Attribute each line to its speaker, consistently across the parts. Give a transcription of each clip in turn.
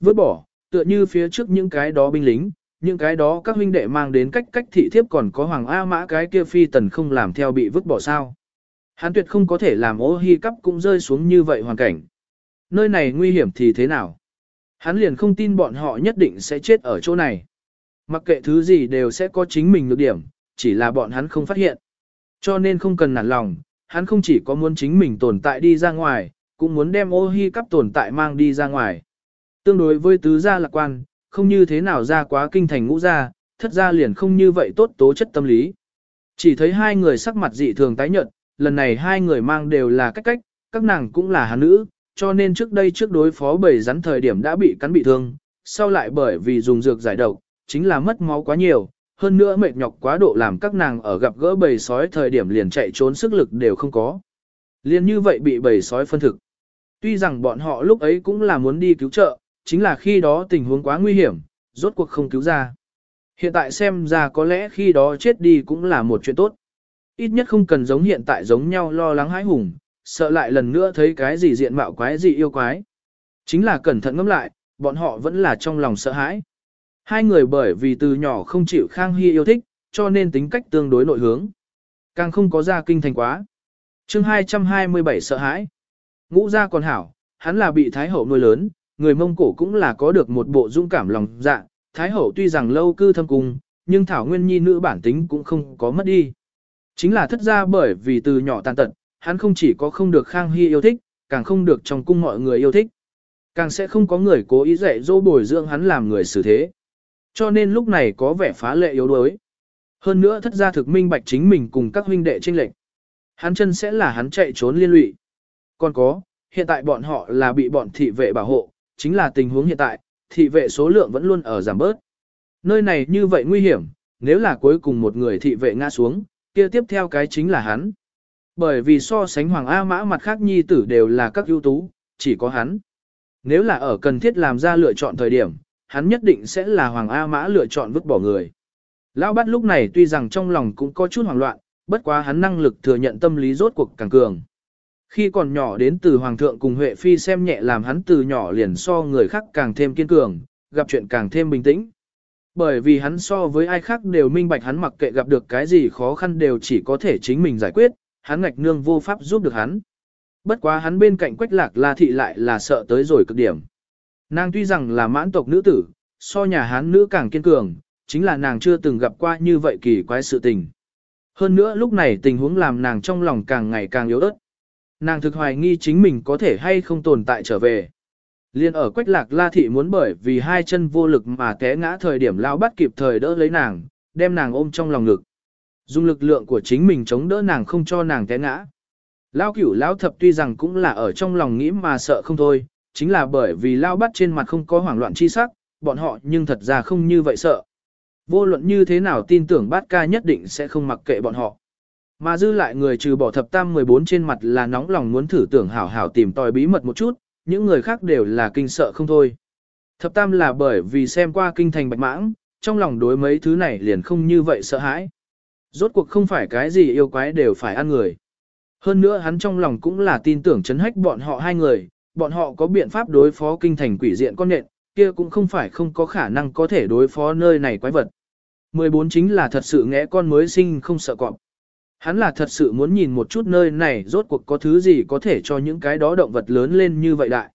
Speaker 1: Vứt bỏ, tựa như phía trước những cái đó binh lính, những cái đó các huynh đệ mang đến cách cách thị thiếp còn có hoàng A mã cái kia phi tần không làm theo bị vứt bỏ sao. Hắn tuyệt không có thể làm ô hi cắp cũng rơi xuống như vậy hoàn cảnh. Nơi này nguy hiểm thì thế nào? Hắn liền không tin bọn họ nhất định sẽ chết ở chỗ này. Mặc kệ thứ gì đều sẽ có chính mình nhược điểm, chỉ là bọn hắn không phát hiện. Cho nên không cần nản lòng, hắn không chỉ có muốn chính mình tồn tại đi ra ngoài, cũng muốn đem ô hi cắp tồn tại mang đi ra ngoài. Tương đối với tứ gia lạc quan, không như thế nào ra quá kinh thành ngũ gia, thất gia liền không như vậy tốt tố chất tâm lý. Chỉ thấy hai người sắc mặt dị thường tái nhợt, lần này hai người mang đều là cách cách, các nàng cũng là hắn nữ, cho nên trước đây trước đối phó bầy rắn thời điểm đã bị cắn bị thương, sau lại bởi vì dùng dược giải độc, chính là mất máu quá nhiều, hơn nữa mệt nhọc quá độ làm các nàng ở gặp gỡ bầy sói thời điểm liền chạy trốn sức lực đều không có. Liên như vậy bị bầy sói phân thực. Tuy rằng bọn họ lúc ấy cũng là muốn đi cứu trợ, chính là khi đó tình huống quá nguy hiểm, rốt cuộc không cứu ra. Hiện tại xem ra có lẽ khi đó chết đi cũng là một chuyện tốt. Ít nhất không cần giống hiện tại giống nhau lo lắng hãi hùng, sợ lại lần nữa thấy cái gì diện mạo quái gì yêu quái. Chính là cẩn thận ngẫm lại, bọn họ vẫn là trong lòng sợ hãi. Hai người bởi vì từ nhỏ không chịu Khang Hy yêu thích, cho nên tính cách tương đối nội hướng. Càng không có ra kinh thành quá. chương 227 sợ hãi. Ngũ gia còn hảo, hắn là bị Thái Hậu nuôi lớn, người Mông Cổ cũng là có được một bộ dung cảm lòng dạ. Thái Hậu tuy rằng lâu cư thâm cung, nhưng Thảo Nguyên Nhi nữ bản tính cũng không có mất đi. Chính là thất ra bởi vì từ nhỏ tàn tật, hắn không chỉ có không được Khang Hy yêu thích, càng không được trong cung mọi người yêu thích. Càng sẽ không có người cố ý dạy dỗ bồi dưỡng hắn làm người xử thế. Cho nên lúc này có vẻ phá lệ yếu đuối. Hơn nữa thất ra thực minh bạch chính mình cùng các huynh đệ tranh lệnh. Hắn chân sẽ là hắn chạy trốn liên lụy. Còn có, hiện tại bọn họ là bị bọn thị vệ bảo hộ, chính là tình huống hiện tại, thị vệ số lượng vẫn luôn ở giảm bớt. Nơi này như vậy nguy hiểm, nếu là cuối cùng một người thị vệ ngã xuống, kia tiếp theo cái chính là hắn. Bởi vì so sánh Hoàng A Mã mặt khác nhi tử đều là các ưu tú, chỉ có hắn. Nếu là ở cần thiết làm ra lựa chọn thời điểm, hắn nhất định sẽ là Hoàng A Mã lựa chọn vứt bỏ người. Lão bát lúc này tuy rằng trong lòng cũng có chút hoảng loạn, bất quá hắn năng lực thừa nhận tâm lý rốt cuộc càng cường. Khi còn nhỏ đến từ Hoàng thượng cùng Huệ Phi xem nhẹ làm hắn từ nhỏ liền so người khác càng thêm kiên cường, gặp chuyện càng thêm bình tĩnh. Bởi vì hắn so với ai khác đều minh bạch hắn mặc kệ gặp được cái gì khó khăn đều chỉ có thể chính mình giải quyết, hắn ngạch nương vô pháp giúp được hắn. Bất quá hắn bên cạnh quách lạc la thị lại là sợ tới rồi cực điểm. Nàng tuy rằng là mãn tộc nữ tử, so nhà hán nữ càng kiên cường, chính là nàng chưa từng gặp qua như vậy kỳ quái sự tình. Hơn nữa lúc này tình huống làm nàng trong lòng càng ngày càng yếu ớt. Nàng thực hoài nghi chính mình có thể hay không tồn tại trở về. Liên ở quách lạc la thị muốn bởi vì hai chân vô lực mà té ngã thời điểm lao bắt kịp thời đỡ lấy nàng, đem nàng ôm trong lòng ngực. Dùng lực lượng của chính mình chống đỡ nàng không cho nàng té ngã. Lao cửu lão thập tuy rằng cũng là ở trong lòng nghĩ mà sợ không thôi, chính là bởi vì lao bắt trên mặt không có hoảng loạn chi sắc, bọn họ nhưng thật ra không như vậy sợ. Vô luận như thế nào tin tưởng bát ca nhất định sẽ không mặc kệ bọn họ. Mà dư lại người trừ bỏ thập tam 14 trên mặt là nóng lòng muốn thử tưởng hảo hảo tìm tòi bí mật một chút, những người khác đều là kinh sợ không thôi. Thập tam là bởi vì xem qua kinh thành bạch mãng, trong lòng đối mấy thứ này liền không như vậy sợ hãi. Rốt cuộc không phải cái gì yêu quái đều phải ăn người. Hơn nữa hắn trong lòng cũng là tin tưởng chấn hách bọn họ hai người, bọn họ có biện pháp đối phó kinh thành quỷ diện con nện, kia cũng không phải không có khả năng có thể đối phó nơi này quái vật. 14 chính là thật sự ngẽ con mới sinh không sợ cọp. Hắn là thật sự muốn nhìn một chút nơi này rốt cuộc có thứ gì có thể cho những cái đó động vật lớn lên như vậy đại.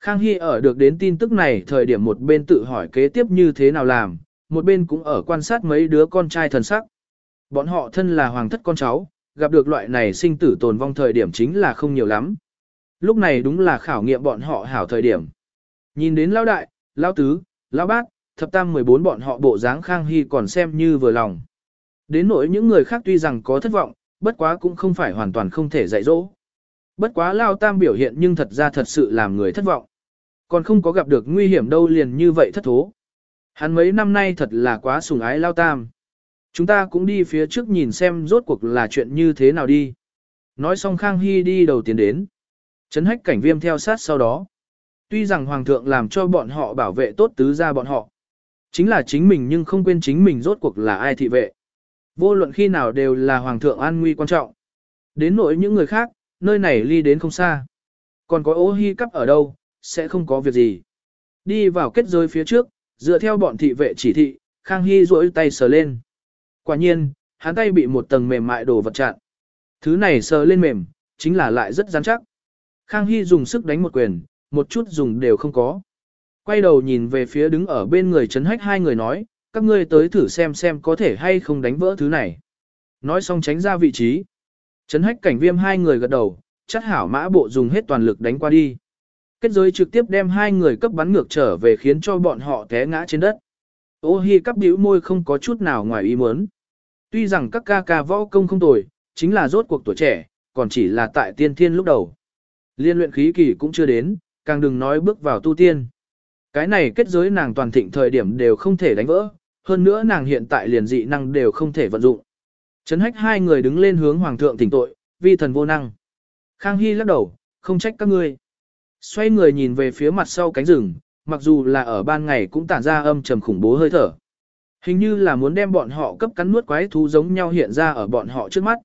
Speaker 1: Khang Hy ở được đến tin tức này thời điểm một bên tự hỏi kế tiếp như thế nào làm, một bên cũng ở quan sát mấy đứa con trai thần sắc. Bọn họ thân là hoàng thất con cháu, gặp được loại này sinh tử tồn vong thời điểm chính là không nhiều lắm. Lúc này đúng là khảo nghiệm bọn họ hảo thời điểm. Nhìn đến lão đại, lão tứ, lão bát, thập tam 14 bọn họ bộ dáng Khang Hy còn xem như vừa lòng. Đến nỗi những người khác tuy rằng có thất vọng, bất quá cũng không phải hoàn toàn không thể dạy dỗ. Bất quá Lao Tam biểu hiện nhưng thật ra thật sự làm người thất vọng. Còn không có gặp được nguy hiểm đâu liền như vậy thất thố. Hắn mấy năm nay thật là quá sùng ái Lao Tam. Chúng ta cũng đi phía trước nhìn xem rốt cuộc là chuyện như thế nào đi. Nói xong Khang Hy đi đầu tiến đến. Chấn hách cảnh viêm theo sát sau đó. Tuy rằng Hoàng thượng làm cho bọn họ bảo vệ tốt tứ ra bọn họ. Chính là chính mình nhưng không quên chính mình rốt cuộc là ai thị vệ. Vô luận khi nào đều là Hoàng thượng an nguy quan trọng. Đến nỗi những người khác, nơi này ly đến không xa. Còn có ô hi cắp ở đâu, sẽ không có việc gì. Đi vào kết giới phía trước, dựa theo bọn thị vệ chỉ thị, Khang Hy duỗi tay sờ lên. Quả nhiên, hắn tay bị một tầng mềm mại đổ vật chặn. Thứ này sờ lên mềm, chính là lại rất rắn chắc. Khang Hy dùng sức đánh một quyền, một chút dùng đều không có. Quay đầu nhìn về phía đứng ở bên người chấn hách hai người nói, các ngươi tới thử xem xem có thể hay không đánh vỡ thứ này. Nói xong tránh ra vị trí. Chấn hách cảnh viêm hai người gật đầu, chắc hảo mã bộ dùng hết toàn lực đánh qua đi. Kết giới trực tiếp đem hai người cấp bắn ngược trở về khiến cho bọn họ té ngã trên đất. Ô hi cắp bĩu môi không có chút nào ngoài ý muốn. Tuy rằng các ca ca võ công không tồi, chính là rốt cuộc tuổi trẻ, còn chỉ là tại tiên thiên lúc đầu. Liên luyện khí kỳ cũng chưa đến, càng đừng nói bước vào tu tiên. Cái này kết giới nàng toàn thịnh thời điểm đều không thể đánh vỡ, hơn nữa nàng hiện tại liền dị năng đều không thể vận dụng. Trấn hách hai người đứng lên hướng hoàng thượng thỉnh tội, vi thần vô năng. Khang Hy lắc đầu, không trách các ngươi. Xoay người nhìn về phía mặt sau cánh rừng, mặc dù là ở ban ngày cũng tản ra âm trầm khủng bố hơi thở. Hình như là muốn đem bọn họ cấp cắn nuốt quái thú giống nhau hiện ra ở bọn họ trước mắt.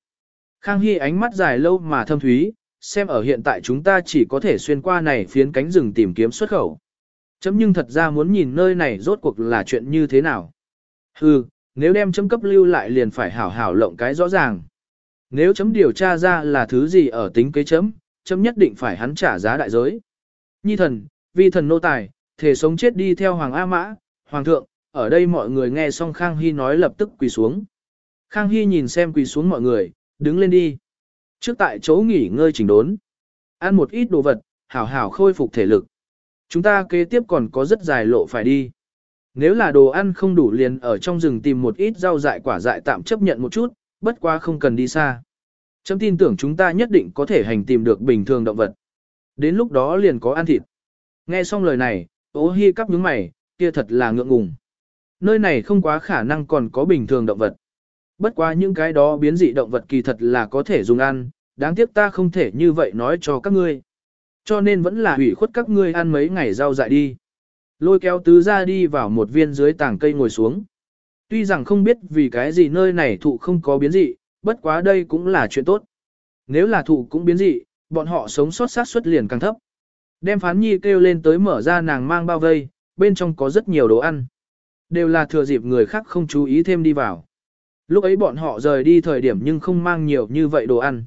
Speaker 1: Khang Hy ánh mắt dài lâu mà thâm thúy, xem ở hiện tại chúng ta chỉ có thể xuyên qua này phiến cánh rừng tìm kiếm xuất khẩu. Chấm nhưng thật ra muốn nhìn nơi này rốt cuộc là chuyện như thế nào. Hừ, nếu đem chấm cấp lưu lại liền phải hảo hảo lộng cái rõ ràng. Nếu chấm điều tra ra là thứ gì ở tính kế chấm, chấm nhất định phải hắn trả giá đại giới. Nhi thần, vi thần nô tài, thể sống chết đi theo Hoàng A Mã, Hoàng thượng, ở đây mọi người nghe xong Khang Hy nói lập tức quỳ xuống. Khang Hy nhìn xem quỳ xuống mọi người, đứng lên đi. Trước tại chỗ nghỉ ngơi chỉnh đốn. Ăn một ít đồ vật, hảo hảo khôi phục thể lực. Chúng ta kế tiếp còn có rất dài lộ phải đi. Nếu là đồ ăn không đủ liền ở trong rừng tìm một ít rau dại quả dại tạm chấp nhận một chút, bất quá không cần đi xa. Chấm tin tưởng chúng ta nhất định có thể hành tìm được bình thường động vật. Đến lúc đó liền có ăn thịt. Nghe xong lời này, ố hi cắp nhướng mày, kia thật là ngượng ngùng. Nơi này không quá khả năng còn có bình thường động vật. Bất quá những cái đó biến dị động vật kỳ thật là có thể dùng ăn, đáng tiếc ta không thể như vậy nói cho các ngươi. Cho nên vẫn là hủy khuất các ngươi ăn mấy ngày rau dại đi. Lôi kéo tứ ra đi vào một viên dưới tảng cây ngồi xuống. Tuy rằng không biết vì cái gì nơi này thụ không có biến dị, bất quá đây cũng là chuyện tốt. Nếu là thụ cũng biến dị, bọn họ sống sót sát suất liền càng thấp. Đem phán nhi kêu lên tới mở ra nàng mang bao vây, bên trong có rất nhiều đồ ăn. Đều là thừa dịp người khác không chú ý thêm đi vào. Lúc ấy bọn họ rời đi thời điểm nhưng không mang nhiều như vậy đồ ăn.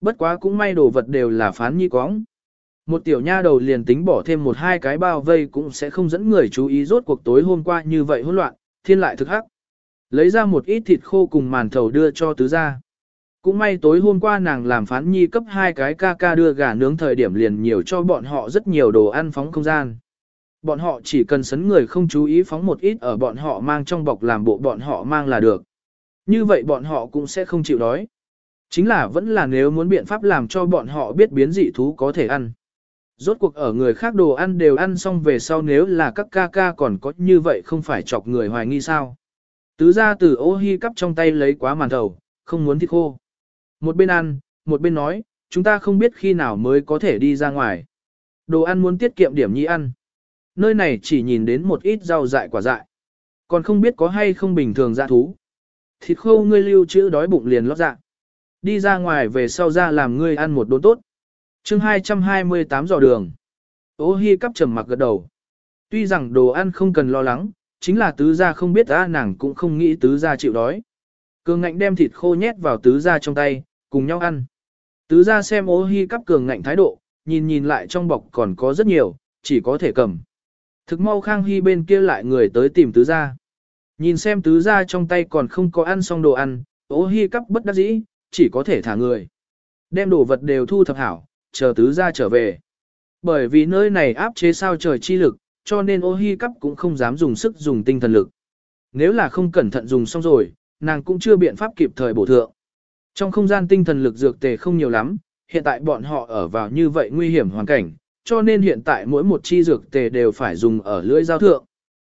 Speaker 1: Bất quá cũng may đồ vật đều là phán nhi quóng. Một tiểu nha đầu liền tính bỏ thêm một hai cái bao vây cũng sẽ không dẫn người chú ý rốt cuộc tối hôm qua như vậy hỗn loạn, thiên lại thực hắc. Lấy ra một ít thịt khô cùng màn thầu đưa cho tứ gia. Cũng may tối hôm qua nàng làm phán nhi cấp hai cái ca ca đưa gà nướng thời điểm liền nhiều cho bọn họ rất nhiều đồ ăn phóng không gian. Bọn họ chỉ cần sấn người không chú ý phóng một ít ở bọn họ mang trong bọc làm bộ bọn họ mang là được. Như vậy bọn họ cũng sẽ không chịu đói. Chính là vẫn là nếu muốn biện pháp làm cho bọn họ biết biến dị thú có thể ăn. Rốt cuộc ở người khác đồ ăn đều ăn xong về sau nếu là các ca ca còn có như vậy không phải chọc người hoài nghi sao. Tứ ra từ ô hi cắp trong tay lấy quá màn thầu, không muốn thịt khô. Một bên ăn, một bên nói, chúng ta không biết khi nào mới có thể đi ra ngoài. Đồ ăn muốn tiết kiệm điểm nhi ăn. Nơi này chỉ nhìn đến một ít rau dại quả dại. Còn không biết có hay không bình thường dạ thú. Thịt khô ngươi lưu trữ đói bụng liền lót dạ. Đi ra ngoài về sau ra làm ngươi ăn một đốn tốt chương 228 dò đường. Ô hi cắp trầm mặc gật đầu. Tuy rằng đồ ăn không cần lo lắng, chính là tứ gia không biết ra nàng cũng không nghĩ tứ gia chịu đói. Cường ngạnh đem thịt khô nhét vào tứ gia trong tay, cùng nhau ăn. Tứ gia xem ô hi cắp cường ngạnh thái độ, nhìn nhìn lại trong bọc còn có rất nhiều, chỉ có thể cầm. Thực mau khang hy bên kia lại người tới tìm tứ gia. Nhìn xem tứ gia trong tay còn không có ăn xong đồ ăn, ô hi cắp bất đắc dĩ, chỉ có thể thả người. Đem đồ vật đều thu thập hảo, chờ tứ gia trở về. Bởi vì nơi này áp chế sao trời chi lực, cho nên ô hi cắp cũng không dám dùng sức dùng tinh thần lực. Nếu là không cẩn thận dùng xong rồi, nàng cũng chưa biện pháp kịp thời bổ thượng. Trong không gian tinh thần lực dược tề không nhiều lắm, hiện tại bọn họ ở vào như vậy nguy hiểm hoàn cảnh, cho nên hiện tại mỗi một chi dược tề đều phải dùng ở lưỡi giao thượng.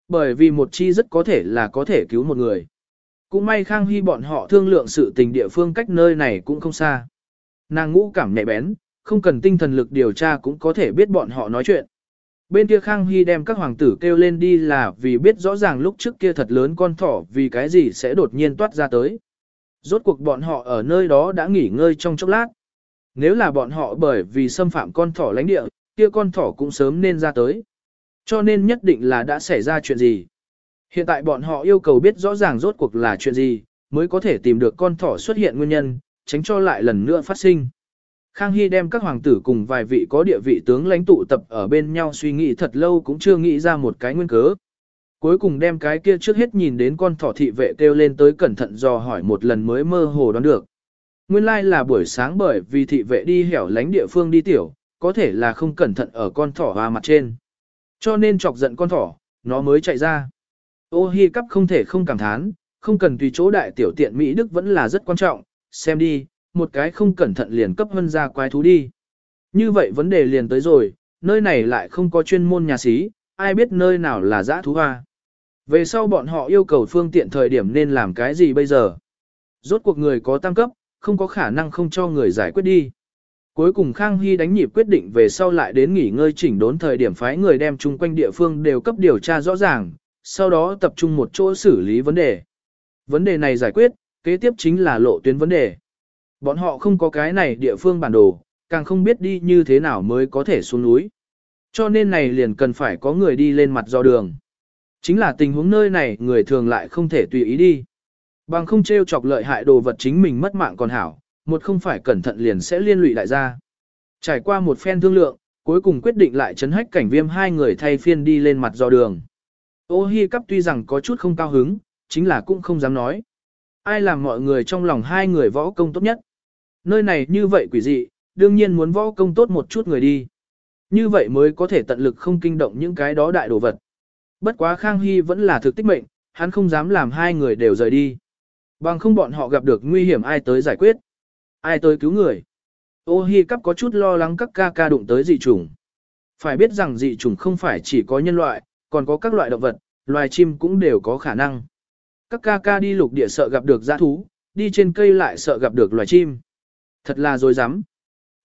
Speaker 1: Bởi vì một chi rất có thể là có thể cứu một người. Cũng may Khang Hy bọn họ thương lượng sự tình địa phương cách nơi này cũng không xa. Nàng ngũ cảm nhạy bén, không cần tinh thần lực điều tra cũng có thể biết bọn họ nói chuyện. Bên kia Khang Hy đem các hoàng tử kêu lên đi là vì biết rõ ràng lúc trước kia thật lớn con thỏ vì cái gì sẽ đột nhiên toát ra tới. Rốt cuộc bọn họ ở nơi đó đã nghỉ ngơi trong chốc lát. Nếu là bọn họ bởi vì xâm phạm con thỏ lãnh địa, kia con thỏ cũng sớm nên ra tới. Cho nên nhất định là đã xảy ra chuyện gì. Hiện tại bọn họ yêu cầu biết rõ ràng rốt cuộc là chuyện gì, mới có thể tìm được con thỏ xuất hiện nguyên nhân, tránh cho lại lần nữa phát sinh. Khang Hy đem các hoàng tử cùng vài vị có địa vị tướng lãnh tụ tập ở bên nhau suy nghĩ thật lâu cũng chưa nghĩ ra một cái nguyên cớ. Cuối cùng đem cái kia trước hết nhìn đến con thỏ thị vệ kêu lên tới cẩn thận dò hỏi một lần mới mơ hồ đoán được. Nguyên lai like là buổi sáng bởi vì thị vệ đi hẻo lánh địa phương đi tiểu, có thể là không cẩn thận ở con thỏ và mặt trên. Cho nên chọc giận con thỏ, nó mới chạy ra. Ô hi cắp không thể không cảm thán, không cần tùy chỗ đại tiểu tiện Mỹ Đức vẫn là rất quan trọng, xem đi, một cái không cẩn thận liền cấp hân ra quái thú đi. Như vậy vấn đề liền tới rồi, nơi này lại không có chuyên môn nhà sĩ ai biết nơi nào là dã thú hoa. Về sau bọn họ yêu cầu phương tiện thời điểm nên làm cái gì bây giờ? Rốt cuộc người có tăng cấp, không có khả năng không cho người giải quyết đi. Cuối cùng Khang Hy đánh nhịp quyết định về sau lại đến nghỉ ngơi chỉnh đốn thời điểm phái người đem chung quanh địa phương đều cấp điều tra rõ ràng, sau đó tập trung một chỗ xử lý vấn đề. Vấn đề này giải quyết, kế tiếp chính là lộ tuyến vấn đề. Bọn họ không có cái này địa phương bản đồ, càng không biết đi như thế nào mới có thể xuống núi. Cho nên này liền cần phải có người đi lên mặt do đường. Chính là tình huống nơi này người thường lại không thể tùy ý đi. Bằng không treo chọc lợi hại đồ vật chính mình mất mạng còn hảo, một không phải cẩn thận liền sẽ liên lụy lại ra. Trải qua một phen thương lượng, cuối cùng quyết định lại chấn hách cảnh viêm hai người thay phiên đi lên mặt do đường. Ô hi cắp tuy rằng có chút không cao hứng, chính là cũng không dám nói. Ai làm mọi người trong lòng hai người võ công tốt nhất. Nơi này như vậy quỷ dị, đương nhiên muốn võ công tốt một chút người đi. Như vậy mới có thể tận lực không kinh động những cái đó đại đồ vật. Bất quá Khang Hy vẫn là thực tích mệnh, hắn không dám làm hai người đều rời đi. Bằng không bọn họ gặp được nguy hiểm ai tới giải quyết. Ai tới cứu người. Ô Hi cắp có chút lo lắng các ca ca đụng tới dị chủng. Phải biết rằng dị chủng không phải chỉ có nhân loại, còn có các loại động vật, loài chim cũng đều có khả năng. Các ca ca đi lục địa sợ gặp được giã thú, đi trên cây lại sợ gặp được loài chim. Thật là dối rắm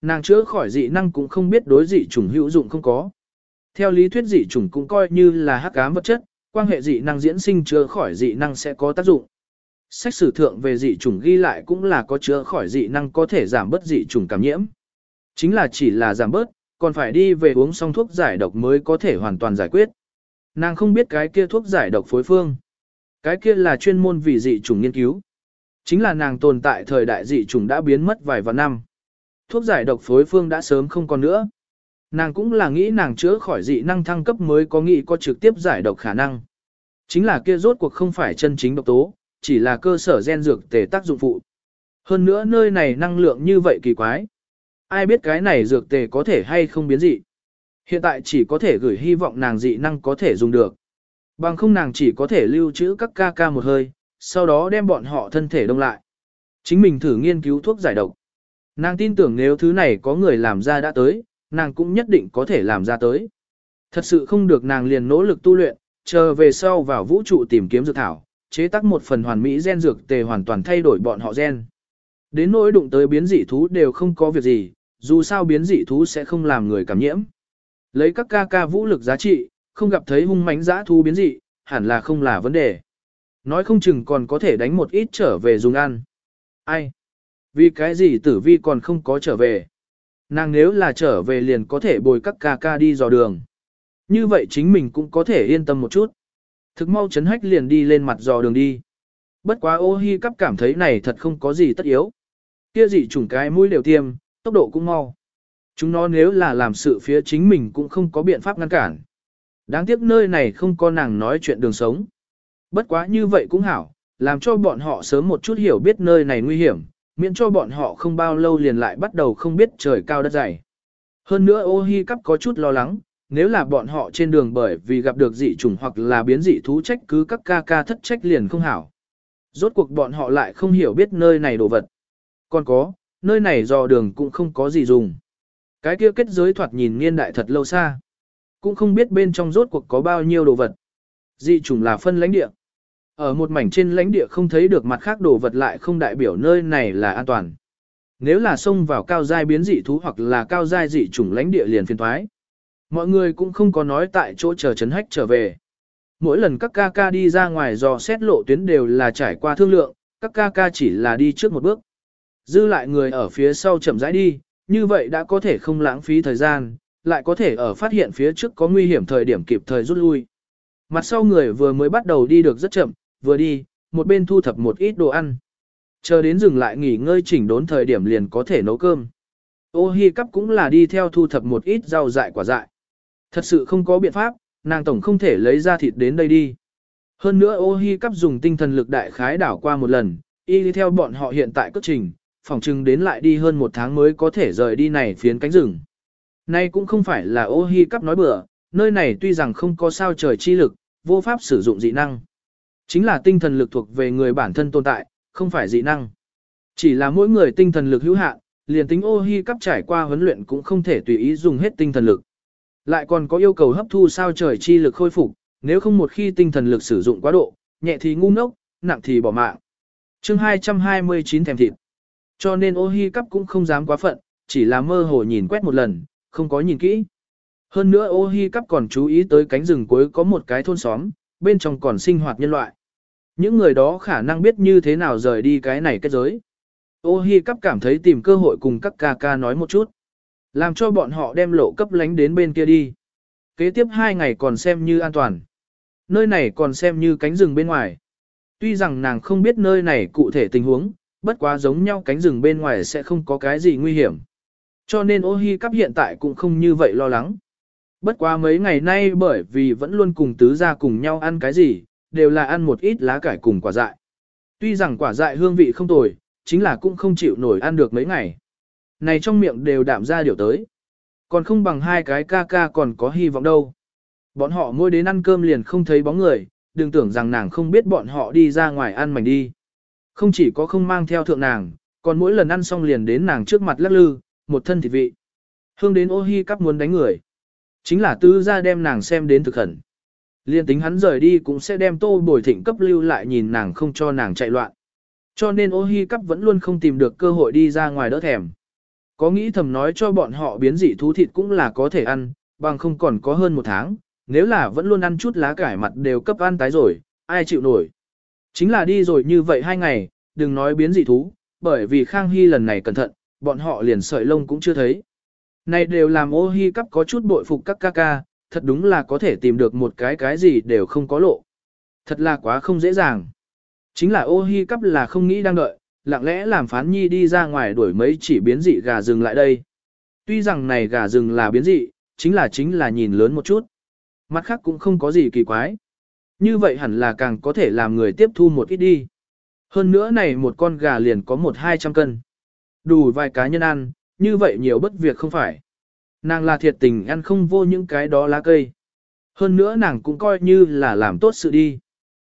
Speaker 1: Nàng chữa khỏi dị năng cũng không biết đối dị chủng hữu dụng không có. Theo lý thuyết dị chủng cũng coi như là hắc ám vật chất, quan hệ dị năng diễn sinh chữa khỏi dị năng sẽ có tác dụng. Sách sử thượng về dị chủng ghi lại cũng là có chữa khỏi dị năng có thể giảm bớt dị chủng cảm nhiễm. Chính là chỉ là giảm bớt, còn phải đi về uống xong thuốc giải độc mới có thể hoàn toàn giải quyết. Nàng không biết cái kia thuốc giải độc phối phương. Cái kia là chuyên môn vì dị chủng nghiên cứu. Chính là nàng tồn tại thời đại dị chủng đã biến mất vài vạn năm. Thuốc giải độc phối phương đã sớm không còn nữa. Nàng cũng là nghĩ nàng chữa khỏi dị năng thăng cấp mới có nghĩ có trực tiếp giải độc khả năng. Chính là kia rốt cuộc không phải chân chính độc tố, chỉ là cơ sở gen dược tề tác dụng phụ. Hơn nữa nơi này năng lượng như vậy kỳ quái. Ai biết cái này dược tề có thể hay không biến dị. Hiện tại chỉ có thể gửi hy vọng nàng dị năng có thể dùng được. Bằng không nàng chỉ có thể lưu trữ các ca ca một hơi, sau đó đem bọn họ thân thể đông lại. Chính mình thử nghiên cứu thuốc giải độc. Nàng tin tưởng nếu thứ này có người làm ra đã tới, nàng cũng nhất định có thể làm ra tới. Thật sự không được nàng liền nỗ lực tu luyện, chờ về sau vào vũ trụ tìm kiếm dược thảo, chế tác một phần hoàn mỹ gen dược tề hoàn toàn thay đổi bọn họ gen. Đến nỗi đụng tới biến dị thú đều không có việc gì, dù sao biến dị thú sẽ không làm người cảm nhiễm. Lấy các ca ca vũ lực giá trị, không gặp thấy hung mãnh dã thú biến dị, hẳn là không là vấn đề. Nói không chừng còn có thể đánh một ít trở về dùng ăn. Ai? Vì cái gì tử vi còn không có trở về? Nàng nếu là trở về liền có thể bồi các ca ca đi dò đường. Như vậy chính mình cũng có thể yên tâm một chút. Thực mau chấn hách liền đi lên mặt dò đường đi. Bất quá ô hi cắp cảm thấy này thật không có gì tất yếu. Kia gì chủng cái mũi đều tiêm, tốc độ cũng mau. Chúng nó nếu là làm sự phía chính mình cũng không có biện pháp ngăn cản. Đáng tiếc nơi này không có nàng nói chuyện đường sống. Bất quá như vậy cũng hảo, làm cho bọn họ sớm một chút hiểu biết nơi này nguy hiểm, miễn cho bọn họ không bao lâu liền lại bắt đầu không biết trời cao đất dày. Hơn nữa ô hi cắp có chút lo lắng, nếu là bọn họ trên đường bởi vì gặp được dị trùng hoặc là biến dị thú trách cứ các ca ca thất trách liền không hảo. Rốt cuộc bọn họ lại không hiểu biết nơi này đồ vật. Còn có, nơi này dò đường cũng không có gì dùng. Cái kia kết giới thoạt nhìn niên đại thật lâu xa. Cũng không biết bên trong rốt cuộc có bao nhiêu đồ vật. Dị trùng là phân lãnh địa. Ở một mảnh trên lãnh địa không thấy được mặt khác đồ vật lại không đại biểu nơi này là an toàn. Nếu là xông vào cao giai biến dị thú hoặc là cao giai dị trùng lãnh địa liền phiên thoái. Mọi người cũng không có nói tại chỗ chờ chấn hách trở về. Mỗi lần các ca ca đi ra ngoài dò xét lộ tuyến đều là trải qua thương lượng, các ca ca chỉ là đi trước một bước. Dư lại người ở phía sau chậm rãi đi, như vậy đã có thể không lãng phí thời gian, lại có thể ở phát hiện phía trước có nguy hiểm thời điểm kịp thời rút lui. Mặt sau người vừa mới bắt đầu đi được rất chậm, vừa đi, một bên thu thập một ít đồ ăn. Chờ đến dừng lại nghỉ ngơi chỉnh đốn thời điểm liền có thể nấu cơm. Ô hi cắp cũng là đi theo thu thập một ít rau dại quả dại. Thật sự không có biện pháp, nàng tổng không thể lấy ra thịt đến đây đi. Hơn nữa ô hi cắp dùng tinh thần lực đại khái đảo qua một lần, y đi theo bọn họ hiện tại cất trình, phòng chừng đến lại đi hơn một tháng mới có thể rời đi này phiến cánh rừng. Nay cũng không phải là ô hi cắp nói bừa, nơi này tuy rằng không có sao trời chi lực, vô pháp sử dụng dị năng. Chính là tinh thần lực thuộc về người bản thân tồn tại, không phải dị năng. Chỉ là mỗi người tinh thần lực hữu hạn, liền tính ô hi cắp trải qua huấn luyện cũng không thể tùy ý dùng hết tinh thần lực. Lại còn có yêu cầu hấp thu sao trời chi lực khôi phục, nếu không một khi tinh thần lực sử dụng quá độ, nhẹ thì ngu ngốc, nặng thì bỏ mạng. Chương 229 thèm thịt. Cho nên ô hi cắp cũng không dám quá phận, chỉ là mơ hồ nhìn quét một lần, không có nhìn kỹ. Hơn nữa ô hi cắp còn chú ý tới cánh rừng cuối có một cái thôn xóm, bên trong còn sinh hoạt nhân loại. Những người đó khả năng biết như thế nào rời đi cái này kết giới. Ô hi cắp cảm thấy tìm cơ hội cùng các ca ca nói một chút. Làm cho bọn họ đem lộ cấp lánh đến bên kia đi. Kế tiếp hai ngày còn xem như an toàn. Nơi này còn xem như cánh rừng bên ngoài. Tuy rằng nàng không biết nơi này cụ thể tình huống, bất quá giống nhau cánh rừng bên ngoài sẽ không có cái gì nguy hiểm. Cho nên ô hi cắp hiện tại cũng không như vậy lo lắng. Bất quá mấy ngày nay bởi vì vẫn luôn cùng tứ gia cùng nhau ăn cái gì, đều là ăn một ít lá cải cùng quả dại. Tuy rằng quả dại hương vị không tồi, chính là cũng không chịu nổi ăn được mấy ngày. Này trong miệng đều đạm ra điều tới. Còn không bằng hai cái ca ca còn có hy vọng đâu. Bọn họ ngồi đến ăn cơm liền không thấy bóng người, đừng tưởng rằng nàng không biết bọn họ đi ra ngoài ăn mảnh đi. Không chỉ có không mang theo thượng nàng, còn mỗi lần ăn xong liền đến nàng trước mặt lắc lư, một thân thịt vị. Hương đến ô hi cắp muốn đánh người. Chính là tư ra đem nàng xem đến thực khẩn. Liên tính hắn rời đi cũng sẽ đem tô bồi thịnh cấp lưu lại nhìn nàng không cho nàng chạy loạn. Cho nên ô hi cấp vẫn luôn không tìm được cơ hội đi ra ngoài đỡ thèm. Có nghĩ thầm nói cho bọn họ biến dị thú thịt cũng là có thể ăn, bằng không còn có hơn một tháng, nếu là vẫn luôn ăn chút lá cải mặt đều cấp ăn tái rồi, ai chịu nổi. Chính là đi rồi như vậy hai ngày, đừng nói biến dị thú, bởi vì Khang Hy lần này cẩn thận, bọn họ liền sợi lông cũng chưa thấy. Này đều làm ô hi cắp có chút bội phục các ca ca, thật đúng là có thể tìm được một cái cái gì đều không có lộ. Thật là quá không dễ dàng. Chính là ô hi cắp là không nghĩ đang đợi, lặng lẽ làm phán nhi đi ra ngoài đuổi mấy chỉ biến dị gà rừng lại đây. Tuy rằng này gà rừng là biến dị, chính là chính là nhìn lớn một chút. Mặt khác cũng không có gì kỳ quái. Như vậy hẳn là càng có thể làm người tiếp thu một ít đi. Hơn nữa này một con gà liền có một hai trăm cân. Đủ vài cá nhân ăn, như vậy nhiều bất việc không phải. Nàng là thiệt tình ăn không vô những cái đó lá cây. Hơn nữa nàng cũng coi như là làm tốt sự đi.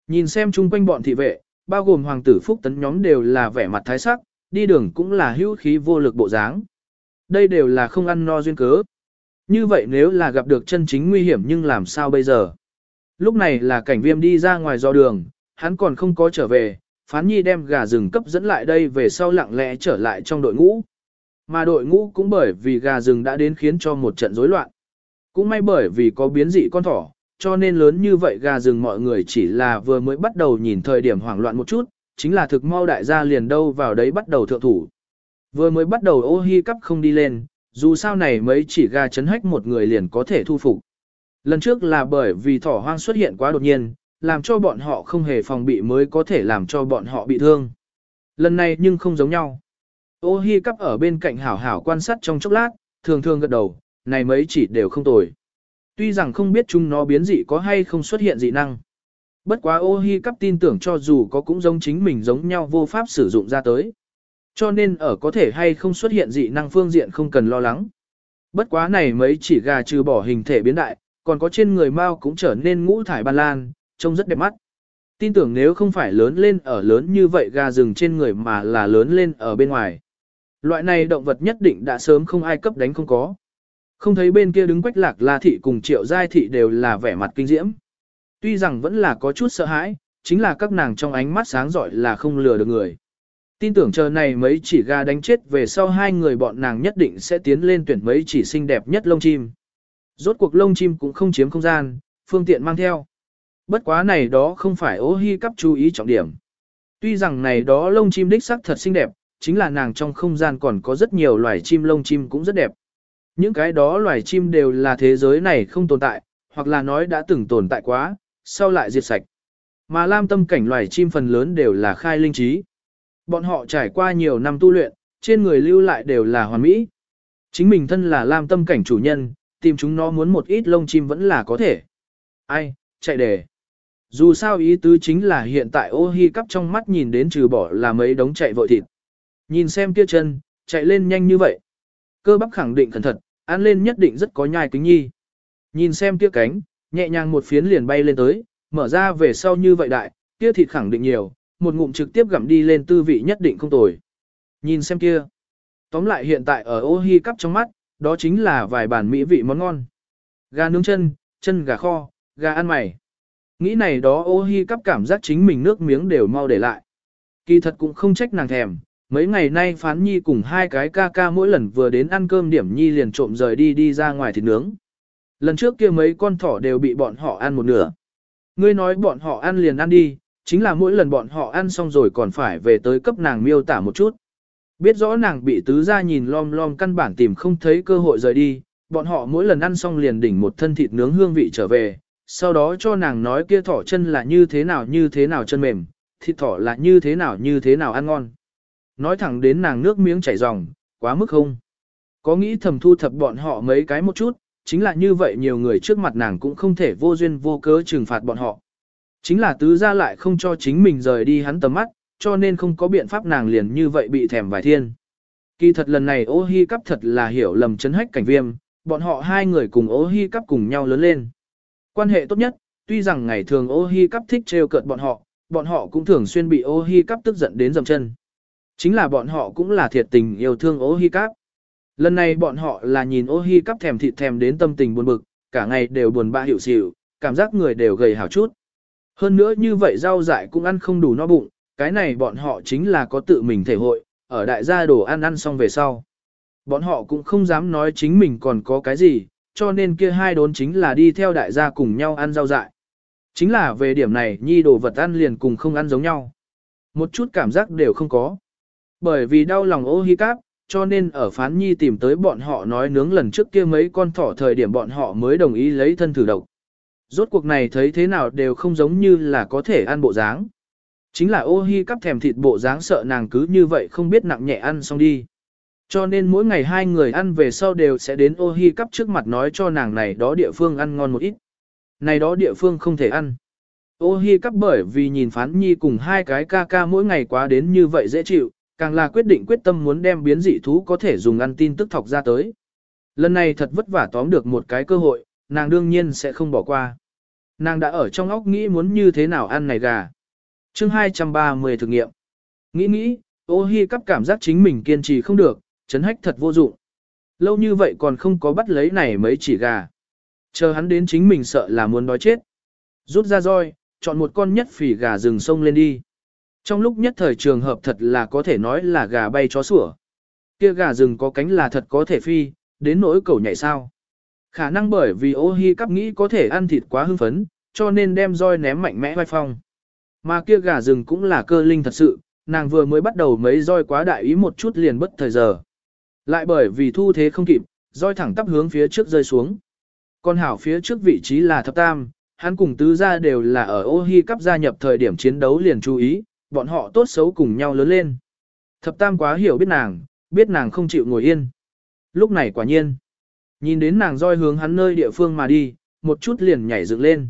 Speaker 1: Nhìn xem chung quanh bọn thị vệ, bao gồm hoàng tử phúc tấn nhóm đều là vẻ mặt thái sắc, đi đường cũng là hữu khí vô lực bộ dáng. Đây đều là không ăn no duyên cớ. Như vậy nếu là gặp được chân chính nguy hiểm nhưng làm sao bây giờ? Lúc này là cảnh viêm đi ra ngoài do đường, hắn còn không có trở về, phán nhi đem gà rừng cấp dẫn lại đây về sau lặng lẽ trở lại trong đội ngũ. Mà đội ngũ cũng bởi vì gà rừng đã đến khiến cho một trận rối loạn. Cũng may bởi vì có biến dị con thỏ, cho nên lớn như vậy gà rừng mọi người chỉ là vừa mới bắt đầu nhìn thời điểm hoảng loạn một chút, chính là thực mau đại gia liền đâu vào đấy bắt đầu thượng thủ. Vừa mới bắt đầu ô hi cắp không đi lên, dù sao này mấy chỉ gà chấn hách một người liền có thể thu phục. Lần trước là bởi vì thỏ hoang xuất hiện quá đột nhiên, làm cho bọn họ không hề phòng bị mới có thể làm cho bọn họ bị thương. Lần này nhưng không giống nhau. Ô hi cắp ở bên cạnh hảo hảo quan sát trong chốc lát, thường thường gật đầu, này mấy chỉ đều không tồi. Tuy rằng không biết chúng nó biến dị có hay không xuất hiện dị năng. Bất quá ô hi cắp tin tưởng cho dù có cũng giống chính mình giống nhau vô pháp sử dụng ra tới. Cho nên ở có thể hay không xuất hiện dị năng phương diện không cần lo lắng. Bất quá này mấy chỉ gà trừ bỏ hình thể biến đại, còn có trên người mao cũng trở nên ngũ thải ban lan, trông rất đẹp mắt. Tin tưởng nếu không phải lớn lên ở lớn như vậy gà rừng trên người mà là lớn lên ở bên ngoài. Loại này động vật nhất định đã sớm không ai cấp đánh không có. Không thấy bên kia đứng quách lạc la thị cùng triệu giai thị đều là vẻ mặt kinh diễm. Tuy rằng vẫn là có chút sợ hãi, chính là các nàng trong ánh mắt sáng giỏi là không lừa được người. Tin tưởng chờ này mấy chỉ gà đánh chết về sau hai người bọn nàng nhất định sẽ tiến lên tuyển mấy chỉ xinh đẹp nhất lông chim. Rốt cuộc lông chim cũng không chiếm không gian, phương tiện mang theo. Bất quá này đó không phải ố hi cắp chú ý trọng điểm. Tuy rằng này đó lông chim đích sắc thật xinh đẹp, chính là nàng trong không gian còn có rất nhiều loài chim lông chim cũng rất đẹp. Những cái đó loài chim đều là thế giới này không tồn tại, hoặc là nói đã từng tồn tại quá, sau lại diệt sạch. Mà lam tâm cảnh loài chim phần lớn đều là khai linh trí. Bọn họ trải qua nhiều năm tu luyện, trên người lưu lại đều là hoàn mỹ. Chính mình thân là lam tâm cảnh chủ nhân, tìm chúng nó muốn một ít lông chim vẫn là có thể. Ai, chạy đề. Dù sao ý tứ chính là hiện tại ô hi cắp trong mắt nhìn đến trừ bỏ là mấy đống chạy vội thịt. Nhìn xem kia chân, chạy lên nhanh như vậy. Cơ bắp khẳng định cẩn thận, ăn lên nhất định rất có nhai kính nhi. Nhìn xem kia cánh, nhẹ nhàng một phiến liền bay lên tới, mở ra về sau như vậy đại, kia thịt khẳng định nhiều, một ngụm trực tiếp gặm đi lên tư vị nhất định không tồi. Nhìn xem kia. Tóm lại hiện tại ở ô hi cắp trong mắt, đó chính là vài bản mỹ vị món ngon. Gà nướng chân, chân gà kho, gà ăn mày. Nghĩ này đó ô hi cắp cảm giác chính mình nước miếng đều mau để lại. Kỳ thật cũng không trách nàng thèm, mấy ngày nay phán nhi cùng hai cái ca ca mỗi lần vừa đến ăn cơm điểm nhi liền trộm rời đi đi ra ngoài thịt nướng. Lần trước kia mấy con thỏ đều bị bọn họ ăn một nửa. Ngươi nói bọn họ ăn liền ăn đi, chính là mỗi lần bọn họ ăn xong rồi còn phải về tới cấp nàng miêu tả một chút. Biết rõ nàng bị tứ ra nhìn lom lom căn bản tìm không thấy cơ hội rời đi, bọn họ mỗi lần ăn xong liền đỉnh một thân thịt nướng hương vị trở về, sau đó cho nàng nói kia thỏ chân là như thế nào như thế nào chân mềm, thịt thỏ là như thế nào như thế nào ăn ngon. Nói thẳng đến nàng nước miếng chảy ròng, quá mức không. Có nghĩ thầm thu thập bọn họ mấy cái một chút, chính là như vậy nhiều người trước mặt nàng cũng không thể vô duyên vô cớ trừng phạt bọn họ. Chính là tứ gia lại không cho chính mình rời đi hắn tầm mắt, cho nên không có biện pháp nàng liền như vậy bị thèm vài thiên. Kỳ thật lần này ô hi cắp thật là hiểu lầm chấn hách cảnh viêm, bọn họ hai người cùng ô hi cắp cùng nhau lớn lên. Quan hệ tốt nhất, tuy rằng ngày thường ô hi cắp thích trêu cợt bọn họ, bọn họ cũng thường xuyên bị ô hi cắp tức giận đến dầm chân. Chính là bọn họ cũng là thiệt tình yêu thương ô hi cắp. Lần này bọn họ là nhìn ô hi cắp thèm thịt thèm đến tâm tình buồn bực, cả ngày đều buồn bã hiểu xỉu, cảm giác người đều gầy hào chút. Hơn nữa như vậy rau dại cũng ăn không đủ no bụng, cái này bọn họ chính là có tự mình thể hội, ở đại gia đồ ăn ăn xong về sau. Bọn họ cũng không dám nói chính mình còn có cái gì, cho nên kia hai đốn chính là đi theo đại gia cùng nhau ăn rau dại. Chính là về điểm này nhi đồ vật ăn liền cùng không ăn giống nhau. Một chút cảm giác đều không có. Bởi vì đau lòng ô hi cáp, cho nên ở phán nhi tìm tới bọn họ nói nướng lần trước kia mấy con thỏ thời điểm bọn họ mới đồng ý lấy thân thử độc. Rốt cuộc này thấy thế nào đều không giống như là có thể ăn bộ dáng. Chính là ô hi cắp thèm thịt bộ dáng sợ nàng cứ như vậy không biết nặng nhẹ ăn xong đi. Cho nên mỗi ngày hai người ăn về sau đều sẽ đến ô hi cắp trước mặt nói cho nàng này đó địa phương ăn ngon một ít. Này đó địa phương không thể ăn. Ô hi cắp bởi vì nhìn phán nhi cùng hai cái ca ca mỗi ngày quá đến như vậy dễ chịu, càng là quyết định quyết tâm muốn đem biến dị thú có thể dùng ăn tin tức thọc ra tới. Lần này thật vất vả tóm được một cái cơ hội, nàng đương nhiên sẽ không bỏ qua. Nàng đã ở trong óc nghĩ muốn như thế nào ăn này gà. chương 230 thực nghiệm. Nghĩ nghĩ, ô hi cắp cảm giác chính mình kiên trì không được, chấn hách thật vô dụng. Lâu như vậy còn không có bắt lấy này mấy chỉ gà. Chờ hắn đến chính mình sợ là muốn đói chết. Rút ra roi, chọn một con nhất phỉ gà rừng sông lên đi. Trong lúc nhất thời trường hợp thật là có thể nói là gà bay chó sủa. Kia gà rừng có cánh là thật có thể phi, đến nỗi cầu nhảy sao. Khả năng bởi vì ô hi cắp nghĩ có thể ăn thịt quá hưng phấn, cho nên đem roi ném mạnh mẽ vai phong. Mà kia gà rừng cũng là cơ linh thật sự, nàng vừa mới bắt đầu mấy roi quá đại ý một chút liền bất thời giờ. Lại bởi vì thu thế không kịp, roi thẳng tắp hướng phía trước rơi xuống. Con hảo phía trước vị trí là thập tam, hắn cùng tứ gia đều là ở ô hi cắp gia nhập thời điểm chiến đấu liền chú ý, bọn họ tốt xấu cùng nhau lớn lên. Thập tam quá hiểu biết nàng, biết nàng không chịu ngồi yên. Lúc này quả nhiên, nhìn đến nàng roi hướng hắn nơi địa phương mà đi, một chút liền nhảy dựng lên.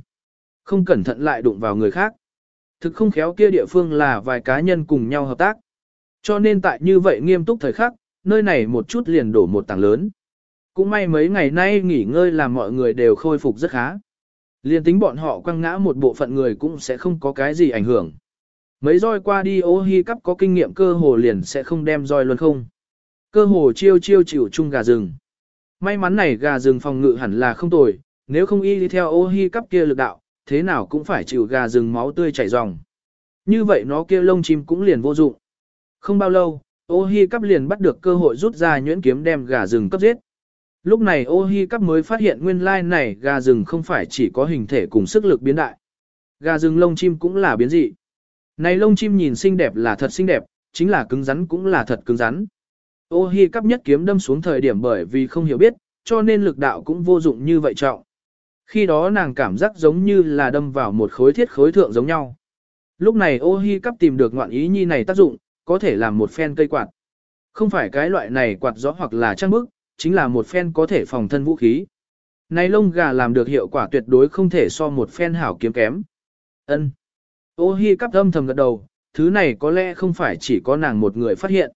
Speaker 1: Không cẩn thận lại đụng vào người khác. Thực không khéo kia địa phương là vài cá nhân cùng nhau hợp tác. Cho nên tại như vậy nghiêm túc thời khắc, nơi này một chút liền đổ một tảng lớn. Cũng may mấy ngày nay nghỉ ngơi làm mọi người đều khôi phục rất khá. Liên tính bọn họ quăng ngã một bộ phận người cũng sẽ không có cái gì ảnh hưởng. Mấy roi qua đi ô hi cắp có kinh nghiệm cơ hồ liền sẽ không đem roi luôn không. Cơ hồ chiêu chiêu chịu chung gà rừng. May mắn này gà rừng phòng ngự hẳn là không tồi, nếu không y đi theo ô hi cắp kia lực đạo, thế nào cũng phải chịu gà rừng máu tươi chảy ròng. Như vậy nó kia lông chim cũng liền vô dụng. Không bao lâu, ô hi cắp liền bắt được cơ hội rút ra nhuyễn kiếm đem gà rừng cấp giết. Lúc này ô hi cắp mới phát hiện nguyên lai này gà rừng không phải chỉ có hình thể cùng sức lực biến đại. Gà rừng lông chim cũng là biến dị. Này lông chim nhìn xinh đẹp là thật xinh đẹp, chính là cứng rắn cũng là thật cứng rắn. Ô hi cắp nhất kiếm đâm xuống thời điểm bởi vì không hiểu biết, cho nên lực đạo cũng vô dụng như vậy trọng. Khi đó nàng cảm giác giống như là đâm vào một khối thiết khối thượng giống nhau. Lúc này ô hi cắp tìm được ngoạn ý nhi này tác dụng, có thể làm một phen cây quạt. Không phải cái loại này quạt gió hoặc là trang bức, chính là một phen có thể phòng thân vũ khí. Này lông gà làm được hiệu quả tuyệt đối không thể so một phen hảo kiếm kém. Ân. Ô hi cắp âm thầm gật đầu, thứ này có lẽ không phải chỉ có nàng một người phát hiện.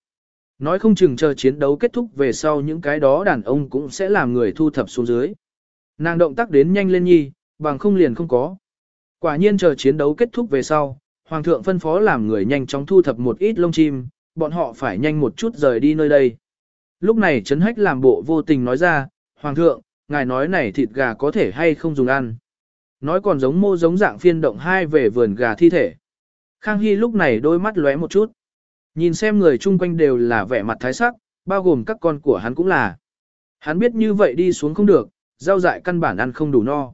Speaker 1: Nói không chừng chờ chiến đấu kết thúc về sau những cái đó đàn ông cũng sẽ làm người thu thập xuống dưới. Nàng động tác đến nhanh lên nhi, bằng không liền không có. Quả nhiên chờ chiến đấu kết thúc về sau, Hoàng thượng phân phó làm người nhanh chóng thu thập một ít lông chim, bọn họ phải nhanh một chút rời đi nơi đây. Lúc này Trấn Hách làm bộ vô tình nói ra, Hoàng thượng, ngài nói này thịt gà có thể hay không dùng ăn. Nói còn giống mô giống dạng phiên động hai về vườn gà thi thể. Khang Hy lúc này đôi mắt lóe một chút. Nhìn xem người chung quanh đều là vẻ mặt thái sắc, bao gồm các con của hắn cũng là. Hắn biết như vậy đi xuống không được, rau dại căn bản ăn không đủ no.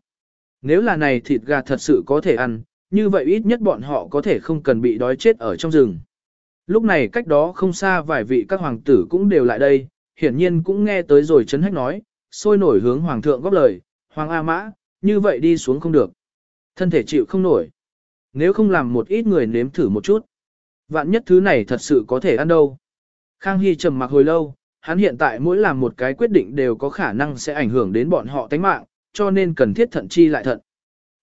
Speaker 1: Nếu là này thịt gà thật sự có thể ăn, như vậy ít nhất bọn họ có thể không cần bị đói chết ở trong rừng. Lúc này cách đó không xa vài vị các hoàng tử cũng đều lại đây, hiển nhiên cũng nghe tới rồi chấn hách nói, sôi nổi hướng hoàng thượng góp lời, hoàng A mã, như vậy đi xuống không được. Thân thể chịu không nổi. Nếu không làm một ít người nếm thử một chút. Vạn nhất thứ này thật sự có thể ăn đâu. Khang Hy trầm mặc hồi lâu, hắn hiện tại mỗi làm một cái quyết định đều có khả năng sẽ ảnh hưởng đến bọn họ tánh mạng, cho nên cần thiết thận chi lại thận.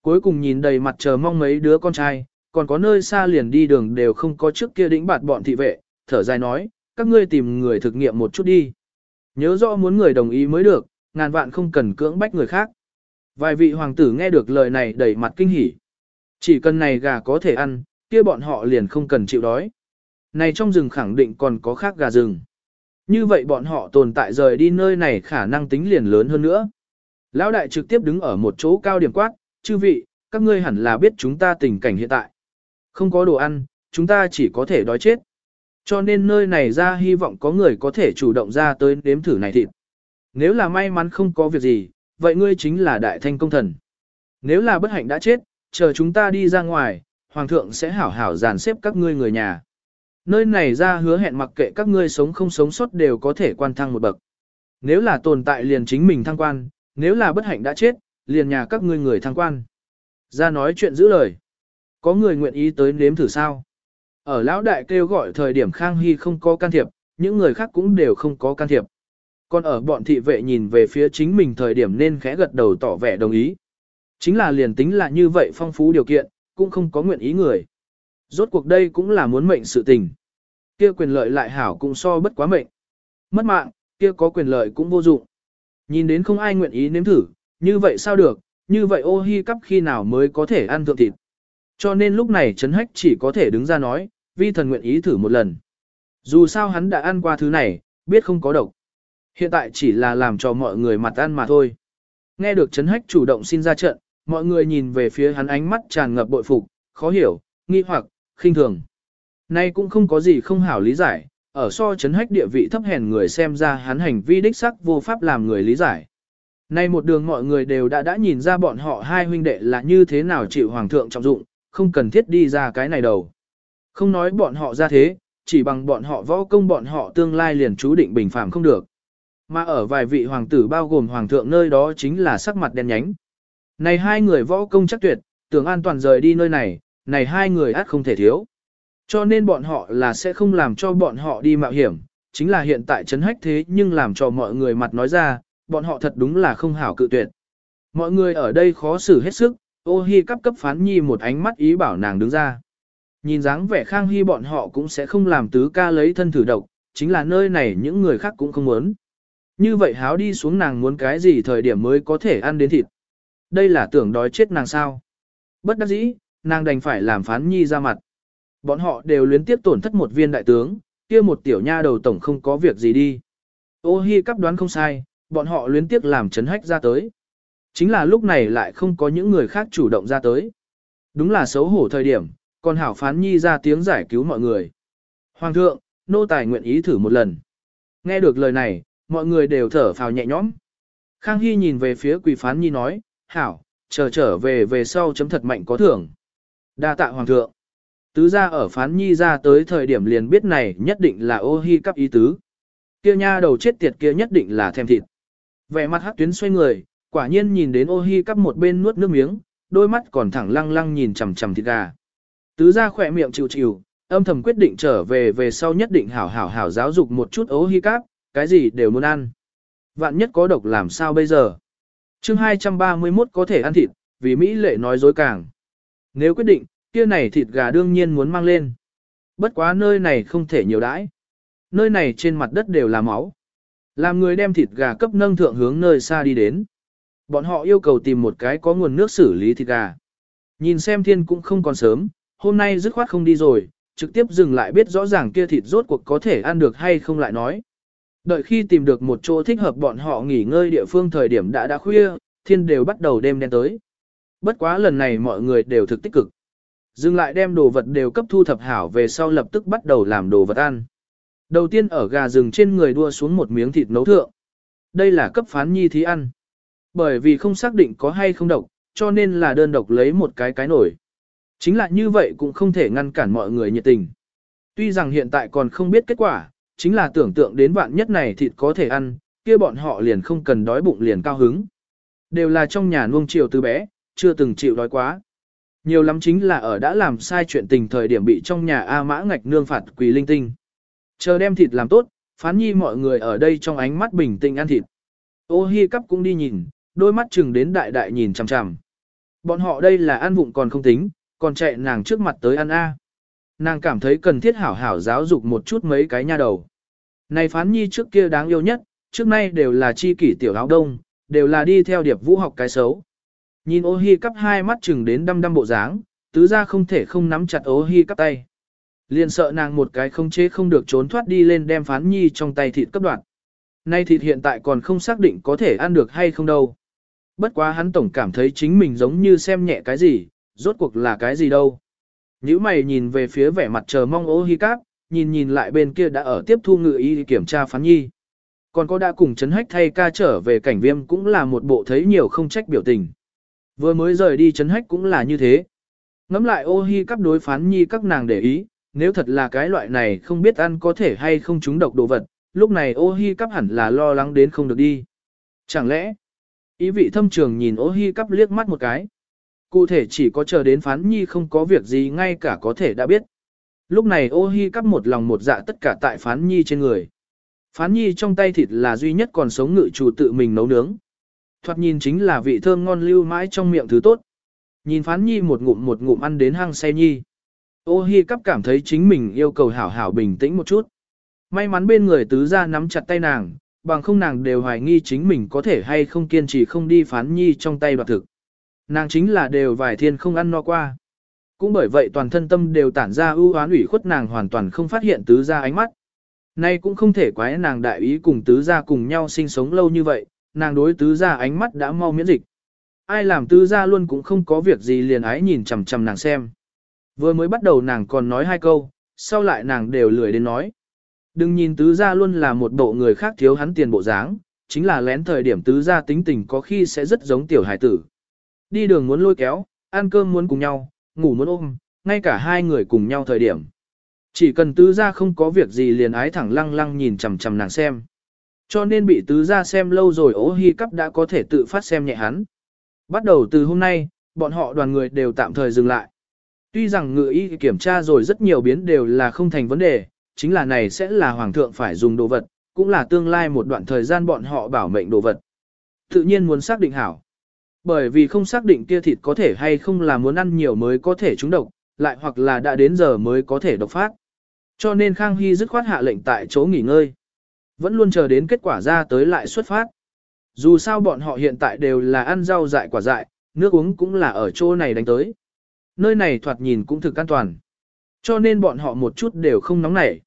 Speaker 1: Cuối cùng nhìn đầy mặt chờ mong mấy đứa con trai, còn có nơi xa liền đi đường đều không có trước kia đĩnh bạt bọn thị vệ, thở dài nói, các ngươi tìm người thực nghiệm một chút đi. Nhớ rõ muốn người đồng ý mới được, ngàn vạn không cần cưỡng bách người khác. Vài vị hoàng tử nghe được lời này đầy mặt kinh hỉ. Chỉ cần này gà có thể ăn, kia bọn họ liền không cần chịu đói. Này trong rừng khẳng định còn có khác gà rừng. Như vậy bọn họ tồn tại rời đi nơi này khả năng tính liền lớn hơn nữa. Lão đại trực tiếp đứng ở một chỗ cao điểm quát, chư vị, các ngươi hẳn là biết chúng ta tình cảnh hiện tại. Không có đồ ăn, chúng ta chỉ có thể đói chết. Cho nên nơi này ra hy vọng có người có thể chủ động ra tới nếm thử này thịt. Nếu là may mắn không có việc gì, vậy ngươi chính là đại thanh công thần. Nếu là bất hạnh đã chết, chờ chúng ta đi ra ngoài, hoàng thượng sẽ hảo hảo dàn xếp các ngươi người nhà. Nơi này ra hứa hẹn mặc kệ các ngươi sống không sống sót đều có thể quan thăng một bậc. Nếu là tồn tại liền chính mình thăng quan, nếu là bất hạnh đã chết, liền nhà các ngươi người thăng quan. Ra nói chuyện giữ lời. Có người nguyện ý tới nếm thử sao? Ở lão đại kêu gọi thời điểm Khang Hy không có can thiệp, những người khác cũng đều không có can thiệp. Còn ở bọn thị vệ nhìn về phía chính mình thời điểm nên khẽ gật đầu tỏ vẻ đồng ý. Chính là liền tính là như vậy phong phú điều kiện, cũng không có nguyện ý người. Rốt cuộc đây cũng là muốn mệnh sự tình. Kia quyền lợi lại hảo cũng so bất quá mệnh. Mất mạng, kia có quyền lợi cũng vô dụng. Nhìn đến không ai nguyện ý nếm thử, như vậy sao được, như vậy ô hi cắp khi nào mới có thể ăn thượng thịt. Cho nên lúc này Trấn Hách chỉ có thể đứng ra nói, vi thần nguyện ý thử một lần. Dù sao hắn đã ăn qua thứ này, biết không có độc. Hiện tại chỉ là làm cho mọi người mặt ăn mà thôi. Nghe được Trấn Hách chủ động xin ra trận, mọi người nhìn về phía hắn ánh mắt tràn ngập bội phục, khó hiểu, nghi hoặc, khinh thường. Nay cũng không có gì không hảo lý giải, ở so Trấn Hách địa vị thấp hèn người xem ra hắn hành vi đích sắc vô pháp làm người lý giải. Nay một đường mọi người đều đã đã nhìn ra bọn họ hai huynh đệ là như thế nào chịu hoàng thượng trọng dụng, không cần thiết đi ra cái này đầu. Không nói bọn họ ra thế, chỉ bằng bọn họ võ công bọn họ tương lai liền chú định bình phàm không được. Mà ở vài vị hoàng tử bao gồm hoàng thượng nơi đó chính là sắc mặt đen nhánh. Này hai người võ công chắc tuyệt, tưởng an toàn rời đi nơi này, này hai người át không thể thiếu. Cho nên bọn họ là sẽ không làm cho bọn họ đi mạo hiểm, chính là hiện tại chấn hách thế nhưng làm cho mọi người mặt nói ra, bọn họ thật đúng là không hảo cự tuyệt. Mọi người ở đây khó xử hết sức, ô hi cấp cấp phán nhi một ánh mắt ý bảo nàng đứng ra. Nhìn dáng vẻ khang hy bọn họ cũng sẽ không làm tứ ca lấy thân thử độc, chính là nơi này những người khác cũng không muốn. Như vậy háo đi xuống nàng muốn cái gì thời điểm mới có thể ăn đến thịt. Đây là tưởng đói chết nàng sao. Bất đắc dĩ, nàng đành phải làm phán nhi ra mặt. Bọn họ đều luyến tiếp tổn thất một viên đại tướng, kia một tiểu nha đầu tổng không có việc gì đi. Ô hi cắp đoán không sai, bọn họ luyến tiếp làm chấn hách ra tới. Chính là lúc này lại không có những người khác chủ động ra tới. Đúng là xấu hổ thời điểm, còn hảo phán nhi ra tiếng giải cứu mọi người. Hoàng thượng, nô tài nguyện ý thử một lần. Nghe được lời này, mọi người đều thở phào nhẹ nhõm. Khang Hy nhìn về phía quỳ phán nhi nói, hảo, chờ trở về về sau chấm thật mạnh có thưởng. đa tạ hoàng thượng. Tứ ra ở phán nhi ra tới thời điểm liền biết này nhất định là ô hi cắp ý tứ. Kia nha đầu chết tiệt kia nhất định là thêm thịt. Vẻ mặt hắc tuyến xoay người, quả nhiên nhìn đến ô hi cắp một bên nuốt nước miếng, đôi mắt còn thẳng lăng lăng nhìn chằm chằm thịt gà. Tứ ra khỏe miệng chịu chịu, âm thầm quyết định trở về về sau nhất định hảo hảo hảo giáo dục một chút ô hi cắp, cái gì đều muốn ăn. Vạn nhất có độc làm sao bây giờ? chương 231 có thể ăn thịt, vì Mỹ lệ nói dối càng. Nếu quyết định, kia này thịt gà đương nhiên muốn mang lên. Bất quá nơi này không thể nhiều đãi. Nơi này trên mặt đất đều là máu. Làm người đem thịt gà cấp nâng thượng hướng nơi xa đi đến. Bọn họ yêu cầu tìm một cái có nguồn nước xử lý thịt gà. Nhìn xem thiên cũng không còn sớm, hôm nay dứt khoát không đi rồi, trực tiếp dừng lại biết rõ ràng kia thịt rốt cuộc có thể ăn được hay không lại nói. Đợi khi tìm được một chỗ thích hợp bọn họ nghỉ ngơi địa phương thời điểm đã đã khuya, thiên đều bắt đầu đêm đen tới. Bất quá lần này mọi người đều thực tích cực. Dừng lại đem đồ vật đều cấp thu thập hảo về sau lập tức bắt đầu làm đồ vật ăn. Đầu tiên ở gà rừng trên người đua xuống một miếng thịt nấu thượng. Đây là cấp phán nhi thí ăn. Bởi vì không xác định có hay không độc, cho nên là đơn độc lấy một cái cái nổi. Chính là như vậy cũng không thể ngăn cản mọi người nhiệt tình. Tuy rằng hiện tại còn không biết kết quả, chính là tưởng tượng đến vạn nhất này thịt có thể ăn, kia bọn họ liền không cần đói bụng liền cao hứng. Đều là trong nhà nuông chiều từ bé, chưa từng chịu đói quá. Nhiều lắm chính là ở đã làm sai chuyện tình thời điểm bị trong nhà A mã ngạch nương phạt quỳ linh tinh. Chờ đem thịt làm tốt, phán nhi mọi người ở đây trong ánh mắt bình tĩnh ăn thịt. Ô hi cắp cũng đi nhìn, đôi mắt chừng đến đại đại nhìn chằm chằm. Bọn họ đây là ăn vụng còn không tính, còn chạy nàng trước mặt tới ăn A. Nàng cảm thấy cần thiết hảo hảo giáo dục một chút mấy cái nha đầu. Này phán nhi trước kia đáng yêu nhất, trước nay đều là chi kỷ tiểu áo đông, đều là đi theo điệp vũ học cái xấu. Nhìn ô hi cắp hai mắt chừng đến đăm đăm bộ dáng, tứ ra không thể không nắm chặt ô hi cắp tay. Liền sợ nàng một cái không chế không được trốn thoát đi lên đem phán nhi trong tay thịt cấp đoạn. Nay thịt hiện tại còn không xác định có thể ăn được hay không đâu. Bất quá hắn tổng cảm thấy chính mình giống như xem nhẹ cái gì, rốt cuộc là cái gì đâu. Nhữ mày nhìn về phía vẻ mặt chờ mong ô hi cắp, nhìn nhìn lại bên kia đã ở tiếp thu ngự y kiểm tra phán nhi. Còn có đã cùng chấn hách thay ca trở về cảnh viêm cũng là một bộ thấy nhiều không trách biểu tình. Vừa mới rời đi chấn hách cũng là như thế. Ngắm lại ô hi cắp đối phán nhi các nàng để ý, nếu thật là cái loại này không biết ăn có thể hay không trúng độc đồ vật, lúc này ô hi cắp hẳn là lo lắng đến không được đi. Chẳng lẽ, ý vị thâm trường nhìn ô hi cắp liếc mắt một cái. Cụ thể chỉ có chờ đến phán nhi không có việc gì ngay cả có thể đã biết. Lúc này ô hi cắp một lòng một dạ tất cả tại phán nhi trên người. Phán nhi trong tay thịt là duy nhất còn sống ngự chủ tự mình nấu nướng. Thoạt nhìn chính là vị thơm ngon lưu mãi trong miệng thứ tốt. Nhìn phán nhi một ngụm một ngụm ăn đến hăng say nhi. Ô hi cắp cảm thấy chính mình yêu cầu hảo hảo bình tĩnh một chút. May mắn bên người tứ ra nắm chặt tay nàng, bằng không nàng đều hoài nghi chính mình có thể hay không kiên trì không đi phán nhi trong tay đoạt thực. Nàng chính là đều vài thiên không ăn no qua. Cũng bởi vậy toàn thân tâm đều tản ra ưu oán ủy khuất nàng hoàn toàn không phát hiện tứ gia ánh mắt. Nay cũng không thể quái nàng đại ý cùng tứ gia cùng nhau sinh sống lâu như vậy, nàng đối tứ gia ánh mắt đã mau miễn dịch. Ai làm tứ gia luôn cũng không có việc gì liền ái nhìn chằm chằm nàng xem. Vừa mới bắt đầu nàng còn nói hai câu, sau lại nàng đều lười đến nói. Đừng nhìn tứ gia luôn là một bộ người khác thiếu hắn tiền bộ dáng, chính là lén thời điểm tứ gia tính tình có khi sẽ rất giống tiểu hải tử. Đi đường muốn lôi kéo, ăn cơm muốn cùng nhau, ngủ muốn ôm, ngay cả hai người cùng nhau thời điểm. Chỉ cần tứ gia không có việc gì liền ái thẳng lăng lăng nhìn chằm chằm nàng xem. Cho nên bị tứ gia xem lâu rồi ố hi cắp đã có thể tự phát xem nhẹ hắn. Bắt đầu từ hôm nay, bọn họ đoàn người đều tạm thời dừng lại. Tuy rằng ngự y kiểm tra rồi rất nhiều biến đều là không thành vấn đề, chính là này sẽ là hoàng thượng phải dùng đồ vật, cũng là tương lai một đoạn thời gian bọn họ bảo mệnh đồ vật. Tự nhiên muốn xác định hảo. Bởi vì không xác định kia thịt có thể hay không là muốn ăn nhiều mới có thể trúng độc, lại hoặc là đã đến giờ mới có thể độc phát. Cho nên Khang Hy dứt khoát hạ lệnh tại chỗ nghỉ ngơi. Vẫn luôn chờ đến kết quả ra tới lại xuất phát. Dù sao bọn họ hiện tại đều là ăn rau dại quả dại, nước uống cũng là ở chỗ này đánh tới. Nơi này thoạt nhìn cũng thực an toàn. Cho nên bọn họ một chút đều không nóng nảy.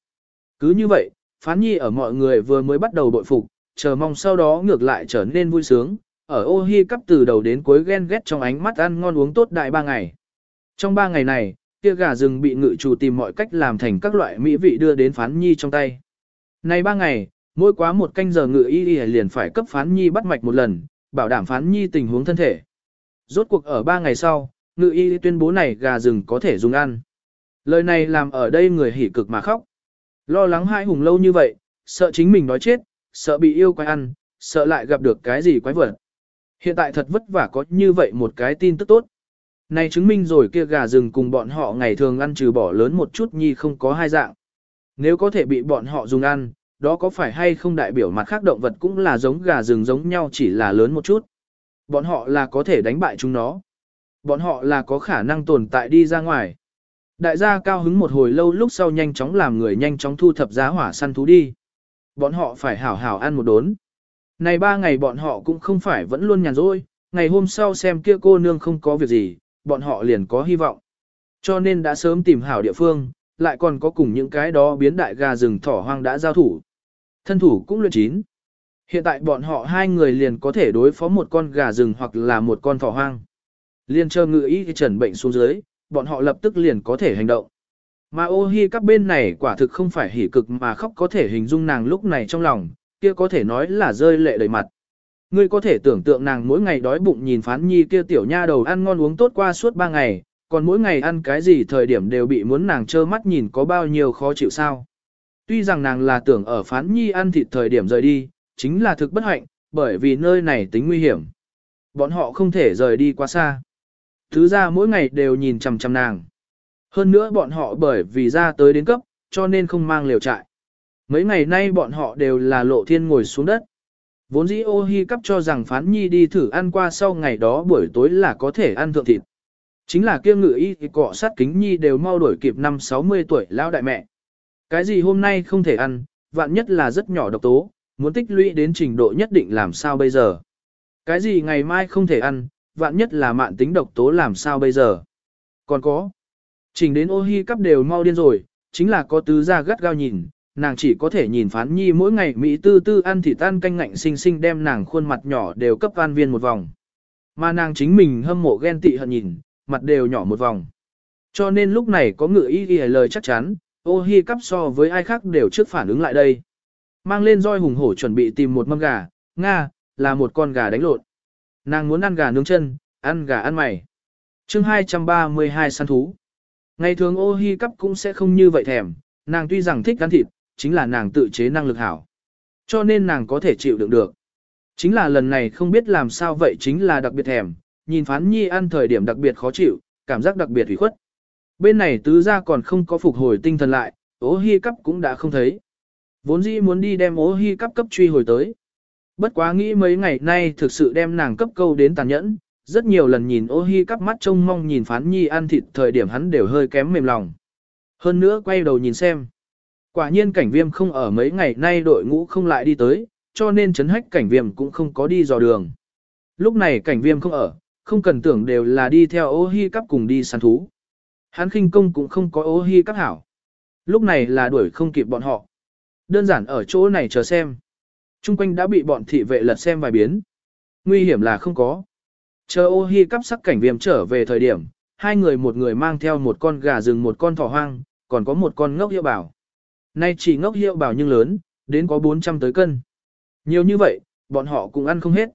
Speaker 1: Cứ như vậy, phán nhi ở mọi người vừa mới bắt đầu bội phục, chờ mong sau đó ngược lại trở nên vui sướng, ở ô hi cắp từ đầu đến cuối ghen ghét trong ánh mắt ăn ngon uống tốt đại ba ngày. Trong ba ngày này, kia gà rừng bị ngự chủ tìm mọi cách làm thành các loại mỹ vị đưa đến phán nhi trong tay. Này ba ngày, mỗi quá một canh giờ ngự y y liền phải cấp phán nhi bắt mạch một lần, bảo đảm phán nhi tình huống thân thể. Rốt cuộc ở ba ngày sau, ngự y tuyên bố này gà rừng có thể dùng ăn. Lời này làm ở đây người hỉ cực mà khóc. Lo lắng hai hùng lâu như vậy, sợ chính mình đói chết, sợ bị yêu quái ăn, sợ lại gặp được cái gì quái vật. Hiện tại thật vất vả có như vậy một cái tin tức tốt. Này chứng minh rồi kia gà rừng cùng bọn họ ngày thường ăn trừ bỏ lớn một chút nhi không có hai dạng. Nếu có thể bị bọn họ dùng ăn, đó có phải hay không đại biểu mặt khác động vật cũng là giống gà rừng giống nhau chỉ là lớn một chút. Bọn họ là có thể đánh bại chúng nó. Bọn họ là có khả năng tồn tại đi ra ngoài. Đại gia cao hứng một hồi lâu lúc sau nhanh chóng làm người nhanh chóng thu thập giá hỏa săn thú đi. Bọn họ phải hảo hảo ăn một đốn. Này ba ngày bọn họ cũng không phải vẫn luôn nhàn rỗi, ngày hôm sau xem kia cô nương không có việc gì, bọn họ liền có hy vọng. Cho nên đã sớm tìm hảo địa phương, lại còn có cùng những cái đó biến đại gà rừng thỏ hoang đã giao thủ. Thân thủ cũng luyện chín. Hiện tại bọn họ hai người liền có thể đối phó một con gà rừng hoặc là một con thỏ hoang. Liên chờ ngự ý trần bệnh xuống dưới, bọn họ lập tức liền có thể hành động. Mà ô hi các bên này quả thực không phải hỉ cực mà khóc có thể hình dung nàng lúc này trong lòng, kia có thể nói là rơi lệ đầy mặt. Ngươi có thể tưởng tượng nàng mỗi ngày đói bụng nhìn phán nhi kia tiểu nha đầu ăn ngon uống tốt qua suốt ba ngày, còn mỗi ngày ăn cái gì thời điểm đều bị muốn nàng trơ mắt nhìn có bao nhiêu khó chịu sao. Tuy rằng nàng là tưởng ở phán nhi ăn thịt thời điểm rời đi, chính là thực bất hạnh, bởi vì nơi này tính nguy hiểm. Bọn họ không thể rời đi quá xa. Thứ ra mỗi ngày đều nhìn chằm chằm nàng. Hơn nữa bọn họ bởi vì ra tới đến cấp, cho nên không mang liều trại. Mấy ngày nay bọn họ đều là lộ thiên ngồi xuống đất. Vốn dĩ ô hi cắp cho rằng phán nhi đi thử ăn qua sau ngày đó buổi tối là có thể ăn thượng thịt. Chính là kia ngự y thì cọ sát kính nhi đều mau đuổi kịp năm 60 tuổi lão đại mẹ. Cái gì hôm nay không thể ăn, vạn nhất là rất nhỏ độc tố, muốn tích lũy đến trình độ nhất định làm sao bây giờ. Cái gì ngày mai không thể ăn, vạn nhất là mạn tính độc tố làm sao bây giờ. Còn có, trình đến ô hi cắp đều mau điên rồi, chính là có tứ gia gắt gao nhìn, nàng chỉ có thể nhìn phán nhi mỗi ngày Mỹ tư tư ăn thịt tan canh ngạnh xinh xinh đem nàng khuôn mặt nhỏ đều cấp an viên một vòng. Mà nàng chính mình hâm mộ ghen tị hận nhìn, mặt đều nhỏ một vòng. Cho nên lúc này có ngựa ý ghi lời chắc chắn, ô hi cắp so với ai khác đều trước phản ứng lại đây. Mang lên roi hùng hổ chuẩn bị tìm một mâm gà, Nga, là một con gà đánh lộn. Nàng muốn ăn gà nướng chân, ăn gà ăn mày. chương 232 săn thú. Ngày thường ô hi cắp cũng sẽ không như vậy thèm, nàng tuy rằng thích ăn thịt, chính là nàng tự chế năng lực hảo. Cho nên nàng có thể chịu đựng được. Chính là lần này không biết làm sao vậy chính là đặc biệt thèm, nhìn phán nhi ăn thời điểm đặc biệt khó chịu, cảm giác đặc biệt hủy khuất. Bên này tứ gia còn không có phục hồi tinh thần lại, ố hi cắp cũng đã không thấy. Vốn dĩ muốn đi đem ố hi cắp cấp truy hồi tới. Bất quá nghĩ mấy ngày nay thực sự đem nàng cấp câu đến tàn nhẫn, rất nhiều lần nhìn ô hi cắp mắt trông mong nhìn phán nhi ăn thịt thời điểm hắn đều hơi kém mềm lòng. Hơn nữa quay đầu nhìn xem. Quả nhiên cảnh viêm không ở mấy ngày nay đội ngũ không lại đi tới, cho nên chấn hách cảnh viêm cũng không có đi dò đường. Lúc này cảnh viêm không ở, không cần tưởng đều là đi theo ô hi cắp cùng đi săn thú. Hán khinh công cũng không có ô hi cắp hảo. Lúc này là đuổi không kịp bọn họ. Đơn giản ở chỗ này chờ xem. Trung quanh đã bị bọn thị vệ lật xem vài biến. Nguy hiểm là không có. Chờ ô hi cắp sắc cảnh viêm trở về thời điểm, hai người một người mang theo một con gà rừng một con thỏ hoang, còn có một con ngốc hiệu bảo. Nay chỉ ngốc hiệu bảo nhưng lớn, đến có 400 tới cân. Nhiều như vậy, bọn họ cũng ăn không hết.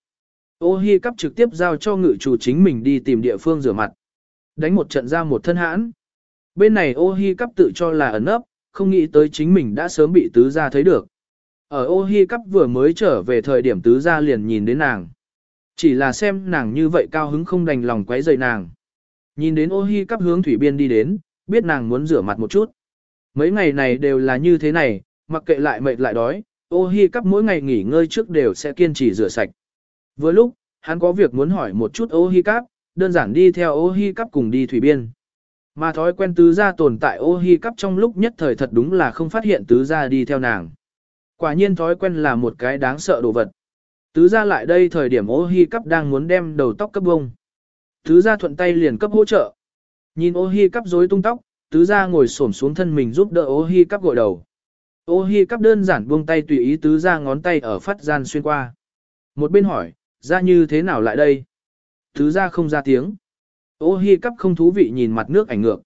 Speaker 1: Ô hi cắp trực tiếp giao cho ngự chủ chính mình đi tìm địa phương rửa mặt. Đánh một trận ra một thân hãn. Bên này ô hi cắp tự cho là ẩn ấp, không nghĩ tới chính mình đã sớm bị tứ gia thấy được. Ở ô hi cắp vừa mới trở về thời điểm tứ gia liền nhìn đến nàng. Chỉ là xem nàng như vậy cao hứng không đành lòng quấy rầy nàng. Nhìn đến ô hi cắp hướng thủy biên đi đến, biết nàng muốn rửa mặt một chút. Mấy ngày này đều là như thế này, mặc kệ lại mệt lại đói, ô hi cắp mỗi ngày nghỉ ngơi trước đều sẽ kiên trì rửa sạch. Vừa lúc, hắn có việc muốn hỏi một chút ô hi cắp, đơn giản đi theo ô hi cắp cùng đi thủy biên. Mà thói quen tứ gia tồn tại ô hi cắp trong lúc nhất thời thật đúng là không phát hiện tứ gia đi theo nàng. Quả nhiên thói quen là một cái đáng sợ đồ vật. Tứ gia lại đây thời điểm ô hi cắp đang muốn đem đầu tóc cấp bông. Tứ gia thuận tay liền cấp hỗ trợ. Nhìn ô hi cắp rối tung tóc, tứ gia ngồi xổm xuống thân mình giúp đỡ ô hi cắp gội đầu. Ô hi cắp đơn giản buông tay tùy ý tứ gia ngón tay ở phát gian xuyên qua. Một bên hỏi, ra như thế nào lại đây? Tứ gia không ra tiếng. Ô hi cắp không thú vị nhìn mặt nước ảnh ngược.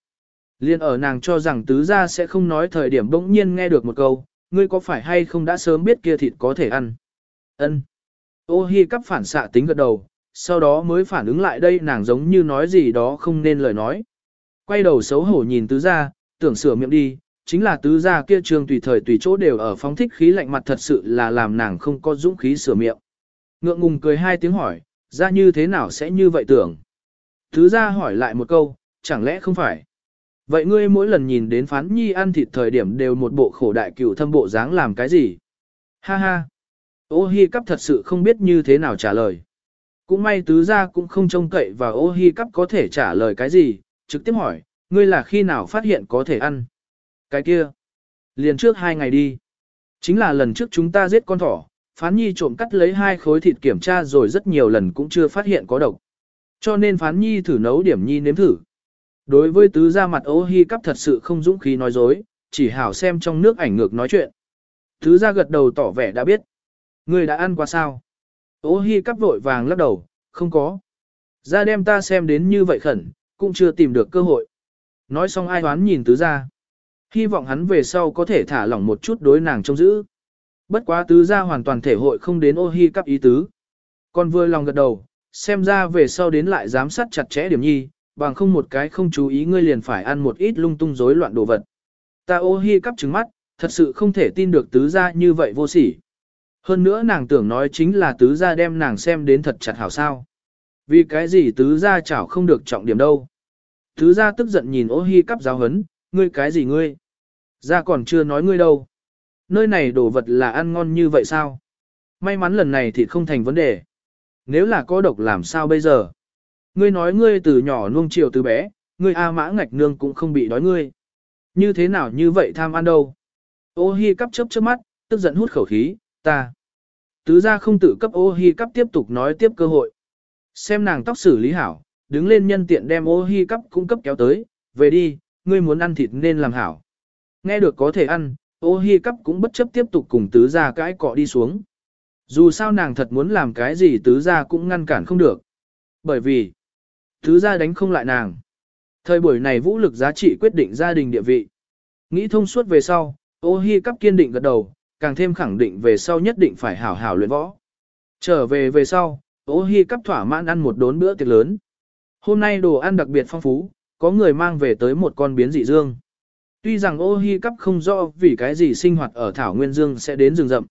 Speaker 1: Liên ở nàng cho rằng tứ gia sẽ không nói thời điểm bỗng nhiên nghe được một câu, ngươi có phải hay không đã sớm biết kia thịt có thể ăn? Ân. Ô hi cắp phản xạ tính gật đầu, sau đó mới phản ứng lại đây nàng giống như nói gì đó không nên lời nói. Quay đầu xấu hổ nhìn tứ gia, tưởng sửa miệng đi, chính là tứ gia kia trường tùy thời tùy chỗ đều ở phóng thích khí lạnh mặt thật sự là làm nàng không có dũng khí sửa miệng. Ngượng ngùng cười hai tiếng hỏi, ra như thế nào sẽ như vậy tưởng. tứ gia hỏi lại một câu, chẳng lẽ không phải. Vậy ngươi mỗi lần nhìn đến phán nhi ăn thịt thời điểm đều một bộ khổ đại cửu thâm bộ dáng làm cái gì? Ha ha! Ô hi cắp thật sự không biết như thế nào trả lời. Cũng may tứ gia cũng không trông cậy và ô hi cắp có thể trả lời cái gì, trực tiếp hỏi, ngươi là khi nào phát hiện có thể ăn? Cái kia! Liền trước hai ngày đi. Chính là lần trước chúng ta giết con thỏ, phán nhi trộm cắt lấy hai khối thịt kiểm tra rồi rất nhiều lần cũng chưa phát hiện có độc. Cho nên phán nhi thử nấu điểm nhi nếm thử. Đối với tứ gia mặt ô hi cắp thật sự không dũng khí nói dối, chỉ hảo xem trong nước ảnh ngược nói chuyện. Tứ gia gật đầu tỏ vẻ đã biết. Người đã ăn qua sao? Ô hi cắp vội vàng lắc đầu, không có. Ra đem ta xem đến như vậy khẩn, cũng chưa tìm được cơ hội. Nói xong ai đoán nhìn tứ gia. Hy vọng hắn về sau có thể thả lỏng một chút đối nàng trông giữ. Bất quá tứ gia hoàn toàn thể hội không đến ô hi cắp ý tứ. Còn vừa lòng gật đầu, xem ra về sau đến lại giám sát chặt chẽ điểm nhi, bằng không một cái không chú ý ngươi liền phải ăn một ít lung tung rối loạn đồ vật. Ta ô hi cắp trứng mắt, thật sự không thể tin được tứ gia như vậy vô sỉ. Hơn nữa nàng tưởng nói chính là tứ gia đem nàng xem đến thật chặt hảo sao. Vì cái gì tứ gia chảo không được trọng điểm đâu. Tứ gia tức giận nhìn ô hi cắp giáo hấn, ngươi cái gì ngươi? Gia còn chưa nói ngươi đâu. Nơi này đồ vật là ăn ngon như vậy sao? May mắn lần này thì không thành vấn đề. Nếu là có độc làm sao bây giờ? Ngươi nói ngươi từ nhỏ nuông chiều từ bé, ngươi A mã ngạch nương cũng không bị đói ngươi. Như thế nào như vậy tham ăn đâu? Ô hi cắp chớp chớp mắt, tức giận hút khẩu khí, ta. Tứ gia không tự cấp ô hi cắp tiếp tục nói tiếp cơ hội. Xem nàng tóc xử lý hảo, đứng lên nhân tiện đem ô hi cắp cung cấp kéo tới, về đi, ngươi muốn ăn thịt nên làm hảo. Nghe được có thể ăn, ô hi cắp cũng bất chấp tiếp tục cùng tứ gia cãi cọ đi xuống. Dù sao nàng thật muốn làm cái gì tứ gia cũng ngăn cản không được. Bởi vì, tứ gia đánh không lại nàng. Thời buổi này vũ lực giá trị quyết định gia đình địa vị. Nghĩ thông suốt về sau, ô hi cắp kiên định gật đầu, càng thêm khẳng định về sau nhất định phải hảo hảo luyện võ. Trở về về sau, ô hi cắp thỏa mãn ăn một đốn bữa tiệc lớn. Hôm nay đồ ăn đặc biệt phong phú, có người mang về tới một con biến dị dương. Tuy rằng ô hi cắp không rõ vì cái gì sinh hoạt ở Thảo Nguyên Dương sẽ đến rừng rậm.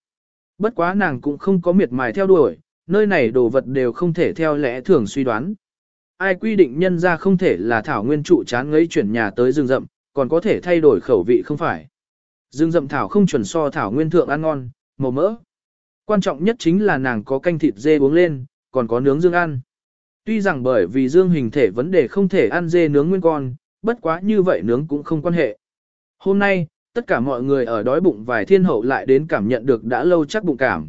Speaker 1: Bất quá nàng cũng không có miệt mài theo đuổi, nơi này đồ vật đều không thể theo lẽ thường suy đoán. Ai quy định nhân ra không thể là Thảo Nguyên trụ chán ngấy chuyển nhà tới rừng rậm, còn có thể thay đổi khẩu vị không phải. Rừng rậm thảo không chuẩn so thảo nguyên thượng ăn ngon, màu mỡ. Quan trọng nhất chính là nàng có canh thịt dê uống lên, còn có nướng dương ăn. Tuy rằng bởi vì dương hình thể vấn đề không thể ăn dê nướng nguyên con, bất quá như vậy nướng cũng không quan hệ. Hôm nay, tất cả mọi người ở đói bụng vài thiên hậu lại đến cảm nhận được đã lâu chắc bụng cảm.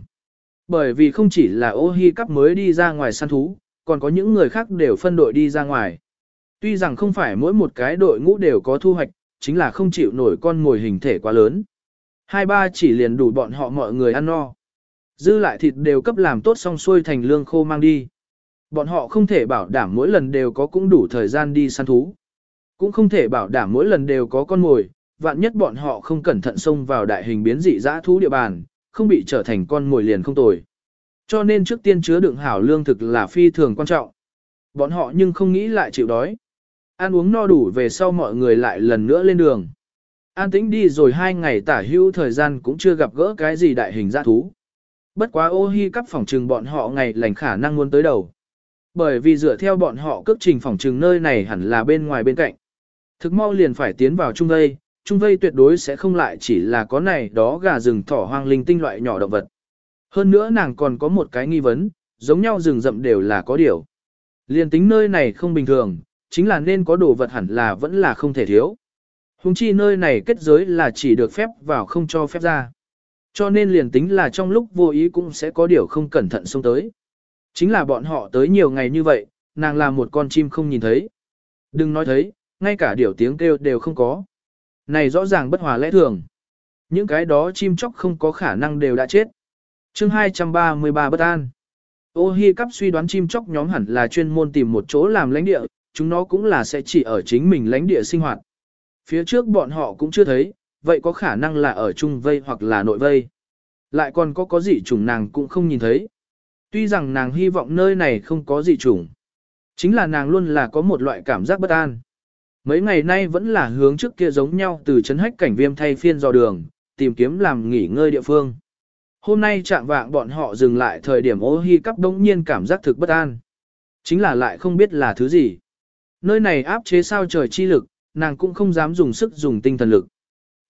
Speaker 1: Bởi vì không chỉ là ô hi cắp mới đi ra ngoài săn thú, còn có những người khác đều phân đội đi ra ngoài. Tuy rằng không phải mỗi một cái đội ngũ đều có thu hoạch, chính là không chịu nổi con ngồi hình thể quá lớn. Hai ba chỉ liền đủ bọn họ mọi người ăn no. Dư lại thịt đều cấp làm tốt xong xuôi thành lương khô mang đi. Bọn họ không thể bảo đảm mỗi lần đều có cũng đủ thời gian đi săn thú. Cũng không thể bảo đảm mỗi lần đều có con mồi, vạn nhất bọn họ không cẩn thận xông vào đại hình biến dị dã thú địa bàn, không bị trở thành con mồi liền không tồi. Cho nên trước tiên chứa đựng hảo lương thực là phi thường quan trọng. Bọn họ nhưng không nghĩ lại chịu đói. Ăn uống no đủ về sau mọi người lại lần nữa lên đường. An tĩnh đi rồi hai ngày tả hữu thời gian cũng chưa gặp gỡ cái gì đại hình dã thú. Bất quá ô hi cắp phòng trừng bọn họ ngày lành khả năng muốn tới đầu. Bởi vì dựa theo bọn họ cước trình phòng trừng nơi này hẳn là bên ngoài bên cạnh. Thực mau liền phải tiến vào trung vây, trung vây tuyệt đối sẽ không lại chỉ là có này đó gà rừng thỏ hoang linh tinh loại nhỏ động vật. Hơn nữa nàng còn có một cái nghi vấn, giống nhau rừng rậm đều là có điều. liền tính nơi này không bình thường, chính là nên có đồ vật hẳn là vẫn là không thể thiếu. Hùng chi nơi này kết giới là chỉ được phép vào không cho phép ra. Cho nên liền tính là trong lúc vô ý cũng sẽ có điều không cẩn thận xông tới. Chính là bọn họ tới nhiều ngày như vậy, nàng là một con chim không nhìn thấy. Đừng nói thấy, ngay cả điều tiếng kêu đều không có. Này rõ ràng bất hòa lẽ thường. Những cái đó chim chóc không có khả năng đều đã chết. chương 233 bất an. Ô hi cắp suy đoán chim chóc nhóm hẳn là chuyên môn tìm một chỗ làm lãnh địa, chúng nó cũng là sẽ chỉ ở chính mình lãnh địa sinh hoạt. Phía trước bọn họ cũng chưa thấy, vậy có khả năng là ở trung vây hoặc là nội vây. Lại còn có có gì chủng nàng cũng không nhìn thấy. Tuy rằng nàng hy vọng nơi này không có gì chủng. Chính là nàng luôn là có một loại cảm giác bất an. Mấy ngày nay vẫn là hướng trước kia giống nhau từ chấn hách cảnh viêm thay phiên dò đường, tìm kiếm làm nghỉ ngơi địa phương. Hôm nay chạm vạng bọn họ dừng lại thời điểm ô hi cắp đông nhiên cảm giác thực bất an. Chính là lại không biết là thứ gì. Nơi này áp chế sao trời chi lực, nàng cũng không dám dùng sức dùng tinh thần lực.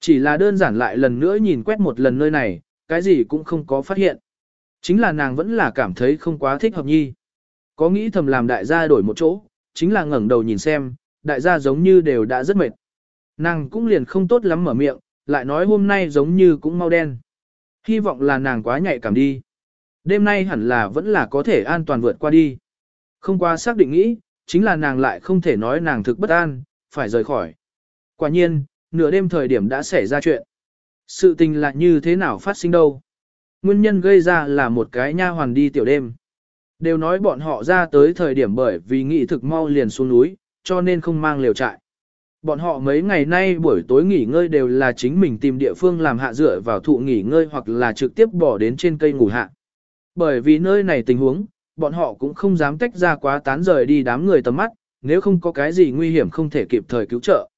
Speaker 1: Chỉ là đơn giản lại lần nữa nhìn quét một lần nơi này, cái gì cũng không có phát hiện. Chính là nàng vẫn là cảm thấy không quá thích hợp nhi. Có nghĩ thầm làm đại gia đổi một chỗ, chính là ngẩng đầu nhìn xem, đại gia giống như đều đã rất mệt. Nàng cũng liền không tốt lắm mở miệng, lại nói hôm nay giống như cũng mau đen. Hy vọng là nàng quá nhạy cảm đi. Đêm nay hẳn là vẫn là có thể an toàn vượt qua đi. Không qua xác định nghĩ, chính là nàng lại không thể nói nàng thực bất an, phải rời khỏi. Quả nhiên, nửa đêm thời điểm đã xảy ra chuyện. Sự tình là như thế nào phát sinh đâu? Nguyên nhân gây ra là một cái nha hoàn đi tiểu đêm. Đều nói bọn họ ra tới thời điểm bởi vì nghị thực mau liền xuống núi, cho nên không mang liều trại. Bọn họ mấy ngày nay buổi tối nghỉ ngơi đều là chính mình tìm địa phương làm hạ dựa vào thụ nghỉ ngơi hoặc là trực tiếp bỏ đến trên cây ngủ hạ. Bởi vì nơi này tình huống, bọn họ cũng không dám tách ra quá tán rời đi đám người tầm mắt, nếu không có cái gì nguy hiểm không thể kịp thời cứu trợ.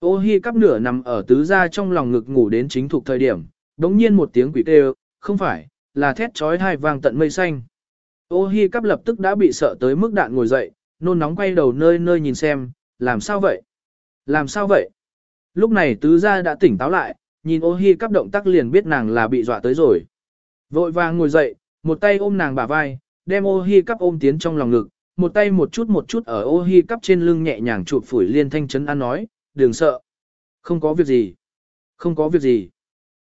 Speaker 1: Ô hi cắp nửa nằm ở tứ gia trong lòng ngực ngủ đến chính thuộc thời điểm, đống nhiên một tiếng quỷ kêu, không phải, là thét trói hai vang tận mây xanh. Ô hi cắp lập tức đã bị sợ tới mức đạn ngồi dậy, nôn nóng quay đầu nơi nơi nhìn xem, làm sao vậy? Làm sao vậy? Lúc này tứ gia đã tỉnh táo lại, nhìn ô hi cắp động tác liền biết nàng là bị dọa tới rồi. Vội vàng ngồi dậy, một tay ôm nàng bả vai, đem ô hi cắp ôm tiến trong lòng ngực, một tay một chút một chút ở ô hi cắp trên lưng nhẹ nhàng chụp phủi liên thanh chấn an nói, đừng sợ. Không có việc gì. Không có việc gì.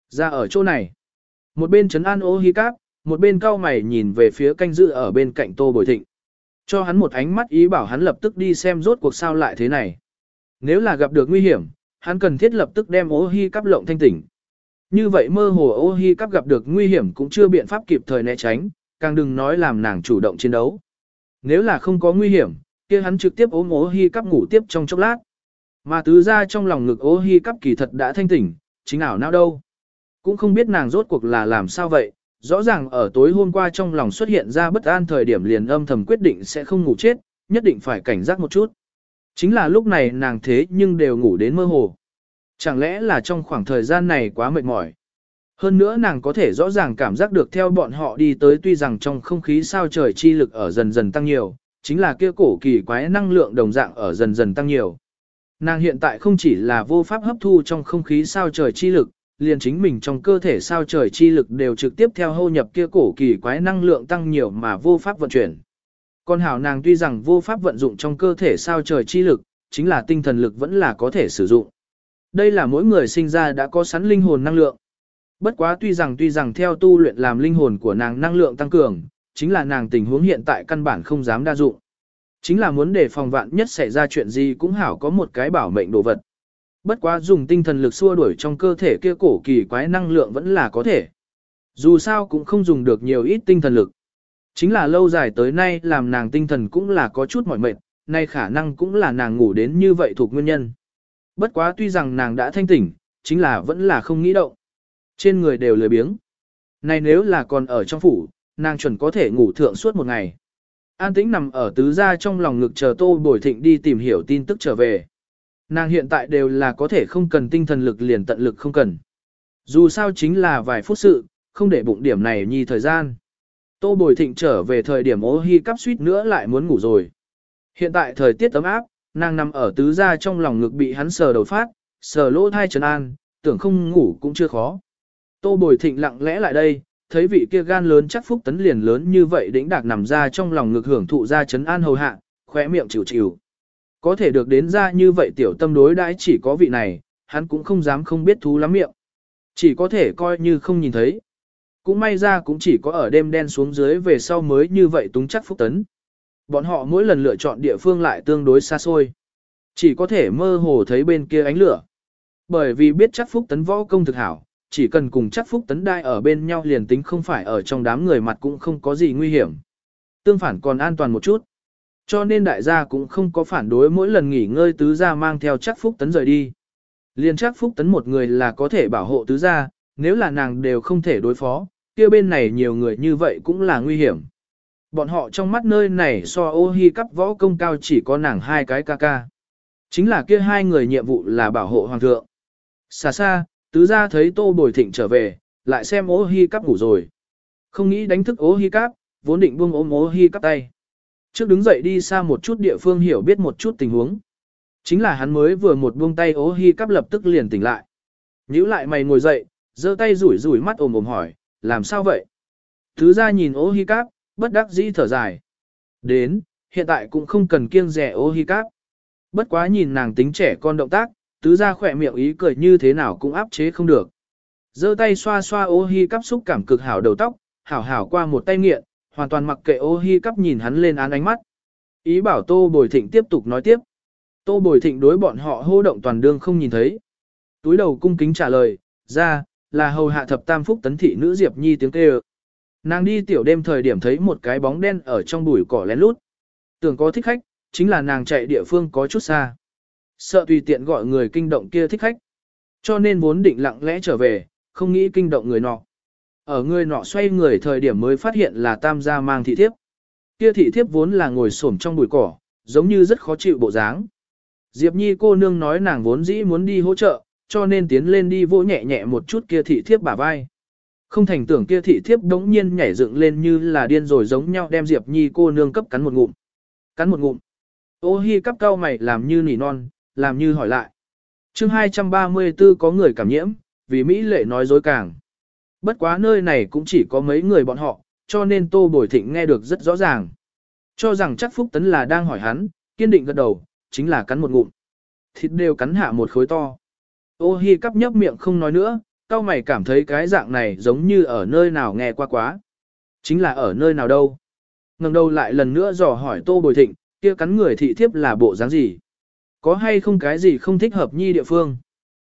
Speaker 1: Ra ở chỗ này. Một bên chấn an ô hi cáp, một bên cao mày nhìn về phía canh dự ở bên cạnh tô bồi thịnh. Cho hắn một ánh mắt ý bảo hắn lập tức đi xem rốt cuộc sao lại thế này. Nếu là gặp được nguy hiểm, hắn cần thiết lập tức đem ô hi cáp lộng thanh tỉnh. Như vậy mơ hồ ô hi cáp gặp được nguy hiểm cũng chưa biện pháp kịp thời né tránh, càng đừng nói làm nàng chủ động chiến đấu. Nếu là không có nguy hiểm, kia hắn trực tiếp ôm ô hi cáp ngủ tiếp trong chốc lát. Mà tứ ra trong lòng ngực ô hi cắp kỳ thật đã thanh tỉnh, chính ảo nào đâu. Cũng không biết nàng rốt cuộc là làm sao vậy, rõ ràng ở tối hôm qua trong lòng xuất hiện ra bất an thời điểm liền âm thầm quyết định sẽ không ngủ chết, nhất định phải cảnh giác một chút. Chính là lúc này nàng thế nhưng đều ngủ đến mơ hồ. Chẳng lẽ là trong khoảng thời gian này quá mệt mỏi. Hơn nữa nàng có thể rõ ràng cảm giác được theo bọn họ đi tới tuy rằng trong không khí sao trời chi lực ở dần dần tăng nhiều, chính là kia cổ kỳ quái năng lượng đồng dạng ở dần dần tăng nhiều. Nàng hiện tại không chỉ là vô pháp hấp thu trong không khí sao trời chi lực, liền chính mình trong cơ thể sao trời chi lực đều trực tiếp theo hô nhập kia cổ kỳ quái năng lượng tăng nhiều mà vô pháp vận chuyển. Còn hảo nàng tuy rằng vô pháp vận dụng trong cơ thể sao trời chi lực, chính là tinh thần lực vẫn là có thể sử dụng. Đây là mỗi người sinh ra đã có sẵn linh hồn năng lượng. Bất quá tuy rằng tuy rằng theo tu luyện làm linh hồn của nàng năng lượng tăng cường, chính là nàng tình huống hiện tại căn bản không dám đa dụng. Chính là muốn để phòng vạn nhất xảy ra chuyện gì cũng hảo có một cái bảo mệnh đồ vật. Bất quá dùng tinh thần lực xua đuổi trong cơ thể kia cổ kỳ quái năng lượng vẫn là có thể. Dù sao cũng không dùng được nhiều ít tinh thần lực. Chính là lâu dài tới nay làm nàng tinh thần cũng là có chút mỏi mệt, nay khả năng cũng là nàng ngủ đến như vậy thuộc nguyên nhân. Bất quá tuy rằng nàng đã thanh tỉnh, chính là vẫn là không nghĩ động. Trên người đều lười biếng. Này nếu là còn ở trong phủ, nàng chuẩn có thể ngủ thượng suốt một ngày. An tĩnh nằm ở tứ gia trong lòng ngực chờ tô bồi thịnh đi tìm hiểu tin tức trở về. Nàng hiện tại đều là có thể không cần tinh thần lực liền tận lực không cần. Dù sao chính là vài phút sự, không để bụng điểm này nhi thời gian. Tô Bồi Thịnh trở về thời điểm ô hi cắp suýt nữa lại muốn ngủ rồi. Hiện tại thời tiết ấm áp, nàng nằm ở tứ gia trong lòng ngực bị hắn sờ đầu phát, sờ lỗ thai Trần an, tưởng không ngủ cũng chưa khó. Tô Bồi Thịnh lặng lẽ lại đây, thấy vị kia gan lớn chắc phúc tấn liền lớn như vậy đĩnh đạc nằm ra trong lòng ngực hưởng thụ ra chấn an hầu hạ, khóe miệng chịu chịu. Có thể được đến ra như vậy tiểu tâm đối đãi chỉ có vị này, hắn cũng không dám không biết thú lắm miệng. Chỉ có thể coi như không nhìn thấy. Cũng may ra cũng chỉ có ở đêm đen xuống dưới về sau mới như vậy túng chắc phúc tấn. Bọn họ mỗi lần lựa chọn địa phương lại tương đối xa xôi. Chỉ có thể mơ hồ thấy bên kia ánh lửa. Bởi vì biết chắc phúc tấn võ công thực hảo, chỉ cần cùng chắc phúc tấn đai ở bên nhau liền tính không phải ở trong đám người mặt cũng không có gì nguy hiểm. Tương phản còn an toàn một chút. Cho nên đại gia cũng không có phản đối mỗi lần nghỉ ngơi tứ gia mang theo chắc phúc tấn rời đi. Liên chắc phúc tấn một người là có thể bảo hộ tứ gia, nếu là nàng đều không thể đối phó, kia bên này nhiều người như vậy cũng là nguy hiểm. Bọn họ trong mắt nơi này so ô hi cắp võ công cao chỉ có nàng hai cái ca ca. Chính là kia hai người nhiệm vụ là bảo hộ hoàng thượng. Xa xa, tứ gia thấy tô bồi thịnh trở về, lại xem ố hi cắp ngủ rồi. Không nghĩ đánh thức ố hi cắp, vốn định buông ôm ố hi cắp tay. Trước đứng dậy đi xa một chút địa phương hiểu biết một chút tình huống. Chính là hắn mới vừa một buông tay ố hi cắp lập tức liền tỉnh lại. Nhíu lại mày ngồi dậy, giơ tay rủi rủi mắt ồm ồm hỏi, làm sao vậy? Thứ ra nhìn ố hi cắp, bất đắc dĩ thở dài. Đến, hiện tại cũng không cần kiêng rẻ ố hi cắp. Bất quá nhìn nàng tính trẻ con động tác, tứ ra khỏe miệng ý cười như thế nào cũng áp chế không được. giơ tay xoa xoa ô hi cắp xúc cảm cực hảo đầu tóc, hảo hảo qua một tay nghiện, hoàn toàn mặc kệ ô hi cắp nhìn hắn lên án ánh mắt. Ý bảo Tô Bồi Thịnh tiếp tục nói tiếp. Tô Bồi Thịnh đối bọn họ hô động toàn đương không nhìn thấy. Túi đầu cung kính trả lời, ra, là hầu hạ thập tam phúc tấn thị nữ Diệp Nhi tiếng kêu. Nàng đi tiểu đêm thời điểm thấy một cái bóng đen ở trong bụi cỏ lén lút. Tưởng có thích khách, chính là nàng chạy địa phương có chút xa. Sợ tùy tiện gọi người kinh động kia thích khách. Cho nên vốn định lặng lẽ trở về, không nghĩ kinh động người nọ. Ở người nọ xoay người thời điểm mới phát hiện là tam gia mang thị thiếp. Kia thị thiếp vốn là ngồi xổm trong bụi cỏ, giống như rất khó chịu bộ dáng. Diệp Nhi cô nương nói nàng vốn dĩ muốn đi hỗ trợ, cho nên tiến lên đi vỗ nhẹ nhẹ một chút kia thị thiếp bả vai. Không thành tưởng kia thị thiếp đống nhiên nhảy dựng lên như là điên rồi giống nhau đem Diệp Nhi cô nương cấp cắn một ngụm. Cắn một ngụm. Ô hi cắp cao mày làm như nỉ non, làm như hỏi lại. chương 234 có người cảm nhiễm, vì Mỹ lệ nói dối càng. Bất quá nơi này cũng chỉ có mấy người bọn họ, cho nên Tô Bồi Thịnh nghe được rất rõ ràng. Cho rằng chắc Phúc Tấn là đang hỏi hắn, kiên định gật đầu, chính là cắn một ngụm. Thịt đều cắn hạ một khối to. Ô hi cắp nhấp miệng không nói nữa, cao mày cảm thấy cái dạng này giống như ở nơi nào nghe qua quá. Chính là ở nơi nào đâu. ngẩng đầu lại lần nữa dò hỏi Tô Bồi Thịnh, kia cắn người thị thiếp là bộ dáng gì? Có hay không cái gì không thích hợp nhi địa phương?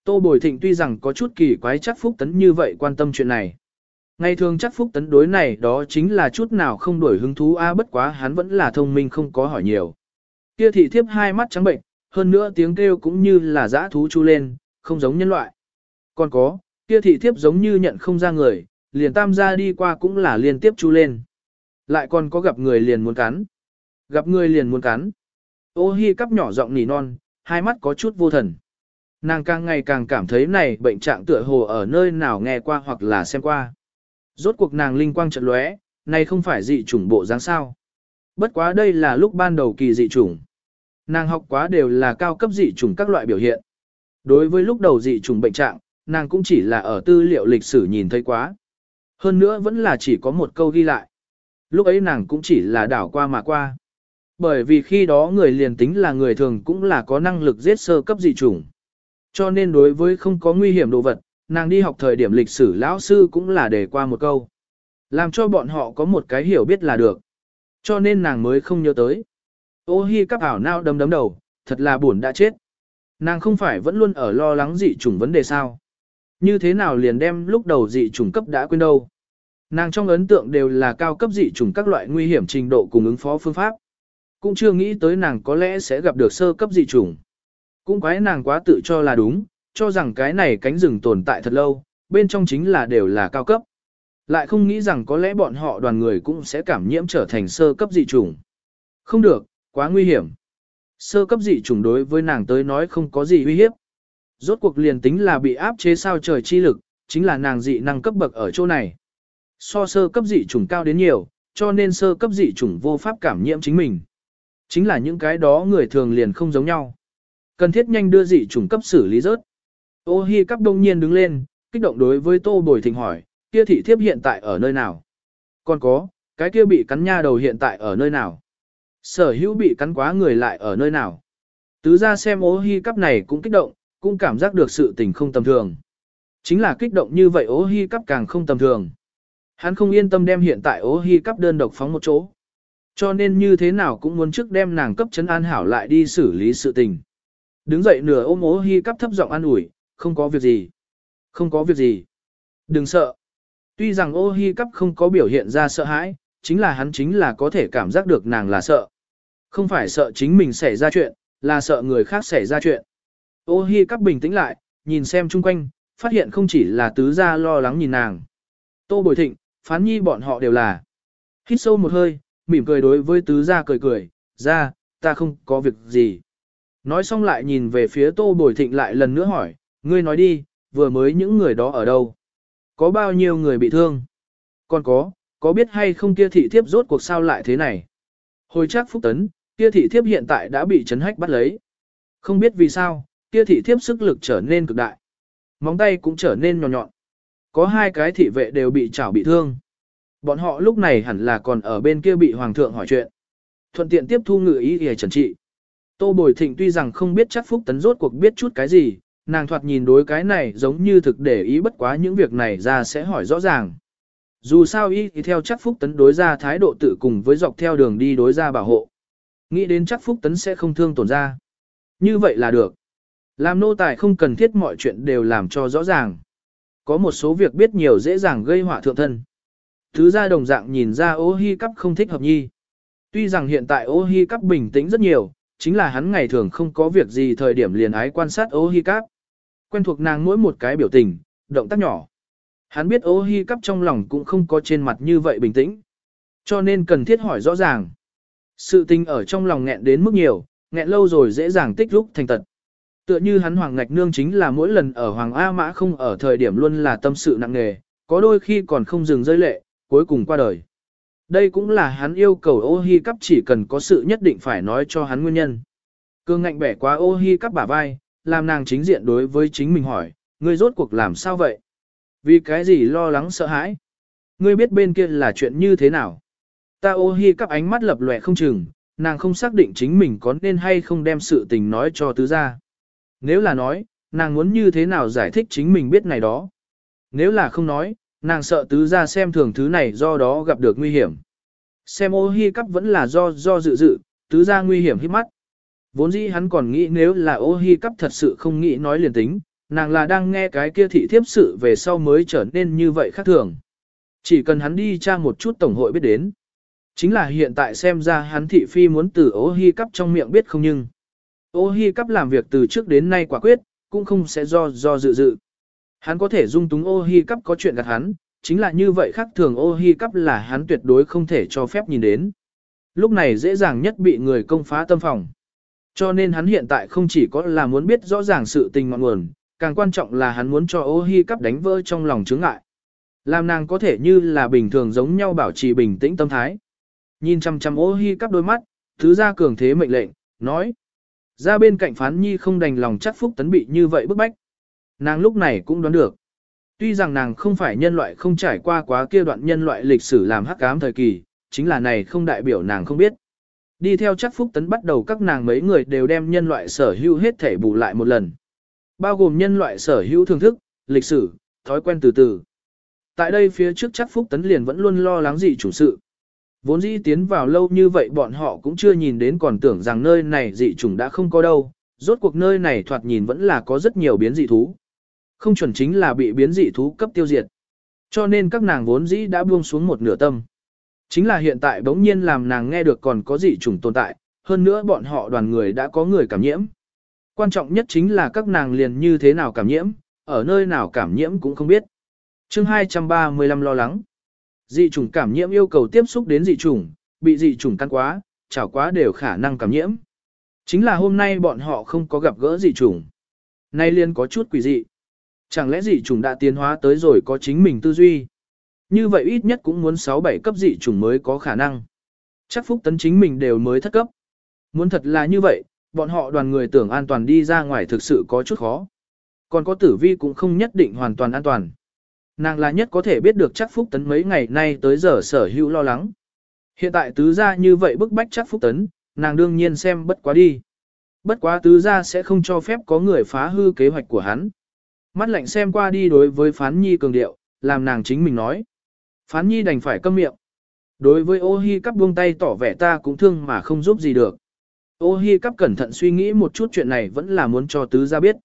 Speaker 1: Tô Bồi Thịnh tuy rằng có chút kỳ quái chắc Phúc Tấn như vậy quan tâm chuyện này. Ngày thường chắc Phúc Tấn đối này đó chính là chút nào không đổi hứng thú a bất quá hắn vẫn là thông minh không có hỏi nhiều. Kia thị thiếp hai mắt trắng bệnh, hơn nữa tiếng kêu cũng như là dã thú chu lên, không giống nhân loại. Còn có, kia thị thiếp giống như nhận không ra người, liền tam gia đi qua cũng là liên tiếp chu lên. Lại còn có gặp người liền muốn cắn. Gặp người liền muốn cắn. Ô hi cắp nhỏ giọng nỉ non, hai mắt có chút vô thần. Nàng càng ngày càng cảm thấy này bệnh trạng tựa hồ ở nơi nào nghe qua hoặc là xem qua. Rốt cuộc nàng linh quang trận lóe, này không phải dị chủng bộ dáng sao. Bất quá đây là lúc ban đầu kỳ dị chủng. Nàng học quá đều là cao cấp dị chủng các loại biểu hiện. Đối với lúc đầu dị chủng bệnh trạng, nàng cũng chỉ là ở tư liệu lịch sử nhìn thấy quá. Hơn nữa vẫn là chỉ có một câu ghi lại. Lúc ấy nàng cũng chỉ là đảo qua mà qua. Bởi vì khi đó người liền tính là người thường cũng là có năng lực giết sơ cấp dị chủng. Cho nên đối với không có nguy hiểm đồ vật, nàng đi học thời điểm lịch sử lão sư cũng là để qua một câu. Làm cho bọn họ có một cái hiểu biết là được. Cho nên nàng mới không nhớ tới. Ô hi cắp ảo nao đấm đấm đầu, thật là buồn đã chết. Nàng không phải vẫn luôn ở lo lắng dị chủng vấn đề sao. Như thế nào liền đem lúc đầu dị chủng cấp đã quên đâu. Nàng trong ấn tượng đều là cao cấp dị chủng các loại nguy hiểm trình độ cùng ứng phó phương pháp. Cũng chưa nghĩ tới nàng có lẽ sẽ gặp được sơ cấp dị chủng. Cũng quái nàng quá tự cho là đúng, cho rằng cái này cánh rừng tồn tại thật lâu, bên trong chính là đều là cao cấp. Lại không nghĩ rằng có lẽ bọn họ đoàn người cũng sẽ cảm nhiễm trở thành sơ cấp dị chủng. Không được, quá nguy hiểm. Sơ cấp dị chủng đối với nàng tới nói không có gì uy hiếp. Rốt cuộc liền tính là bị áp chế sao trời chi lực, chính là nàng dị năng cấp bậc ở chỗ này. So sơ cấp dị chủng cao đến nhiều, cho nên sơ cấp dị chủng vô pháp cảm nhiễm chính mình. Chính là những cái đó người thường liền không giống nhau. Cần thiết nhanh đưa dị chủng cấp xử lý rớt. Ô hi cắp đông nhiên đứng lên, kích động đối với tô bồi thịnh hỏi, kia thị thiếp hiện tại ở nơi nào? Còn có, cái kia bị cắn nha đầu hiện tại ở nơi nào? Sở hữu bị cắn quá người lại ở nơi nào? Tứ ra xem ô hi cắp này cũng kích động, cũng cảm giác được sự tình không tầm thường. Chính là kích động như vậy ô hi cắp càng không tầm thường. Hắn không yên tâm đem hiện tại ô hi cắp đơn độc phóng một chỗ. Cho nên như thế nào cũng muốn trước đem nàng cấp chấn an hảo lại đi xử lý sự tình. Đứng dậy nửa ôm ố hi cắp thấp giọng an ủi, không có việc gì. Không có việc gì. Đừng sợ. Tuy rằng ô hi cắp không có biểu hiện ra sợ hãi, chính là hắn chính là có thể cảm giác được nàng là sợ. Không phải sợ chính mình xảy ra chuyện, là sợ người khác xảy ra chuyện. Ô hi cắp bình tĩnh lại, nhìn xem chung quanh, phát hiện không chỉ là tứ gia lo lắng nhìn nàng. Tô bồi thịnh, phán nhi bọn họ đều là. Hít sâu một hơi, mỉm cười đối với tứ gia cười cười, ra, ta không có việc gì. Nói xong lại nhìn về phía tô bồi thịnh lại lần nữa hỏi, ngươi nói đi, vừa mới những người đó ở đâu? Có bao nhiêu người bị thương? Còn có, có biết hay không kia thị thiếp rốt cuộc sao lại thế này? Hồi chắc phúc tấn, kia thị thiếp hiện tại đã bị chấn hách bắt lấy. Không biết vì sao, kia thị thiếp sức lực trở nên cực đại. Móng tay cũng trở nên nhọn nhọn. Có hai cái thị vệ đều bị chảo bị thương. Bọn họ lúc này hẳn là còn ở bên kia bị hoàng thượng hỏi chuyện. Thuận tiện tiếp thu ngự ý để trần trị. Tô Bồi Thịnh tuy rằng không biết chắc Phúc Tấn rốt cuộc biết chút cái gì, nàng thoạt nhìn đối cái này giống như thực để ý bất quá những việc này ra sẽ hỏi rõ ràng. Dù sao y thì theo chắc Phúc Tấn đối ra thái độ tự cùng với dọc theo đường đi đối ra bảo hộ. Nghĩ đến chắc Phúc Tấn sẽ không thương tổn ra. Như vậy là được. Làm nô tài không cần thiết mọi chuyện đều làm cho rõ ràng. Có một số việc biết nhiều dễ dàng gây họa thượng thân. Thứ ra đồng dạng nhìn ra ô hi cắp không thích hợp nhi. Tuy rằng hiện tại ô hi cắp bình tĩnh rất nhiều, chính là hắn ngày thường không có việc gì thời điểm liền ái quan sát ô hi cắp. Quen thuộc nàng mỗi một cái biểu tình, động tác nhỏ. Hắn biết ô hi cắp trong lòng cũng không có trên mặt như vậy bình tĩnh. Cho nên cần thiết hỏi rõ ràng. Sự tình ở trong lòng nghẹn đến mức nhiều, nghẹn lâu rồi dễ dàng tích lúc thành tật. Tựa như hắn Hoàng Ngạch Nương chính là mỗi lần ở Hoàng A Mã không ở thời điểm luôn là tâm sự nặng nề, có đôi khi còn không dừng rơi lệ, cuối cùng qua đời. Đây cũng là hắn yêu cầu ô hi cắp chỉ cần có sự nhất định phải nói cho hắn nguyên nhân. Cương ngạnh bẻ quá ô hi cắp bả vai, làm nàng chính diện đối với chính mình hỏi, ngươi rốt cuộc làm sao vậy? Vì cái gì lo lắng sợ hãi? Ngươi biết bên kia là chuyện như thế nào? Ta ô hi cắp ánh mắt lập lòe không chừng, nàng không xác định chính mình có nên hay không đem sự tình nói cho tứ gia. Nếu là nói, nàng muốn như thế nào giải thích chính mình biết này đó. Nếu là không nói, nàng sợ tứ gia xem thường thứ này do đó gặp được nguy hiểm. Xem ô hi cắp vẫn là do do dự dự, tứ gia nguy hiểm hít mắt. Vốn dĩ hắn còn nghĩ nếu là ô hi cắp thật sự không nghĩ nói liền tính, nàng là đang nghe cái kia thị thiếp sự về sau mới trở nên như vậy khác thường. Chỉ cần hắn đi tra một chút tổng hội biết đến. Chính là hiện tại xem ra hắn thị phi muốn từ ô hi cắp trong miệng biết không nhưng. Ô hi cắp làm việc từ trước đến nay quả quyết, cũng không sẽ do do dự dự. Hắn có thể dung túng ô hi cắp có chuyện gạt hắn, chính là như vậy khác thường ô hi cắp là hắn tuyệt đối không thể cho phép nhìn đến. Lúc này dễ dàng nhất bị người công phá tâm phòng. Cho nên hắn hiện tại không chỉ có là muốn biết rõ ràng sự tình ngọn nguồn, càng quan trọng là hắn muốn cho ô hi cắp đánh vỡ trong lòng chướng ngại. Làm nàng có thể như là bình thường giống nhau bảo trì bình tĩnh tâm thái. Nhìn chăm chăm ô hi cắp đôi mắt, thứ ra cường thế mệnh lệnh, nói. Ra bên cạnh phán nhi không đành lòng chắc phúc tấn bị như vậy bức bách. Nàng lúc này cũng đoán được. Tuy rằng nàng không phải nhân loại không trải qua quá kia đoạn nhân loại lịch sử làm hắc ám thời kỳ, chính là này không đại biểu nàng không biết. Đi theo chắc phúc tấn bắt đầu các nàng mấy người đều đem nhân loại sở hữu hết thể bù lại một lần. Bao gồm nhân loại sở hữu thưởng thức, lịch sử, thói quen từ từ. Tại đây phía trước chắc phúc tấn liền vẫn luôn lo lắng dị chủ sự. Vốn dĩ tiến vào lâu như vậy bọn họ cũng chưa nhìn đến còn tưởng rằng nơi này dị chủng đã không có đâu, rốt cuộc nơi này thoạt nhìn vẫn là có rất nhiều biến dị thú. Không chuẩn chính là bị biến dị thú cấp tiêu diệt. Cho nên các nàng vốn dĩ đã buông xuống một nửa tâm. Chính là hiện tại bỗng nhiên làm nàng nghe được còn có dị chủng tồn tại, hơn nữa bọn họ đoàn người đã có người cảm nhiễm. Quan trọng nhất chính là các nàng liền như thế nào cảm nhiễm, ở nơi nào cảm nhiễm cũng không biết. chương 235 lo lắng. Dị chủng cảm nhiễm yêu cầu tiếp xúc đến dị chủng, bị dị chủng căn quá, chảo quá đều khả năng cảm nhiễm. Chính là hôm nay bọn họ không có gặp gỡ dị chủng. Nay liên có chút quỷ dị. Chẳng lẽ dị chủng đã tiến hóa tới rồi có chính mình tư duy? Như vậy ít nhất cũng muốn 6-7 cấp dị chủng mới có khả năng. Chắc phúc tấn chính mình đều mới thất cấp. Muốn thật là như vậy, bọn họ đoàn người tưởng an toàn đi ra ngoài thực sự có chút khó. Còn có tử vi cũng không nhất định hoàn toàn an toàn. Nàng là nhất có thể biết được chắc phúc tấn mấy ngày nay tới giờ sở hữu lo lắng. Hiện tại tứ gia như vậy bức bách chắc phúc tấn, nàng đương nhiên xem bất quá đi. Bất quá tứ gia sẽ không cho phép có người phá hư kế hoạch của hắn. Mắt lạnh xem qua đi đối với phán nhi cường điệu, làm nàng chính mình nói. Phán nhi đành phải câm miệng. Đối với ô hi cắp buông tay tỏ vẻ ta cũng thương mà không giúp gì được. Ô hi cắp cẩn thận suy nghĩ một chút chuyện này vẫn là muốn cho tứ gia biết.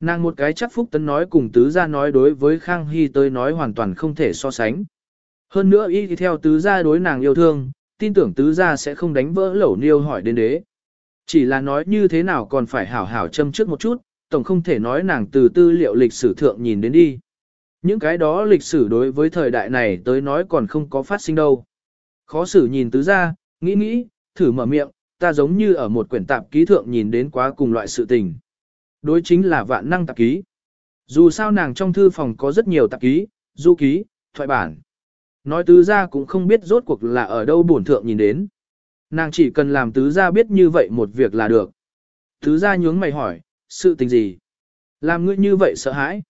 Speaker 1: Nàng một cái chắc phúc tấn nói cùng tứ gia nói đối với Khang Hy tới nói hoàn toàn không thể so sánh. Hơn nữa y thì theo tứ gia đối nàng yêu thương, tin tưởng tứ gia sẽ không đánh vỡ lẩu niêu hỏi đến đế. Chỉ là nói như thế nào còn phải hảo hảo châm trước một chút, tổng không thể nói nàng từ tư liệu lịch sử thượng nhìn đến đi. Những cái đó lịch sử đối với thời đại này tới nói còn không có phát sinh đâu. Khó xử nhìn tứ gia, nghĩ nghĩ, thử mở miệng, ta giống như ở một quyển tạp ký thượng nhìn đến quá cùng loại sự tình. Đối chính là vạn năng tạp ký. Dù sao nàng trong thư phòng có rất nhiều tạp ký, du ký, thoại bản. Nói tứ gia cũng không biết rốt cuộc là ở đâu bổn thượng nhìn đến. Nàng chỉ cần làm tứ gia biết như vậy một việc là được. Tứ gia nhướng mày hỏi, sự tình gì? Làm ngươi như vậy sợ hãi?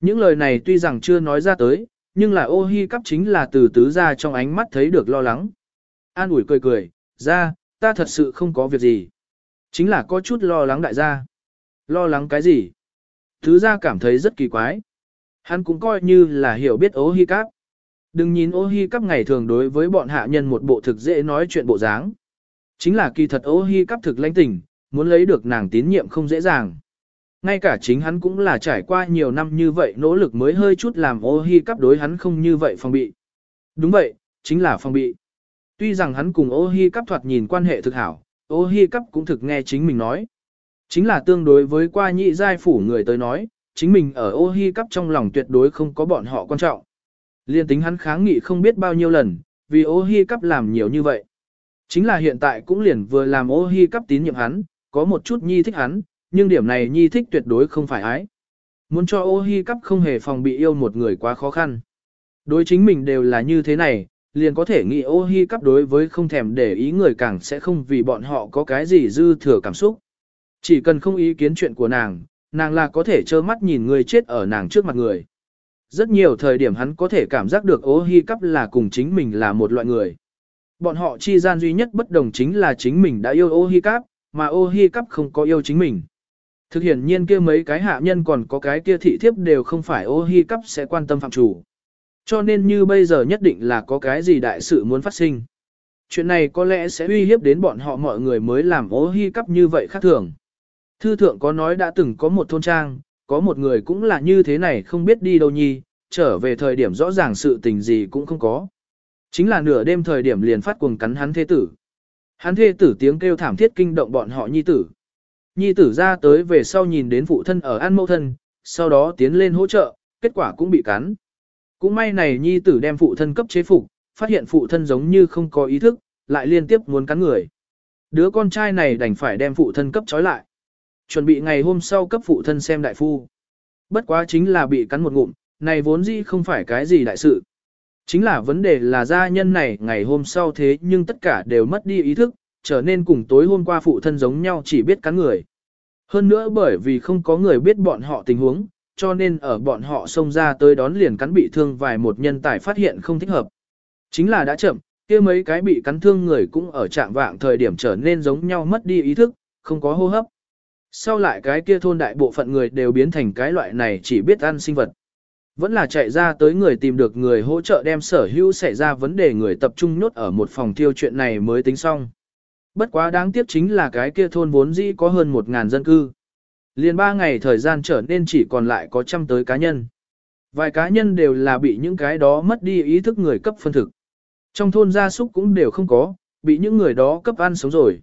Speaker 1: Những lời này tuy rằng chưa nói ra tới, nhưng là ô hi cắp chính là từ tứ gia trong ánh mắt thấy được lo lắng. An ủi cười cười, ra, ta thật sự không có việc gì. Chính là có chút lo lắng đại gia. Lo lắng cái gì? Tứ gia cảm thấy rất kỳ quái. Hắn cũng coi như là hiểu biết ô hi cắp. Đừng nhìn ô hi cắp ngày thường đối với bọn hạ nhân một bộ thực dễ nói chuyện bộ dáng. Chính là kỳ thật ô hi cắp thực lãnh tình, muốn lấy được nàng tín nhiệm không dễ dàng. Ngay cả chính hắn cũng là trải qua nhiều năm như vậy nỗ lực mới hơi chút làm ô hi cắp đối hắn không như vậy phòng bị. Đúng vậy, chính là phòng bị. Tuy rằng hắn cùng ô hi cắp thoạt nhìn quan hệ thực hảo, ô hi cắp cũng thực nghe chính mình nói. Chính là tương đối với qua nhị giai phủ người tới nói, chính mình ở ô hi cắp trong lòng tuyệt đối không có bọn họ quan trọng. Liên tính hắn kháng nghị không biết bao nhiêu lần, vì ô hi cắp làm nhiều như vậy. Chính là hiện tại cũng liền vừa làm ô hi cắp tín nhiệm hắn, có một chút nhi thích hắn, nhưng điểm này nhi thích tuyệt đối không phải ái. Muốn cho ô hi cắp không hề phòng bị yêu một người quá khó khăn. Đối chính mình đều là như thế này, liền có thể nghĩ ô hi cắp đối với không thèm để ý người càng sẽ không vì bọn họ có cái gì dư thừa cảm xúc. Chỉ cần không ý kiến chuyện của nàng, nàng là có thể trơ mắt nhìn người chết ở nàng trước mặt người. Rất nhiều thời điểm hắn có thể cảm giác được ô hi cắp là cùng chính mình là một loại người. Bọn họ chi gian duy nhất bất đồng chính là chính mình đã yêu ô hi cắp, mà ô hi cắp không có yêu chính mình. Thực hiện nhiên kia mấy cái hạ nhân còn có cái kia thị thiếp đều không phải ô hi cắp sẽ quan tâm phạm chủ. Cho nên như bây giờ nhất định là có cái gì đại sự muốn phát sinh. Chuyện này có lẽ sẽ uy hiếp đến bọn họ mọi người mới làm ô hi cắp như vậy khác thường. Thư thượng có nói đã từng có một thôn trang, có một người cũng là như thế này không biết đi đâu nhi, trở về thời điểm rõ ràng sự tình gì cũng không có. Chính là nửa đêm thời điểm liền phát cuồng cắn hắn thế tử. Hắn thê tử tiếng kêu thảm thiết kinh động bọn họ nhi tử. Nhi tử ra tới về sau nhìn đến phụ thân ở ăn mẫu thân, sau đó tiến lên hỗ trợ, kết quả cũng bị cắn. Cũng may này nhi tử đem phụ thân cấp chế phục, phát hiện phụ thân giống như không có ý thức, lại liên tiếp muốn cắn người. Đứa con trai này đành phải đem phụ thân cấp trói lại. Chuẩn bị ngày hôm sau cấp phụ thân xem đại phu. Bất quá chính là bị cắn một ngụm, này vốn dĩ không phải cái gì đại sự. Chính là vấn đề là gia nhân này ngày hôm sau thế nhưng tất cả đều mất đi ý thức, trở nên cùng tối hôm qua phụ thân giống nhau chỉ biết cắn người. Hơn nữa bởi vì không có người biết bọn họ tình huống, cho nên ở bọn họ xông ra tới đón liền cắn bị thương vài một nhân tài phát hiện không thích hợp. Chính là đã chậm, kia mấy cái bị cắn thương người cũng ở trạng vạng thời điểm trở nên giống nhau mất đi ý thức, không có hô hấp. Sau lại cái kia thôn đại bộ phận người đều biến thành cái loại này chỉ biết ăn sinh vật. Vẫn là chạy ra tới người tìm được người hỗ trợ đem sở hữu xảy ra vấn đề người tập trung nhốt ở một phòng tiêu chuyện này mới tính xong. Bất quá đáng tiếc chính là cái kia thôn vốn dĩ có hơn một ngàn dân cư. Liền ba ngày thời gian trở nên chỉ còn lại có trăm tới cá nhân. Vài cá nhân đều là bị những cái đó mất đi ý thức người cấp phân thực. Trong thôn gia súc cũng đều không có, bị những người đó cấp ăn sống rồi.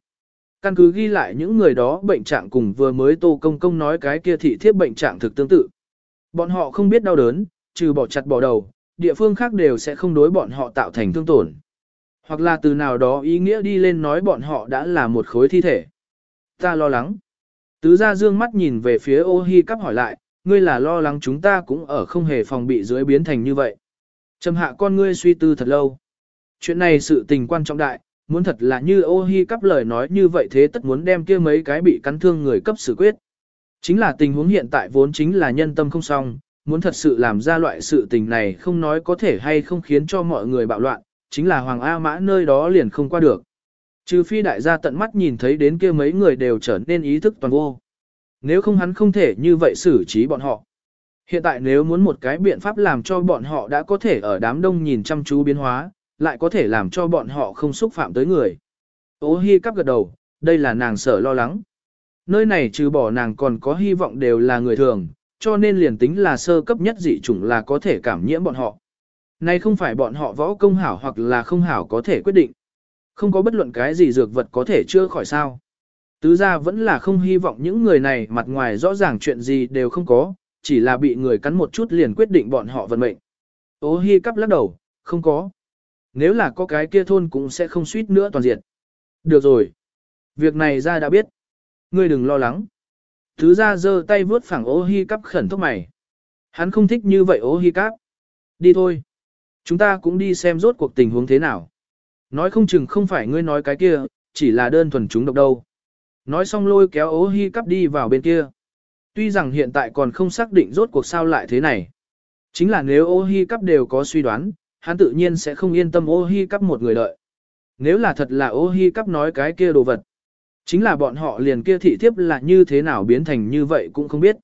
Speaker 1: Căn cứ ghi lại những người đó bệnh trạng cùng vừa mới tô công công nói cái kia thị thiếp bệnh trạng thực tương tự. Bọn họ không biết đau đớn, trừ bỏ chặt bỏ đầu, địa phương khác đều sẽ không đối bọn họ tạo thành thương tổn. Hoặc là từ nào đó ý nghĩa đi lên nói bọn họ đã là một khối thi thể. Ta lo lắng. Tứ gia dương mắt nhìn về phía ô hi cắp hỏi lại, ngươi là lo lắng chúng ta cũng ở không hề phòng bị dưới biến thành như vậy. Trầm hạ con ngươi suy tư thật lâu. Chuyện này sự tình quan trọng đại, muốn thật là như ô hi cắp lời nói như vậy thế tất muốn đem kia mấy cái bị cắn thương người cấp xử quyết. Chính là tình huống hiện tại vốn chính là nhân tâm không xong, muốn thật sự làm ra loại sự tình này không nói có thể hay không khiến cho mọi người bạo loạn, chính là Hoàng A Mã nơi đó liền không qua được. Trừ phi đại gia tận mắt nhìn thấy đến kia mấy người đều trở nên ý thức toàn vô. Nếu không hắn không thể như vậy xử trí bọn họ. Hiện tại nếu muốn một cái biện pháp làm cho bọn họ đã có thể ở đám đông nhìn chăm chú biến hóa, lại có thể làm cho bọn họ không xúc phạm tới người. Ô hi cắp gật đầu, đây là nàng sợ lo lắng. Nơi này trừ bỏ nàng còn có hy vọng đều là người thường, cho nên liền tính là sơ cấp nhất dị chủng là có thể cảm nhiễm bọn họ. Này không phải bọn họ võ công hảo hoặc là không hảo có thể quyết định. Không có bất luận cái gì dược vật có thể chữa khỏi sao. Tứ ra vẫn là không hy vọng những người này mặt ngoài rõ ràng chuyện gì đều không có, chỉ là bị người cắn một chút liền quyết định bọn họ vận mệnh. Ô hi cắp lắc đầu, không có. Nếu là có cái kia thôn cũng sẽ không suýt nữa toàn diện. Được rồi. Việc này ra đã biết. Ngươi đừng lo lắng. Thứ ra giơ tay vướt phẳng ô hi cắp khẩn thúc mày. Hắn không thích như vậy ô hi cắp. Đi thôi. Chúng ta cũng đi xem rốt cuộc tình huống thế nào. Nói không chừng không phải ngươi nói cái kia, chỉ là đơn thuần chúng độc đâu. Nói xong lôi kéo ố hi cắp đi vào bên kia. Tuy rằng hiện tại còn không xác định rốt cuộc sao lại thế này. Chính là nếu ô hi cắp đều có suy đoán, hắn tự nhiên sẽ không yên tâm ô hi cắp một người đợi. Nếu là thật là ô hi cắp nói cái kia đồ vật, chính là bọn họ liền kia thị thiếp là như thế nào biến thành như vậy cũng không biết.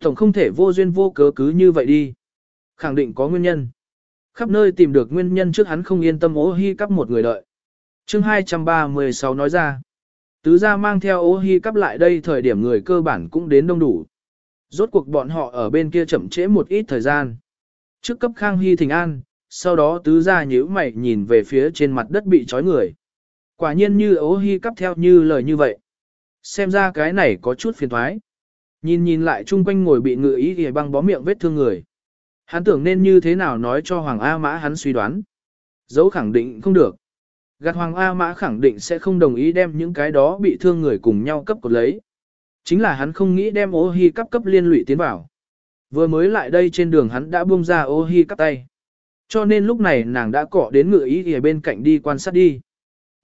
Speaker 1: Tổng không thể vô duyên vô cớ cứ như vậy đi. Khẳng định có nguyên nhân. Khắp nơi tìm được nguyên nhân trước hắn không yên tâm ô hi cắp một người đợi. chương 236 nói ra. Tứ gia mang theo ô hi cắp lại đây thời điểm người cơ bản cũng đến đông đủ. Rốt cuộc bọn họ ở bên kia chậm trễ một ít thời gian. Trước cấp Khang Hy thình an, sau đó tứ gia nhíu mày nhìn về phía trên mặt đất bị trói người. Quả nhiên như ố hy cắp theo như lời như vậy. Xem ra cái này có chút phiền thoái. Nhìn nhìn lại chung quanh ngồi bị ngự ý ghề băng bó miệng vết thương người. Hắn tưởng nên như thế nào nói cho Hoàng A Mã hắn suy đoán. Dấu khẳng định không được. Gạt Hoàng A Mã khẳng định sẽ không đồng ý đem những cái đó bị thương người cùng nhau cấp cột lấy. Chính là hắn không nghĩ đem ô hi cấp cấp liên lụy tiến vào. Vừa mới lại đây trên đường hắn đã buông ra ô hi cắp tay. Cho nên lúc này nàng đã cọ đến ngựa ý ở bên cạnh đi quan sát đi.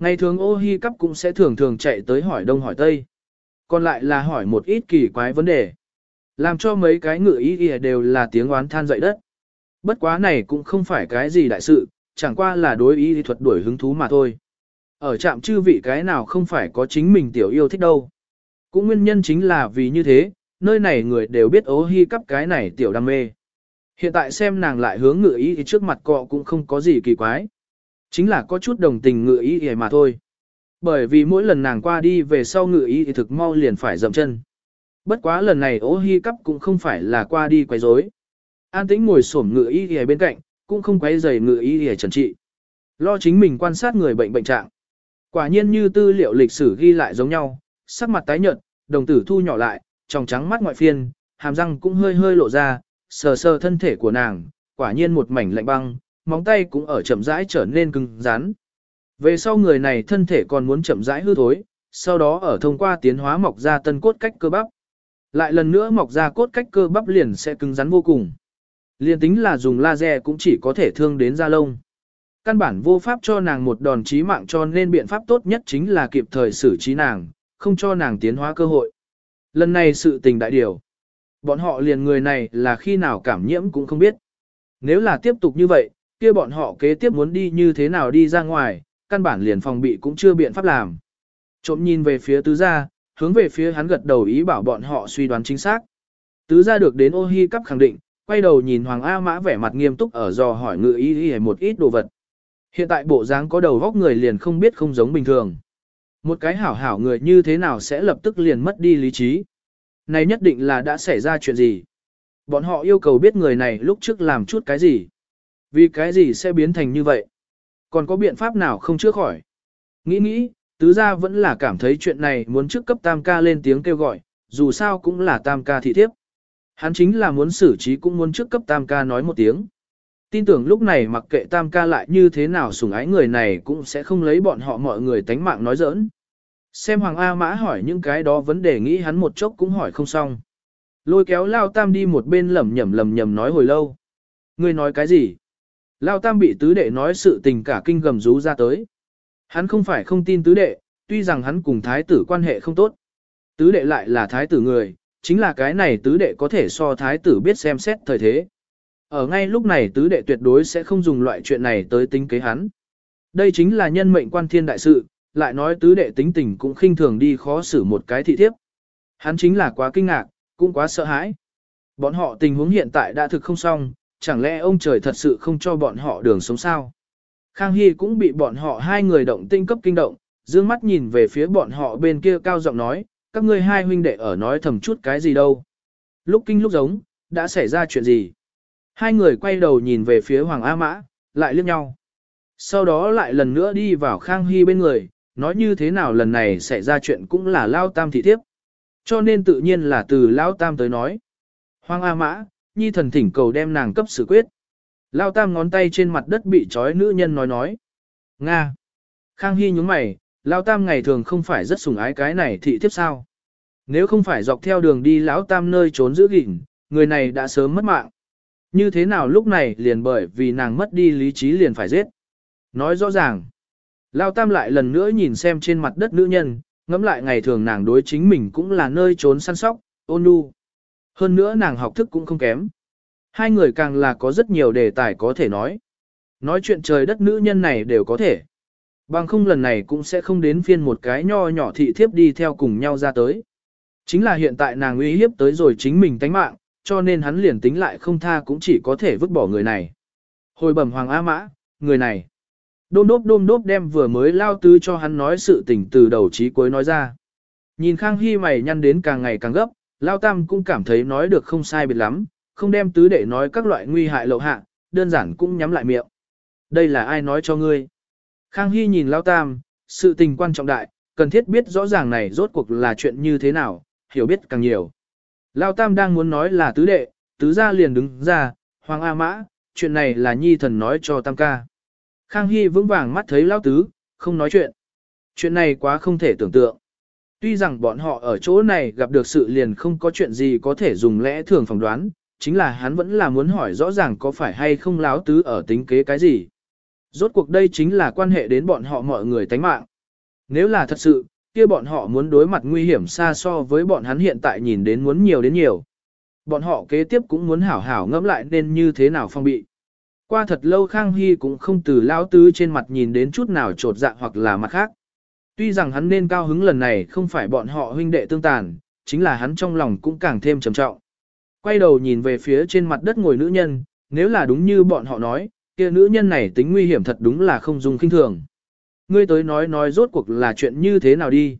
Speaker 1: Ngày thường ô hi cắp cũng sẽ thường thường chạy tới hỏi đông hỏi tây. Còn lại là hỏi một ít kỳ quái vấn đề. Làm cho mấy cái ngựa ý ỉa đều là tiếng oán than dậy đất. Bất quá này cũng không phải cái gì đại sự, chẳng qua là đối ý thuật đuổi hứng thú mà thôi. Ở trạm chư vị cái nào không phải có chính mình tiểu yêu thích đâu. Cũng nguyên nhân chính là vì như thế, nơi này người đều biết ố hi cắp cái này tiểu đam mê. Hiện tại xem nàng lại hướng ngựa ý thì trước mặt cọ cũng không có gì kỳ quái. Chính là có chút đồng tình ngựa ý hề mà thôi. Bởi vì mỗi lần nàng qua đi về sau ngựa ý thì thực mau liền phải dậm chân. Bất quá lần này ố hi cắp cũng không phải là qua đi quấy rối. An tĩnh ngồi xổm ngựa ý hề bên cạnh, cũng không quấy rầy ngựa ý hề trần trị. Lo chính mình quan sát người bệnh bệnh trạng. Quả nhiên như tư liệu lịch sử ghi lại giống nhau, sắc mặt tái nhợt, đồng tử thu nhỏ lại, tròng trắng mắt ngoại phiên, hàm răng cũng hơi hơi lộ ra, sờ sờ thân thể của nàng, quả nhiên một mảnh lạnh băng, móng tay cũng ở chậm rãi trở nên cứng rắn. Về sau người này thân thể còn muốn chậm rãi hư thối, sau đó ở thông qua tiến hóa mọc ra tân cốt cách cơ bắp. Lại lần nữa mọc ra cốt cách cơ bắp liền sẽ cứng rắn vô cùng. Liên tính là dùng laser cũng chỉ có thể thương đến da lông. Căn bản vô pháp cho nàng một đòn chí mạng cho nên biện pháp tốt nhất chính là kịp thời xử trí nàng, không cho nàng tiến hóa cơ hội. Lần này sự tình đại điều. Bọn họ liền người này là khi nào cảm nhiễm cũng không biết. Nếu là tiếp tục như vậy, kia bọn họ kế tiếp muốn đi như thế nào đi ra ngoài, căn bản liền phòng bị cũng chưa biện pháp làm. Trộm nhìn về phía tứ gia, hướng về phía hắn gật đầu ý bảo bọn họ suy đoán chính xác. Tứ gia được đến ô hi cấp khẳng định, quay đầu nhìn Hoàng A Mã vẻ mặt nghiêm túc ở dò hỏi ngự ý ý một ít đồ vật. Hiện tại bộ dáng có đầu góc người liền không biết không giống bình thường. Một cái hảo hảo người như thế nào sẽ lập tức liền mất đi lý trí. Này nhất định là đã xảy ra chuyện gì. Bọn họ yêu cầu biết người này lúc trước làm chút cái gì. Vì cái gì sẽ biến thành như vậy. Còn có biện pháp nào không chữa khỏi. Nghĩ nghĩ, tứ gia vẫn là cảm thấy chuyện này muốn trước cấp tam ca lên tiếng kêu gọi, dù sao cũng là tam ca thị thiếp. Hắn chính là muốn xử trí cũng muốn trước cấp tam ca nói một tiếng. Tin tưởng lúc này mặc kệ tam ca lại như thế nào sủng ái người này cũng sẽ không lấy bọn họ mọi người tánh mạng nói giỡn. Xem Hoàng A Mã hỏi những cái đó vấn đề nghĩ hắn một chốc cũng hỏi không xong. Lôi kéo Lao Tam đi một bên lẩm nhẩm lẩm nhẩm nói hồi lâu. Ngươi nói cái gì? Lao Tam bị tứ đệ nói sự tình cả kinh gầm rú ra tới. Hắn không phải không tin tứ đệ, tuy rằng hắn cùng thái tử quan hệ không tốt. Tứ đệ lại là thái tử người, chính là cái này tứ đệ có thể so thái tử biết xem xét thời thế. Ở ngay lúc này tứ đệ tuyệt đối sẽ không dùng loại chuyện này tới tính kế hắn. Đây chính là nhân mệnh quan thiên đại sự, lại nói tứ đệ tính tình cũng khinh thường đi khó xử một cái thị thiếp. Hắn chính là quá kinh ngạc, cũng quá sợ hãi. Bọn họ tình huống hiện tại đã thực không xong, chẳng lẽ ông trời thật sự không cho bọn họ đường sống sao? Khang Hy cũng bị bọn họ hai người động tinh cấp kinh động, dương mắt nhìn về phía bọn họ bên kia cao giọng nói, các ngươi hai huynh đệ ở nói thầm chút cái gì đâu. Lúc kinh lúc giống, đã xảy ra chuyện gì? Hai người quay đầu nhìn về phía Hoàng A Mã, lại liếc nhau. Sau đó lại lần nữa đi vào Khang Hy bên người, nói như thế nào lần này xảy ra chuyện cũng là Lao Tam thị thiếp. Cho nên tự nhiên là từ Lao Tam tới nói. Hoàng A Mã, nhi thần thỉnh cầu đem nàng cấp xử quyết. Lao Tam ngón tay trên mặt đất bị trói nữ nhân nói nói. Nga. Khang Hy nhúng mày, Lao Tam ngày thường không phải rất sủng ái cái này thị thiếp sao. Nếu không phải dọc theo đường đi Lão Tam nơi trốn giữ gìn, người này đã sớm mất mạng. Như thế nào lúc này liền bởi vì nàng mất đi lý trí liền phải giết. Nói rõ ràng. Lao Tam lại lần nữa nhìn xem trên mặt đất nữ nhân, ngẫm lại ngày thường nàng đối chính mình cũng là nơi trốn săn sóc, ôn nhu. Hơn nữa nàng học thức cũng không kém. Hai người càng là có rất nhiều đề tài có thể nói. Nói chuyện trời đất nữ nhân này đều có thể. Bằng không lần này cũng sẽ không đến phiên một cái nho nhỏ thị thiếp đi theo cùng nhau ra tới. Chính là hiện tại nàng uy hiếp tới rồi chính mình tánh mạng, cho nên hắn liền tính lại không tha cũng chỉ có thể vứt bỏ người này. Hồi bẩm Hoàng A Mã, người này. Đôm đốp đôm đốp đem vừa mới lao tứ cho hắn nói sự tình từ đầu chí cuối nói ra. Nhìn Khang Hy mày nhăn đến càng ngày càng gấp, Lao Tam cũng cảm thấy nói được không sai biệt lắm, không đem tứ đệ nói các loại nguy hại lậu hạ, đơn giản cũng nhắm lại miệng. Đây là ai nói cho ngươi? Khang Hy nhìn Lao Tam, sự tình quan trọng đại, cần thiết biết rõ ràng này rốt cuộc là chuyện như thế nào, hiểu biết càng nhiều. Lao Tam đang muốn nói là tứ đệ, tứ gia liền đứng ra, Hoàng A Mã, chuyện này là nhi thần nói cho Tam ca. Khang Hy vững vàng mắt thấy Lao Tứ, không nói chuyện. Chuyện này quá không thể tưởng tượng. Tuy rằng bọn họ ở chỗ này gặp được sự liền không có chuyện gì có thể dùng lẽ thường phỏng đoán, chính là hắn vẫn là muốn hỏi rõ ràng có phải hay không láo tứ ở tính kế cái gì. Rốt cuộc đây chính là quan hệ đến bọn họ mọi người tánh mạng. Nếu là thật sự, kia bọn họ muốn đối mặt nguy hiểm xa so với bọn hắn hiện tại nhìn đến muốn nhiều đến nhiều. Bọn họ kế tiếp cũng muốn hảo hảo ngẫm lại nên như thế nào phong bị. Qua thật lâu Khang Hy cũng không từ lão tứ trên mặt nhìn đến chút nào trột dạ hoặc là mặt khác. Tuy rằng hắn nên cao hứng lần này không phải bọn họ huynh đệ tương tàn, chính là hắn trong lòng cũng càng thêm trầm trọng. Quay đầu nhìn về phía trên mặt đất ngồi nữ nhân, nếu là đúng như bọn họ nói, kia nữ nhân này tính nguy hiểm thật đúng là không dùng kinh thường. Ngươi tới nói nói rốt cuộc là chuyện như thế nào đi.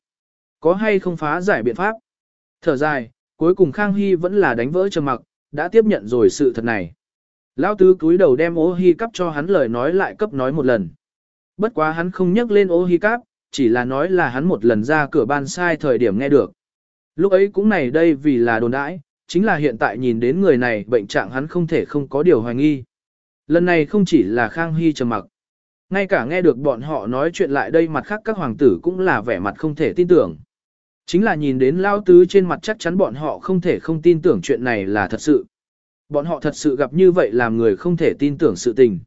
Speaker 1: Có hay không phá giải biện pháp? Thở dài, cuối cùng Khang Hy vẫn là đánh vỡ trầm mặc, đã tiếp nhận rồi sự thật này. Lão tứ cúi đầu đem ô hi cắp cho hắn lời nói lại cấp nói một lần. Bất quá hắn không nhắc lên ô hi cắp, chỉ là nói là hắn một lần ra cửa ban sai thời điểm nghe được. Lúc ấy cũng này đây vì là đồn đãi, chính là hiện tại nhìn đến người này bệnh trạng hắn không thể không có điều hoài nghi. Lần này không chỉ là Khang Hy trầm mặc. Ngay cả nghe được bọn họ nói chuyện lại đây mặt khác các hoàng tử cũng là vẻ mặt không thể tin tưởng. Chính là nhìn đến lao tứ trên mặt chắc chắn bọn họ không thể không tin tưởng chuyện này là thật sự. Bọn họ thật sự gặp như vậy làm người không thể tin tưởng sự tình.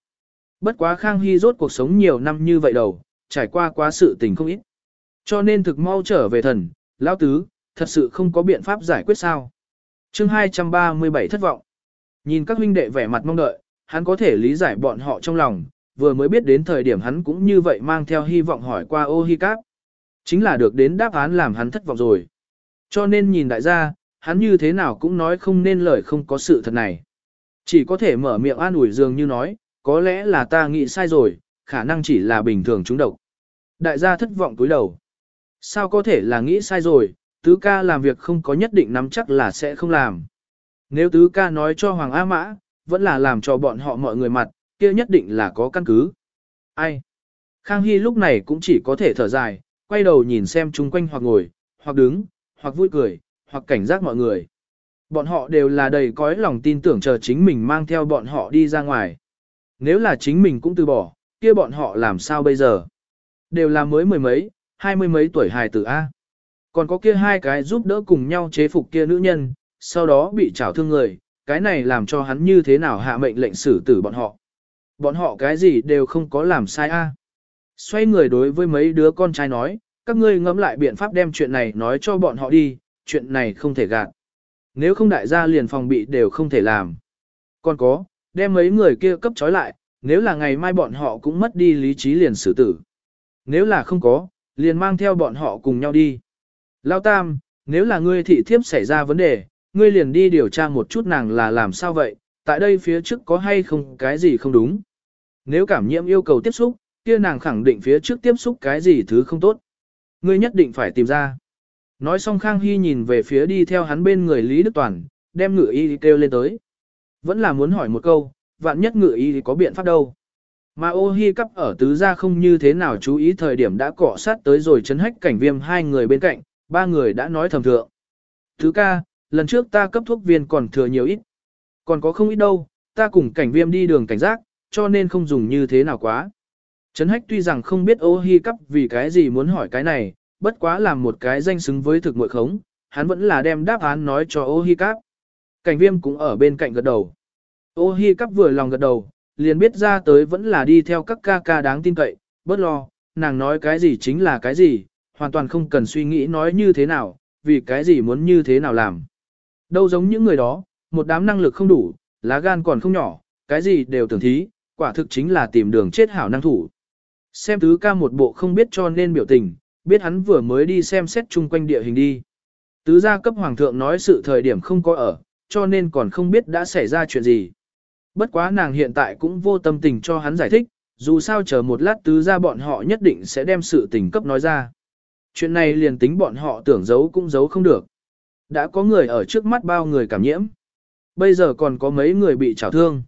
Speaker 1: Bất quá Khang Hy rốt cuộc sống nhiều năm như vậy đầu, trải qua quá sự tình không ít. Cho nên thực mau trở về thần, lão tứ, thật sự không có biện pháp giải quyết sao. chương 237 thất vọng. Nhìn các huynh đệ vẻ mặt mong đợi, hắn có thể lý giải bọn họ trong lòng, vừa mới biết đến thời điểm hắn cũng như vậy mang theo hy vọng hỏi qua ô hi cáp. Chính là được đến đáp án làm hắn thất vọng rồi. Cho nên nhìn đại gia, hắn như thế nào cũng nói không nên lời không có sự thật này. Chỉ có thể mở miệng an ủi dường như nói, có lẽ là ta nghĩ sai rồi, khả năng chỉ là bình thường trúng độc. Đại gia thất vọng túi đầu. Sao có thể là nghĩ sai rồi, tứ ca làm việc không có nhất định nắm chắc là sẽ không làm. Nếu tứ ca nói cho Hoàng A Mã, vẫn là làm cho bọn họ mọi người mặt, kia nhất định là có căn cứ. Ai? Khang Hy lúc này cũng chỉ có thể thở dài, quay đầu nhìn xem chung quanh hoặc ngồi, hoặc đứng, hoặc vui cười, hoặc cảnh giác mọi người. Bọn họ đều là đầy cõi lòng tin tưởng chờ chính mình mang theo bọn họ đi ra ngoài. Nếu là chính mình cũng từ bỏ, kia bọn họ làm sao bây giờ? Đều là mới mười mấy, hai mươi mấy tuổi hài tử A. Còn có kia hai cái giúp đỡ cùng nhau chế phục kia nữ nhân, sau đó bị trảo thương người, cái này làm cho hắn như thế nào hạ mệnh lệnh xử tử bọn họ. Bọn họ cái gì đều không có làm sai A. Xoay người đối với mấy đứa con trai nói, các ngươi ngẫm lại biện pháp đem chuyện này nói cho bọn họ đi, chuyện này không thể gạt. Nếu không đại gia liền phòng bị đều không thể làm. Còn có, đem mấy người kia cấp trói lại, nếu là ngày mai bọn họ cũng mất đi lý trí liền xử tử. Nếu là không có, liền mang theo bọn họ cùng nhau đi. Lao Tam, nếu là ngươi thị thiếp xảy ra vấn đề, ngươi liền đi điều tra một chút nàng là làm sao vậy, tại đây phía trước có hay không cái gì không đúng. Nếu cảm nhiễm yêu cầu tiếp xúc, kia nàng khẳng định phía trước tiếp xúc cái gì thứ không tốt. Ngươi nhất định phải tìm ra. Nói xong Khang Hy nhìn về phía đi theo hắn bên người Lý Đức Toàn, đem ngựa y kêu lên tới. Vẫn là muốn hỏi một câu, vạn nhất ngựa y có biện pháp đâu. Mà ô hi cắp ở tứ gia không như thế nào chú ý thời điểm đã cọ sát tới rồi chấn hách cảnh viêm hai người bên cạnh, ba người đã nói thầm thượng. Thứ ca, lần trước ta cấp thuốc viên còn thừa nhiều ít. Còn có không ít đâu, ta cùng cảnh viêm đi đường cảnh giác, cho nên không dùng như thế nào quá. Trấn hách tuy rằng không biết ô hi cắp vì cái gì muốn hỏi cái này, bất quá làm một cái danh xứng với thực mội khống, hắn vẫn là đem đáp án nói cho ô hi cắp. Cảnh viêm cũng ở bên cạnh gật đầu. Ô hi cắp vừa lòng gật đầu, liền biết ra tới vẫn là đi theo các ca ca đáng tin cậy, bớt lo, nàng nói cái gì chính là cái gì, hoàn toàn không cần suy nghĩ nói như thế nào, vì cái gì muốn như thế nào làm. Đâu giống những người đó, một đám năng lực không đủ, lá gan còn không nhỏ, cái gì đều tưởng thí, quả thực chính là tìm đường chết hảo năng thủ. Xem tứ ca một bộ không biết cho nên biểu tình, biết hắn vừa mới đi xem xét chung quanh địa hình đi. Tứ gia cấp hoàng thượng nói sự thời điểm không có ở, cho nên còn không biết đã xảy ra chuyện gì. Bất quá nàng hiện tại cũng vô tâm tình cho hắn giải thích, dù sao chờ một lát tứ ra bọn họ nhất định sẽ đem sự tình cấp nói ra. Chuyện này liền tính bọn họ tưởng giấu cũng giấu không được. Đã có người ở trước mắt bao người cảm nhiễm. Bây giờ còn có mấy người bị trảo thương.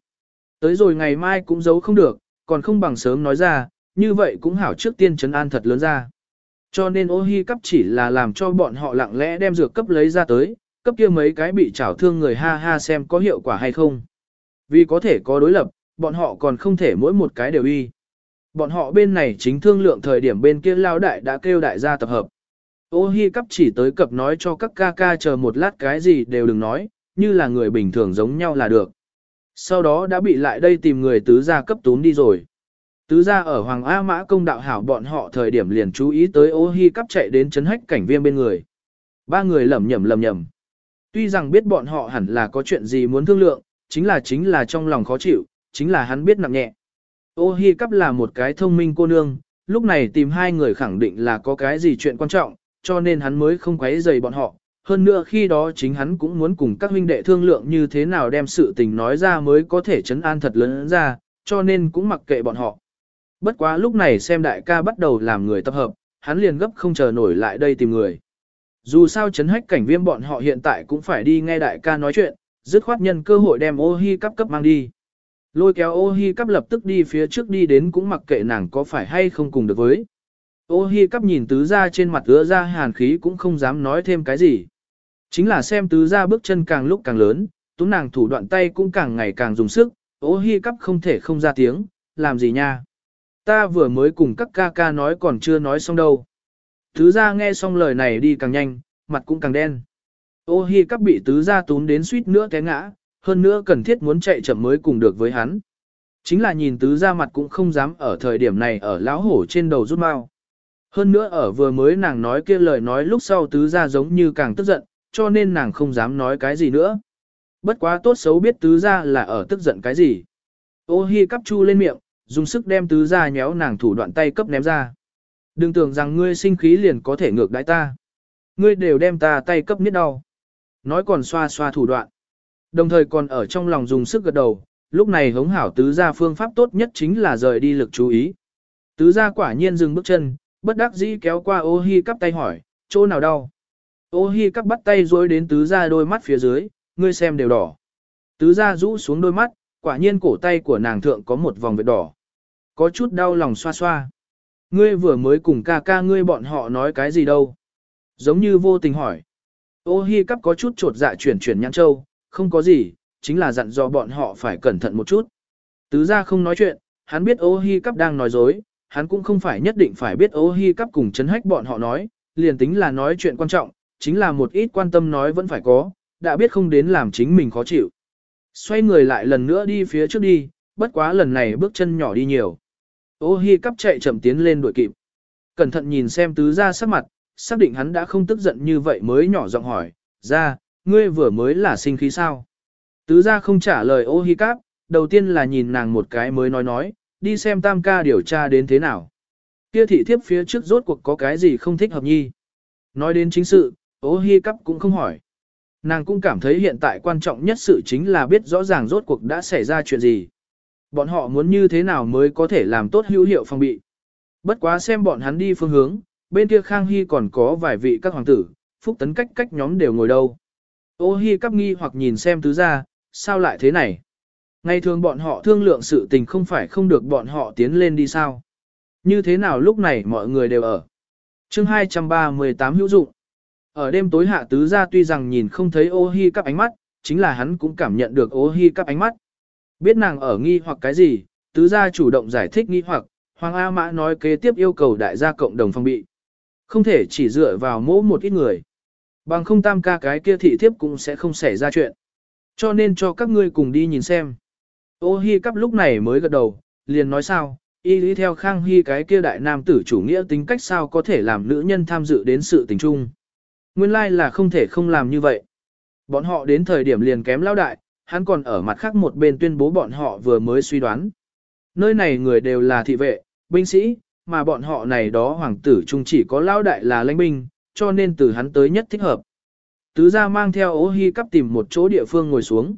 Speaker 1: Tới rồi ngày mai cũng giấu không được, còn không bằng sớm nói ra, như vậy cũng hảo trước tiên trấn an thật lớn ra. Cho nên ô hi cấp chỉ là làm cho bọn họ lặng lẽ đem dược cấp lấy ra tới, cấp kia mấy cái bị trảo thương người ha ha xem có hiệu quả hay không. Vì có thể có đối lập, bọn họ còn không thể mỗi một cái đều y. Bọn họ bên này chính thương lượng thời điểm bên kia lao đại đã kêu đại gia tập hợp. Ô hi cấp chỉ tới cập nói cho các ca ca chờ một lát cái gì đều đừng nói, như là người bình thường giống nhau là được. Sau đó đã bị lại đây tìm người tứ gia cấp tún đi rồi. Tứ gia ở Hoàng A Mã công đạo hảo bọn họ thời điểm liền chú ý tới ô hi cắp chạy đến chấn hách cảnh viêm bên người. Ba người lầm nhầm lầm nhầm. Tuy rằng biết bọn họ hẳn là có chuyện gì muốn thương lượng, chính là chính là trong lòng khó chịu, chính là hắn biết nặng nhẹ. Ô hi cắp là một cái thông minh cô nương, lúc này tìm hai người khẳng định là có cái gì chuyện quan trọng, cho nên hắn mới không quấy rầy bọn họ. Hơn nữa khi đó chính hắn cũng muốn cùng các huynh đệ thương lượng như thế nào đem sự tình nói ra mới có thể chấn an thật lớn ra, cho nên cũng mặc kệ bọn họ. Bất quá lúc này xem đại ca bắt đầu làm người tập hợp, hắn liền gấp không chờ nổi lại đây tìm người. Dù sao chấn hách cảnh viêm bọn họ hiện tại cũng phải đi nghe đại ca nói chuyện, dứt khoát nhân cơ hội đem ô hi cấp cấp mang đi. Lôi kéo ô hi cắp lập tức đi phía trước đi đến cũng mặc kệ nàng có phải hay không cùng được với. Ô hi cắp nhìn tứ ra trên mặt ứa ra hàn khí cũng không dám nói thêm cái gì. Chính là xem tứ ra bước chân càng lúc càng lớn, tú nàng thủ đoạn tay cũng càng ngày càng dùng sức, ô hi cắp không thể không ra tiếng, làm gì nha. Ta vừa mới cùng các ca ca nói còn chưa nói xong đâu. Tứ gia nghe xong lời này đi càng nhanh, mặt cũng càng đen. Ô hi cắp bị tứ gia tún đến suýt nữa té ngã, hơn nữa cần thiết muốn chạy chậm mới cùng được với hắn. Chính là nhìn tứ gia mặt cũng không dám ở thời điểm này ở lão hổ trên đầu rút mau. Hơn nữa ở vừa mới nàng nói kia lời nói lúc sau tứ gia giống như càng tức giận, cho nên nàng không dám nói cái gì nữa. Bất quá tốt xấu biết tứ gia là ở tức giận cái gì. Ô hi cắp chu lên miệng, dùng sức đem tứ gia nhéo nàng thủ đoạn tay cấp ném ra. Đừng tưởng rằng ngươi sinh khí liền có thể ngược đãi ta. Ngươi đều đem ta tay cấp miết đau. Nói còn xoa xoa thủ đoạn. Đồng thời còn ở trong lòng dùng sức gật đầu, lúc này hống hảo tứ gia phương pháp tốt nhất chính là rời đi lực chú ý. Tứ gia quả nhiên dừng bước chân, bất đắc dĩ kéo qua ô hi cắp tay hỏi, chỗ nào đau. Ô hi cắp bắt tay dối đến tứ gia đôi mắt phía dưới, ngươi xem đều đỏ. Tứ gia rũ xuống đôi mắt, quả nhiên cổ tay của nàng thượng có một vòng vết đỏ. Có chút đau lòng xoa xoa. Ngươi vừa mới cùng ca ca ngươi bọn họ nói cái gì đâu. Giống như vô tình hỏi. Ô hi cắp có chút trột dạ chuyển chuyển nhãn châu, không có gì, chính là dặn dò bọn họ phải cẩn thận một chút. Tứ ra không nói chuyện, hắn biết ô hi cắp đang nói dối, hắn cũng không phải nhất định phải biết ô hi cắp cùng chấn hách bọn họ nói, liền tính là nói chuyện quan trọng, chính là một ít quan tâm nói vẫn phải có, đã biết không đến làm chính mình khó chịu. Xoay người lại lần nữa đi phía trước đi, bất quá lần này bước chân nhỏ đi nhiều. Ô hi cắp chạy chậm tiến lên đuổi kịp. Cẩn thận nhìn xem tứ ra sắc mặt, xác định hắn đã không tức giận như vậy mới nhỏ giọng hỏi, ra, ngươi vừa mới là sinh khí sao? Tứ ra không trả lời ô hi cáp, đầu tiên là nhìn nàng một cái mới nói nói, đi xem tam ca điều tra đến thế nào. Kia thị thiếp phía trước rốt cuộc có cái gì không thích hợp nhi. Nói đến chính sự, ô hi cáp cũng không hỏi. Nàng cũng cảm thấy hiện tại quan trọng nhất sự chính là biết rõ ràng rốt cuộc đã xảy ra chuyện gì. Bọn họ muốn như thế nào mới có thể làm tốt hữu hiệu phòng bị. Bất quá xem bọn hắn đi phương hướng, bên kia Khang Hy còn có vài vị các hoàng tử, phúc tấn cách cách nhóm đều ngồi đâu. Ô Hi cắp nghi hoặc nhìn xem tứ gia, sao lại thế này? Ngày thường bọn họ thương lượng sự tình không phải không được bọn họ tiến lên đi sao? Như thế nào lúc này mọi người đều ở? chương 238 hữu dụng. Ở đêm tối hạ tứ gia tuy rằng nhìn không thấy ô hi cắp ánh mắt, chính là hắn cũng cảm nhận được ô hi cắp ánh mắt. Biết nàng ở nghi hoặc cái gì, tứ gia chủ động giải thích nghi hoặc, Hoàng A Mã nói kế tiếp yêu cầu đại gia cộng đồng phòng bị. Không thể chỉ dựa vào mỗ một ít người. Bằng không tam ca cái kia thị thiếp cũng sẽ không xảy ra chuyện. Cho nên cho các ngươi cùng đi nhìn xem. Ô Hi cắp lúc này mới gật đầu, liền nói sao, y lý theo Khang Hi cái kia đại nam tử chủ nghĩa tính cách sao có thể làm nữ nhân tham dự đến sự tình chung. Nguyên lai là không thể không làm như vậy. Bọn họ đến thời điểm liền kém lao đại, hắn còn ở mặt khác một bên tuyên bố bọn họ vừa mới suy đoán. Nơi này người đều là thị vệ, binh sĩ, mà bọn họ này đó hoàng tử chung chỉ có lao đại là lãnh binh, cho nên từ hắn tới nhất thích hợp. Tứ gia mang theo ố hy cắp tìm một chỗ địa phương ngồi xuống.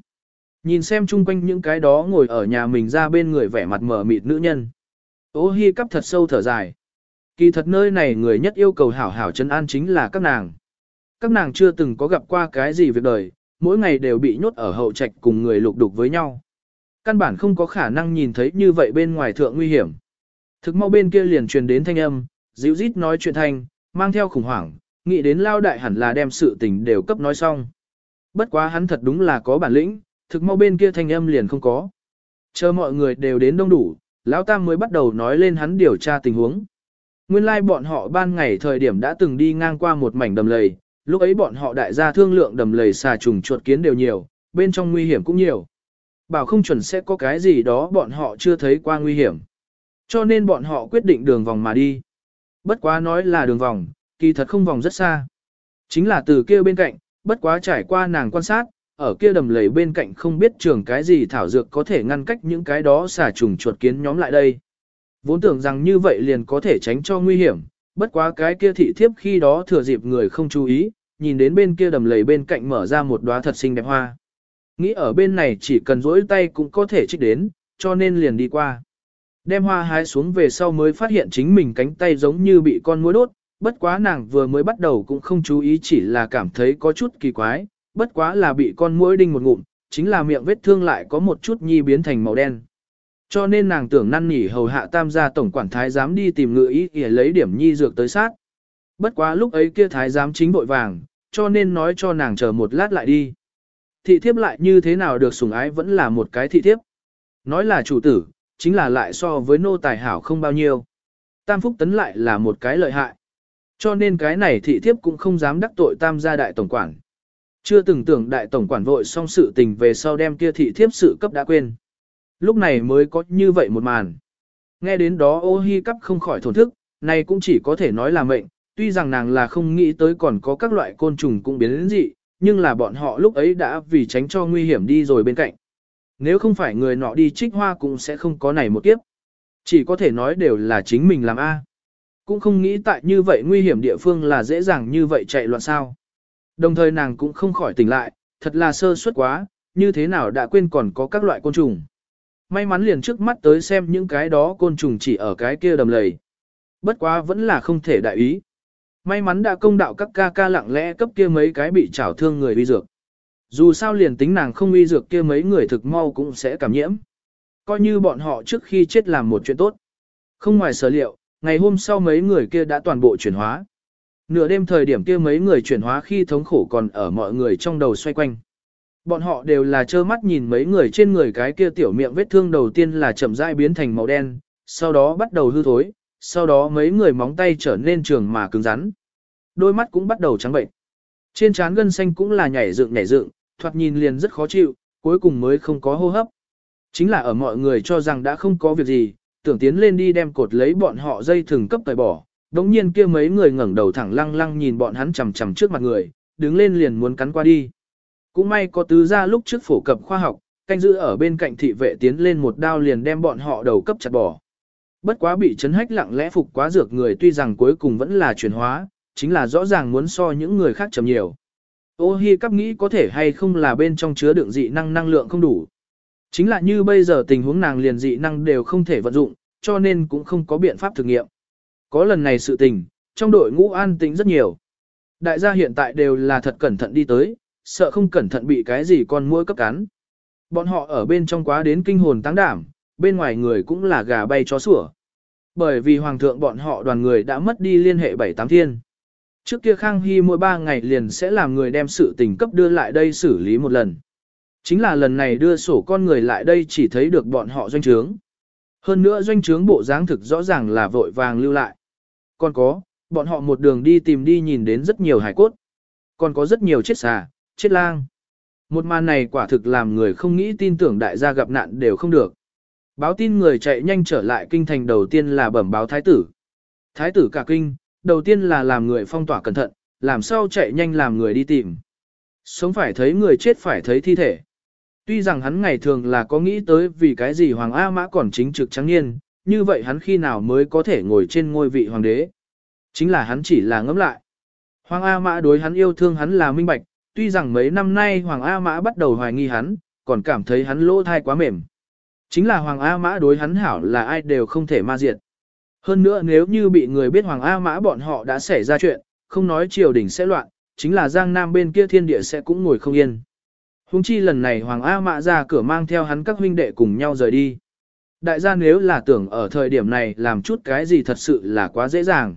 Speaker 1: Nhìn xem chung quanh những cái đó ngồi ở nhà mình ra bên người vẻ mặt mở mịt nữ nhân. Ô hi cắp thật sâu thở dài. Kỳ thật nơi này người nhất yêu cầu hảo hảo chân an chính là các nàng. Các nàng chưa từng có gặp qua cái gì việc đời, mỗi ngày đều bị nhốt ở hậu trạch cùng người lục đục với nhau. Căn bản không có khả năng nhìn thấy như vậy bên ngoài thượng nguy hiểm. Thực mau bên kia liền truyền đến thanh âm, dịu rít nói chuyện thanh, mang theo khủng hoảng, nghĩ đến lao đại hẳn là đem sự tình đều cấp nói xong. Bất quá hắn thật đúng là có bản lĩnh, thực mau bên kia thanh âm liền không có. Chờ mọi người đều đến đông đủ, Lão Tam mới bắt đầu nói lên hắn điều tra tình huống. Nguyên lai like bọn họ ban ngày thời điểm đã từng đi ngang qua một mảnh đầm lầy, lúc ấy bọn họ đại gia thương lượng đầm lầy xà trùng chuột kiến đều nhiều, bên trong nguy hiểm cũng nhiều. Bảo không chuẩn sẽ có cái gì đó bọn họ chưa thấy qua nguy hiểm. Cho nên bọn họ quyết định đường vòng mà đi. Bất quá nói là đường vòng, kỳ thật không vòng rất xa. Chính là từ kia bên cạnh, bất quá trải qua nàng quan sát, ở kia đầm lầy bên cạnh không biết trường cái gì thảo dược có thể ngăn cách những cái đó xả trùng chuột kiến nhóm lại đây. Vốn tưởng rằng như vậy liền có thể tránh cho nguy hiểm, bất quá cái kia thị thiếp khi đó thừa dịp người không chú ý, nhìn đến bên kia đầm lầy bên cạnh mở ra một đóa thật xinh đẹp hoa. Nghĩ ở bên này chỉ cần rỗi tay cũng có thể trích đến, cho nên liền đi qua. Đem hoa hái xuống về sau mới phát hiện chính mình cánh tay giống như bị con muỗi đốt, bất quá nàng vừa mới bắt đầu cũng không chú ý chỉ là cảm thấy có chút kỳ quái, bất quá là bị con muỗi đinh một ngụm, chính là miệng vết thương lại có một chút nhi biến thành màu đen. Cho nên nàng tưởng năn nỉ hầu hạ tam gia tổng quản thái giám đi tìm ngựa ý để lấy điểm nhi dược tới sát. Bất quá lúc ấy kia thái giám chính bội vàng, cho nên nói cho nàng chờ một lát lại đi. Thị thiếp lại như thế nào được sủng ái vẫn là một cái thị thiếp. Nói là chủ tử, chính là lại so với nô tài hảo không bao nhiêu. Tam phúc tấn lại là một cái lợi hại. Cho nên cái này thị thiếp cũng không dám đắc tội tam gia đại tổng quản. Chưa từng tưởng đại tổng quản vội xong sự tình về sau đem kia thị thiếp sự cấp đã quên. Lúc này mới có như vậy một màn. Nghe đến đó ô hi cắp không khỏi thổn thức, này cũng chỉ có thể nói là mệnh, tuy rằng nàng là không nghĩ tới còn có các loại côn trùng cũng biến đến dị, nhưng là bọn họ lúc ấy đã vì tránh cho nguy hiểm đi rồi bên cạnh. Nếu không phải người nọ đi trích hoa cũng sẽ không có này một kiếp. Chỉ có thể nói đều là chính mình làm A. Cũng không nghĩ tại như vậy nguy hiểm địa phương là dễ dàng như vậy chạy loạn sao. Đồng thời nàng cũng không khỏi tỉnh lại, thật là sơ suất quá, như thế nào đã quên còn có các loại côn trùng. May mắn liền trước mắt tới xem những cái đó côn trùng chỉ ở cái kia đầm lầy. Bất quá vẫn là không thể đại ý. May mắn đã công đạo các ca ca lặng lẽ cấp kia mấy cái bị trảo thương người vi dược. Dù sao liền tính nàng không uy dược kia mấy người thực mau cũng sẽ cảm nhiễm. Coi như bọn họ trước khi chết làm một chuyện tốt. Không ngoài sở liệu, ngày hôm sau mấy người kia đã toàn bộ chuyển hóa. Nửa đêm thời điểm kia mấy người chuyển hóa khi thống khổ còn ở mọi người trong đầu xoay quanh. Bọn họ đều là trơ mắt nhìn mấy người trên người cái kia tiểu miệng vết thương đầu tiên là chậm rãi biến thành màu đen, sau đó bắt đầu hư thối, sau đó mấy người móng tay trở nên trường mà cứng rắn. Đôi mắt cũng bắt đầu trắng bệnh. Trên trán gân xanh cũng là nhảy dựng nhảy dựng, thoạt nhìn liền rất khó chịu, cuối cùng mới không có hô hấp. Chính là ở mọi người cho rằng đã không có việc gì, tưởng tiến lên đi đem cột lấy bọn họ dây thừng cấp tẩy bỏ, đống nhiên kia mấy người ngẩng đầu thẳng lăng lăng nhìn bọn hắn chằm chằm trước mặt người, đứng lên liền muốn cắn qua đi. Cũng may có tứ gia lúc trước phổ cập khoa học, canh giữ ở bên cạnh thị vệ tiến lên một đao liền đem bọn họ đầu cấp chặt bỏ. Bất quá bị chấn hách lặng lẽ phục quá dược người tuy rằng cuối cùng vẫn là chuyển hóa, chính là rõ ràng muốn so những người khác chậm nhiều. Ô hi cắp nghĩ có thể hay không là bên trong chứa đựng dị năng năng lượng không đủ. Chính là như bây giờ tình huống nàng liền dị năng đều không thể vận dụng, cho nên cũng không có biện pháp thực nghiệm. Có lần này sự tình, trong đội ngũ an tĩnh rất nhiều. Đại gia hiện tại đều là thật cẩn thận đi tới, sợ không cẩn thận bị cái gì con muỗi cấp cắn. Bọn họ ở bên trong quá đến kinh hồn tăng đảm, bên ngoài người cũng là gà bay chó sủa. Bởi vì hoàng thượng bọn họ đoàn người đã mất đi liên hệ bảy tám thiên. Trước kia Khang Hy mỗi ba ngày liền sẽ làm người đem sự tình cấp đưa lại đây xử lý một lần. Chính là lần này đưa sổ con người lại đây chỉ thấy được bọn họ doanh trướng. Hơn nữa doanh trướng bộ dáng thực rõ ràng là vội vàng lưu lại. Còn có, bọn họ một đường đi tìm đi nhìn đến rất nhiều hải cốt. Còn có rất nhiều chết xà, chết lang. Một màn này quả thực làm người không nghĩ tin tưởng đại gia gặp nạn đều không được. Báo tin người chạy nhanh trở lại kinh thành đầu tiên là bẩm báo thái tử. Thái tử cả kinh, đầu tiên là làm người phong tỏa cẩn thận, làm sao chạy nhanh làm người đi tìm. Sống phải thấy người chết phải thấy thi thể. Tuy rằng hắn ngày thường là có nghĩ tới vì cái gì Hoàng A Mã còn chính trực trắng niên, như vậy hắn khi nào mới có thể ngồi trên ngôi vị hoàng đế. Chính là hắn chỉ là ngẫm lại. Hoàng A Mã đối hắn yêu thương hắn là minh bạch, tuy rằng mấy năm nay Hoàng A Mã bắt đầu hoài nghi hắn, còn cảm thấy hắn lỗ thai quá mềm. Chính là Hoàng A Mã đối hắn hảo là ai đều không thể ma diệt. Hơn nữa nếu như bị người biết Hoàng A Mã bọn họ đã xảy ra chuyện, không nói triều đình sẽ loạn, chính là Giang Nam bên kia thiên địa sẽ cũng ngồi không yên. Hùng chi lần này Hoàng A Mã ra cửa mang theo hắn các huynh đệ cùng nhau rời đi. Đại gia nếu là tưởng ở thời điểm này làm chút cái gì thật sự là quá dễ dàng.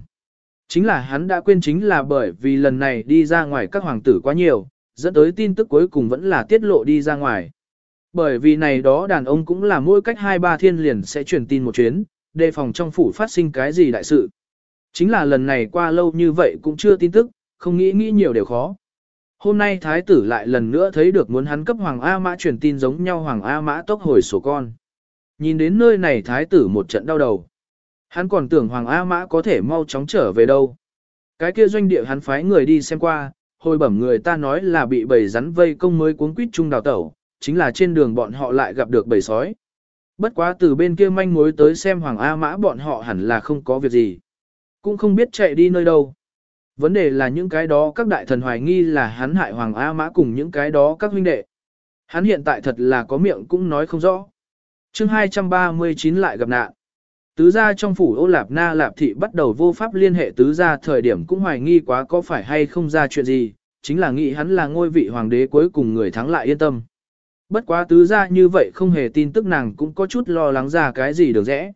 Speaker 1: Chính là hắn đã quên chính là bởi vì lần này đi ra ngoài các hoàng tử quá nhiều, dẫn tới tin tức cuối cùng vẫn là tiết lộ đi ra ngoài. Bởi vì này đó đàn ông cũng là mỗi cách hai ba thiên liền sẽ truyền tin một chuyến, đề phòng trong phủ phát sinh cái gì đại sự. Chính là lần này qua lâu như vậy cũng chưa tin tức, không nghĩ nghĩ nhiều đều khó. Hôm nay thái tử lại lần nữa thấy được muốn hắn cấp Hoàng A Mã truyền tin giống nhau Hoàng A Mã tốc hồi sổ con. Nhìn đến nơi này thái tử một trận đau đầu. Hắn còn tưởng Hoàng A Mã có thể mau chóng trở về đâu. Cái kia doanh địa hắn phái người đi xem qua, hồi bẩm người ta nói là bị bầy rắn vây công mới cuốn quýt chung đào tẩu, chính là trên đường bọn họ lại gặp được bầy sói. Bất quá từ bên kia manh mối tới xem Hoàng A Mã bọn họ hẳn là không có việc gì. Cũng không biết chạy đi nơi đâu. Vấn đề là những cái đó các đại thần hoài nghi là hắn hại Hoàng A Mã cùng những cái đó các huynh đệ. Hắn hiện tại thật là có miệng cũng nói không rõ. chương 239 lại gặp nạn. Tứ gia trong phủ ô lạp na lạp thị bắt đầu vô pháp liên hệ tứ gia thời điểm cũng hoài nghi quá có phải hay không ra chuyện gì, chính là nghĩ hắn là ngôi vị hoàng đế cuối cùng người thắng lại yên tâm. Bất quá tứ gia như vậy không hề tin tức nàng cũng có chút lo lắng ra cái gì được rẽ.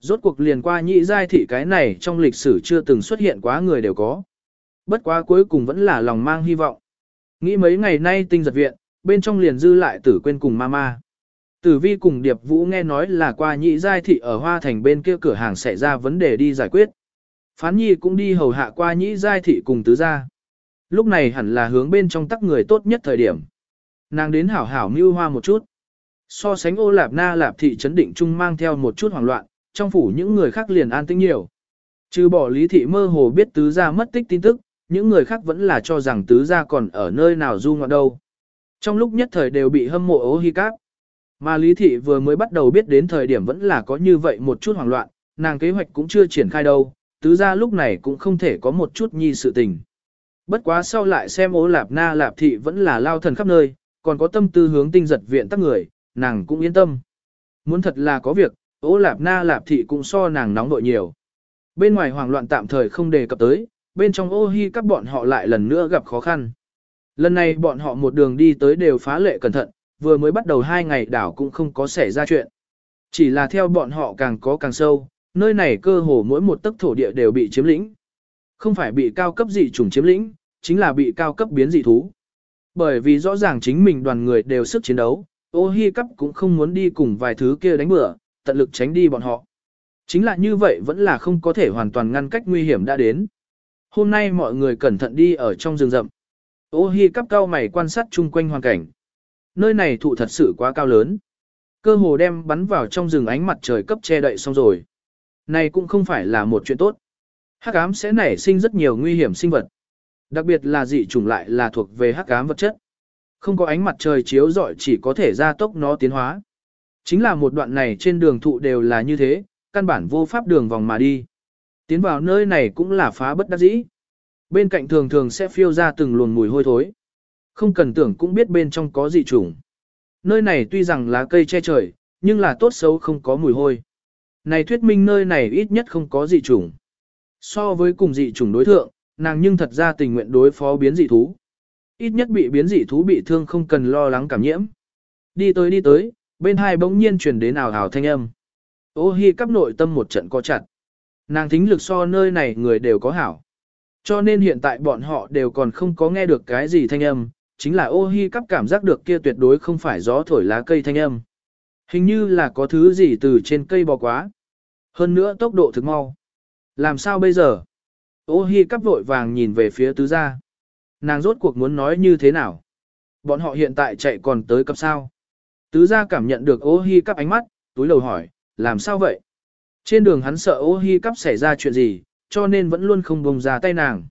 Speaker 1: Rốt cuộc liền qua nhị giai thị cái này trong lịch sử chưa từng xuất hiện quá người đều có. Bất quá cuối cùng vẫn là lòng mang hy vọng. Nghĩ mấy ngày nay tinh giật viện, bên trong liền dư lại tử quên cùng mama. Tử vi cùng Điệp Vũ nghe nói là qua nhị giai thị ở Hoa Thành bên kia cửa hàng xảy ra vấn đề đi giải quyết. Phán nhi cũng đi hầu hạ qua nhị giai thị cùng tứ gia. Lúc này hẳn là hướng bên trong tắc người tốt nhất thời điểm. Nàng đến hảo hảo mưu hoa một chút. So sánh ô lạp na lạp thị chấn định trung mang theo một chút hoảng loạn, trong phủ những người khác liền an tĩnh nhiều. Trừ bỏ lý thị mơ hồ biết tứ gia mất tích tin tức, những người khác vẫn là cho rằng tứ gia còn ở nơi nào du ngoạn đâu. Trong lúc nhất thời đều bị hâm mộ ố hi cáp. Mà lý thị vừa mới bắt đầu biết đến thời điểm vẫn là có như vậy một chút hoảng loạn, nàng kế hoạch cũng chưa triển khai đâu, tứ gia lúc này cũng không thể có một chút nhi sự tình. Bất quá sau lại xem ố lạp na lạp thị vẫn là lao thần khắp nơi, còn có tâm tư hướng tinh giật viện tắc người, nàng cũng yên tâm. Muốn thật là có việc, ố lạp na lạp thị cũng so nàng nóng nội nhiều. Bên ngoài hoảng loạn tạm thời không đề cập tới, bên trong ô hi các bọn họ lại lần nữa gặp khó khăn. Lần này bọn họ một đường đi tới đều phá lệ cẩn thận, vừa mới bắt đầu hai ngày đảo cũng không có xảy ra chuyện. Chỉ là theo bọn họ càng có càng sâu, nơi này cơ hồ mỗi một tấc thổ địa đều bị chiếm lĩnh. Không phải bị cao cấp dị chủng chiếm lĩnh, chính là bị cao cấp biến dị thú. Bởi vì rõ ràng chính mình đoàn người đều sức chiến đấu, ô hi cắp cũng không muốn đi cùng vài thứ kia đánh bữa, tận lực tránh đi bọn họ. Chính là như vậy vẫn là không có thể hoàn toàn ngăn cách nguy hiểm đã đến. Hôm nay mọi người cẩn thận đi ở trong rừng rậm. Ô hi cắp cao mày quan sát chung quanh hoàn cảnh. Nơi này thụ thật sự quá cao lớn. Cơ hồ đem bắn vào trong rừng ánh mặt trời cấp che đậy xong rồi. Này cũng không phải là một chuyện tốt. Hắc ám sẽ nảy sinh rất nhiều nguy hiểm sinh vật. Đặc biệt là dị chủng lại là thuộc về hắc ám vật chất. Không có ánh mặt trời chiếu rọi chỉ có thể gia tốc nó tiến hóa. Chính là một đoạn này trên đường thụ đều là như thế, căn bản vô pháp đường vòng mà đi. Tiến vào nơi này cũng là phá bất đắc dĩ. Bên cạnh thường thường sẽ phiêu ra từng luồng mùi hôi thối. Không cần tưởng cũng biết bên trong có dị chủng. Nơi này tuy rằng lá cây che trời, nhưng là tốt xấu không có mùi hôi. Này thuyết minh nơi này ít nhất không có dị chủng. So với cùng dị chủng đối thượng, nàng nhưng thật ra tình nguyện đối phó biến dị thú. Ít nhất bị biến dị thú bị thương không cần lo lắng cảm nhiễm. Đi tới đi tới, bên hai bỗng nhiên truyền đến ảo ảo thanh âm. Ô hi cắp nội tâm một trận co chặt. Nàng thính lực so nơi này người đều có hảo. Cho nên hiện tại bọn họ đều còn không có nghe được cái gì thanh âm, chính là ô hi cắp cảm giác được kia tuyệt đối không phải gió thổi lá cây thanh âm. Hình như là có thứ gì từ trên cây bò quá. Hơn nữa tốc độ thực mau. Làm sao bây giờ? Ô hi cắp vội vàng nhìn về phía tứ gia. Nàng rốt cuộc muốn nói như thế nào? Bọn họ hiện tại chạy còn tới cấp sao. Tứ gia cảm nhận được ô hi cắp ánh mắt, túi lầu hỏi, làm sao vậy? Trên đường hắn sợ ô hi cắp xảy ra chuyện gì, cho nên vẫn luôn không bông ra tay nàng.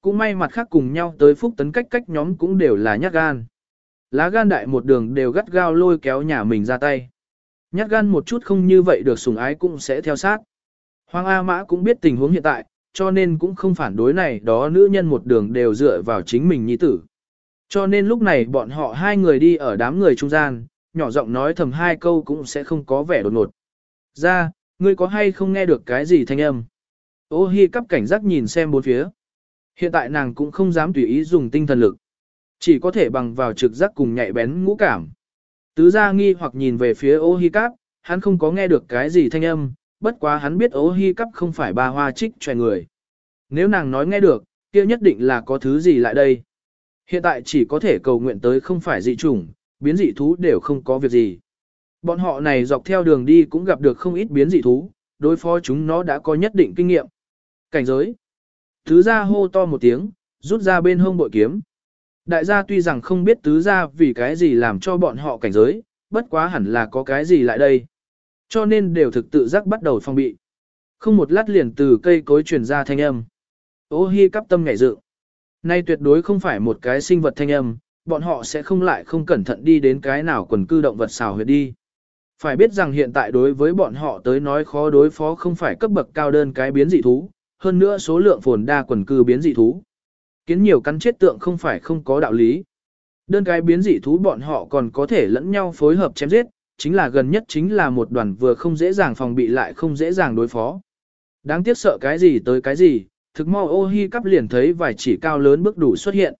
Speaker 1: Cũng may mặt khác cùng nhau tới phúc tấn cách cách nhóm cũng đều là nhát gan. Lá gan đại một đường đều gắt gao lôi kéo nhà mình ra tay. Nhát gan một chút không như vậy được sủng ái cũng sẽ theo sát. Hoàng A Mã cũng biết tình huống hiện tại, cho nên cũng không phản đối này đó nữ nhân một đường đều dựa vào chính mình nhi tử. Cho nên lúc này bọn họ hai người đi ở đám người trung gian, nhỏ giọng nói thầm hai câu cũng sẽ không có vẻ đột ngột. Ra, ngươi có hay không nghe được cái gì thanh âm? Ô hi cắp cảnh giác nhìn xem bốn phía. Hiện tại nàng cũng không dám tùy ý dùng tinh thần lực. Chỉ có thể bằng vào trực giác cùng nhạy bén ngũ cảm. Tứ gia nghi hoặc nhìn về phía ô hi cắp, hắn không có nghe được cái gì thanh âm, bất quá hắn biết ố hy cắp không phải ba hoa trích choài người. Nếu nàng nói nghe được, kia nhất định là có thứ gì lại đây. Hiện tại chỉ có thể cầu nguyện tới không phải dị chủng, biến dị thú đều không có việc gì. Bọn họ này dọc theo đường đi cũng gặp được không ít biến dị thú, đối phó chúng nó đã có nhất định kinh nghiệm. Cảnh giới. Tứ gia hô to một tiếng, rút ra bên hông bội kiếm. Đại gia tuy rằng không biết tứ gia vì cái gì làm cho bọn họ cảnh giới, bất quá hẳn là có cái gì lại đây. Cho nên đều thực tự giác bắt đầu phong bị. Không một lát liền từ cây cối truyền ra thanh âm. Ô hi cắp tâm ngảy dự. Nay tuyệt đối không phải một cái sinh vật thanh âm, bọn họ sẽ không lại không cẩn thận đi đến cái nào quần cư động vật xào huyệt đi. Phải biết rằng hiện tại đối với bọn họ tới nói khó đối phó không phải cấp bậc cao đơn cái biến dị thú, hơn nữa số lượng phồn đa quần cư biến dị thú. Kiến nhiều cắn chết tượng không phải không có đạo lý. Đơn cái biến dị thú bọn họ còn có thể lẫn nhau phối hợp chém giết, chính là gần nhất chính là một đoàn vừa không dễ dàng phòng bị lại không dễ dàng đối phó. Đáng tiếc sợ cái gì tới cái gì, thực mau ô hi cắp liền thấy vài chỉ cao lớn bước đủ xuất hiện.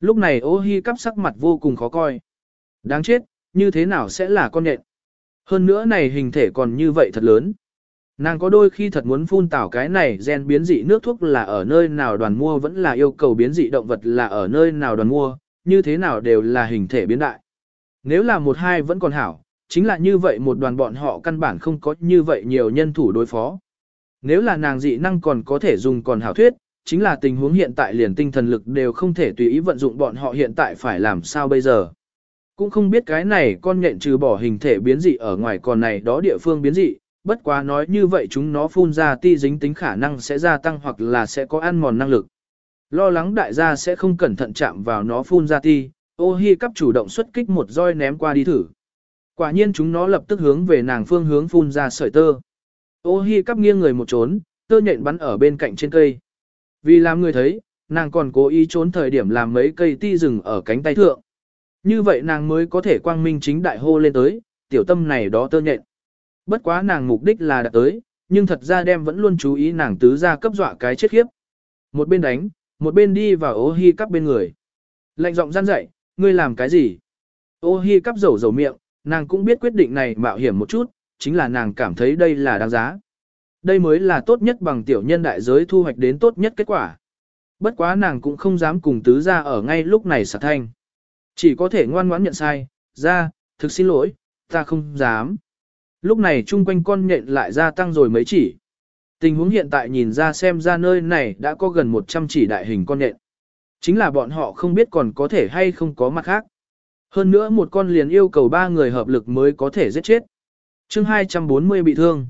Speaker 1: Lúc này ô hi cắp sắc mặt vô cùng khó coi. Đáng chết, như thế nào sẽ là con nhện? Hơn nữa này hình thể còn như vậy thật lớn. Nàng có đôi khi thật muốn phun tảo cái này gen biến dị nước thuốc là ở nơi nào đoàn mua vẫn là yêu cầu biến dị động vật là ở nơi nào đoàn mua, như thế nào đều là hình thể biến đại. Nếu là một hai vẫn còn hảo, chính là như vậy một đoàn bọn họ căn bản không có như vậy nhiều nhân thủ đối phó. Nếu là nàng dị năng còn có thể dùng còn hảo thuyết, chính là tình huống hiện tại liền tinh thần lực đều không thể tùy ý vận dụng bọn họ hiện tại phải làm sao bây giờ. Cũng không biết cái này con nhện trừ bỏ hình thể biến dị ở ngoài còn này đó địa phương biến dị, bất quá nói như vậy chúng nó phun ra ti dính tính khả năng sẽ gia tăng hoặc là sẽ có ăn mòn năng lực. Lo lắng đại gia sẽ không cẩn thận chạm vào nó phun ra ti, ô hi cắp chủ động xuất kích một roi ném qua đi thử. Quả nhiên chúng nó lập tức hướng về nàng phương hướng phun ra sợi tơ. Ô hi cắp nghiêng người một trốn, tơ nhện bắn ở bên cạnh trên cây. Vì làm người thấy, nàng còn cố ý trốn thời điểm làm mấy cây ti rừng ở cánh tay thượng. Như vậy nàng mới có thể quang minh chính đại hô lên tới, tiểu tâm này đó tơ nhện. Bất quá nàng mục đích là đã tới, nhưng thật ra đem vẫn luôn chú ý nàng tứ ra cấp dọa cái chết khiếp. Một bên đánh, một bên đi vào ô hi cắp bên người. Lạnh giọng gian dậy, ngươi làm cái gì? Ô hi cắp rầu rầu miệng, nàng cũng biết quyết định này mạo hiểm một chút, chính là nàng cảm thấy đây là đáng giá. Đây mới là tốt nhất bằng tiểu nhân đại giới thu hoạch đến tốt nhất kết quả. Bất quá nàng cũng không dám cùng tứ ra ở ngay lúc này xả thanh. Chỉ có thể ngoan ngoãn nhận sai, ra, thực xin lỗi, ta không dám. Lúc này chung quanh con nhện lại gia tăng rồi mấy chỉ. Tình huống hiện tại nhìn ra xem ra nơi này đã có gần 100 chỉ đại hình con nhện. Chính là bọn họ không biết còn có thể hay không có mặt khác. Hơn nữa một con liền yêu cầu ba người hợp lực mới có thể giết chết. chương 240 bị thương.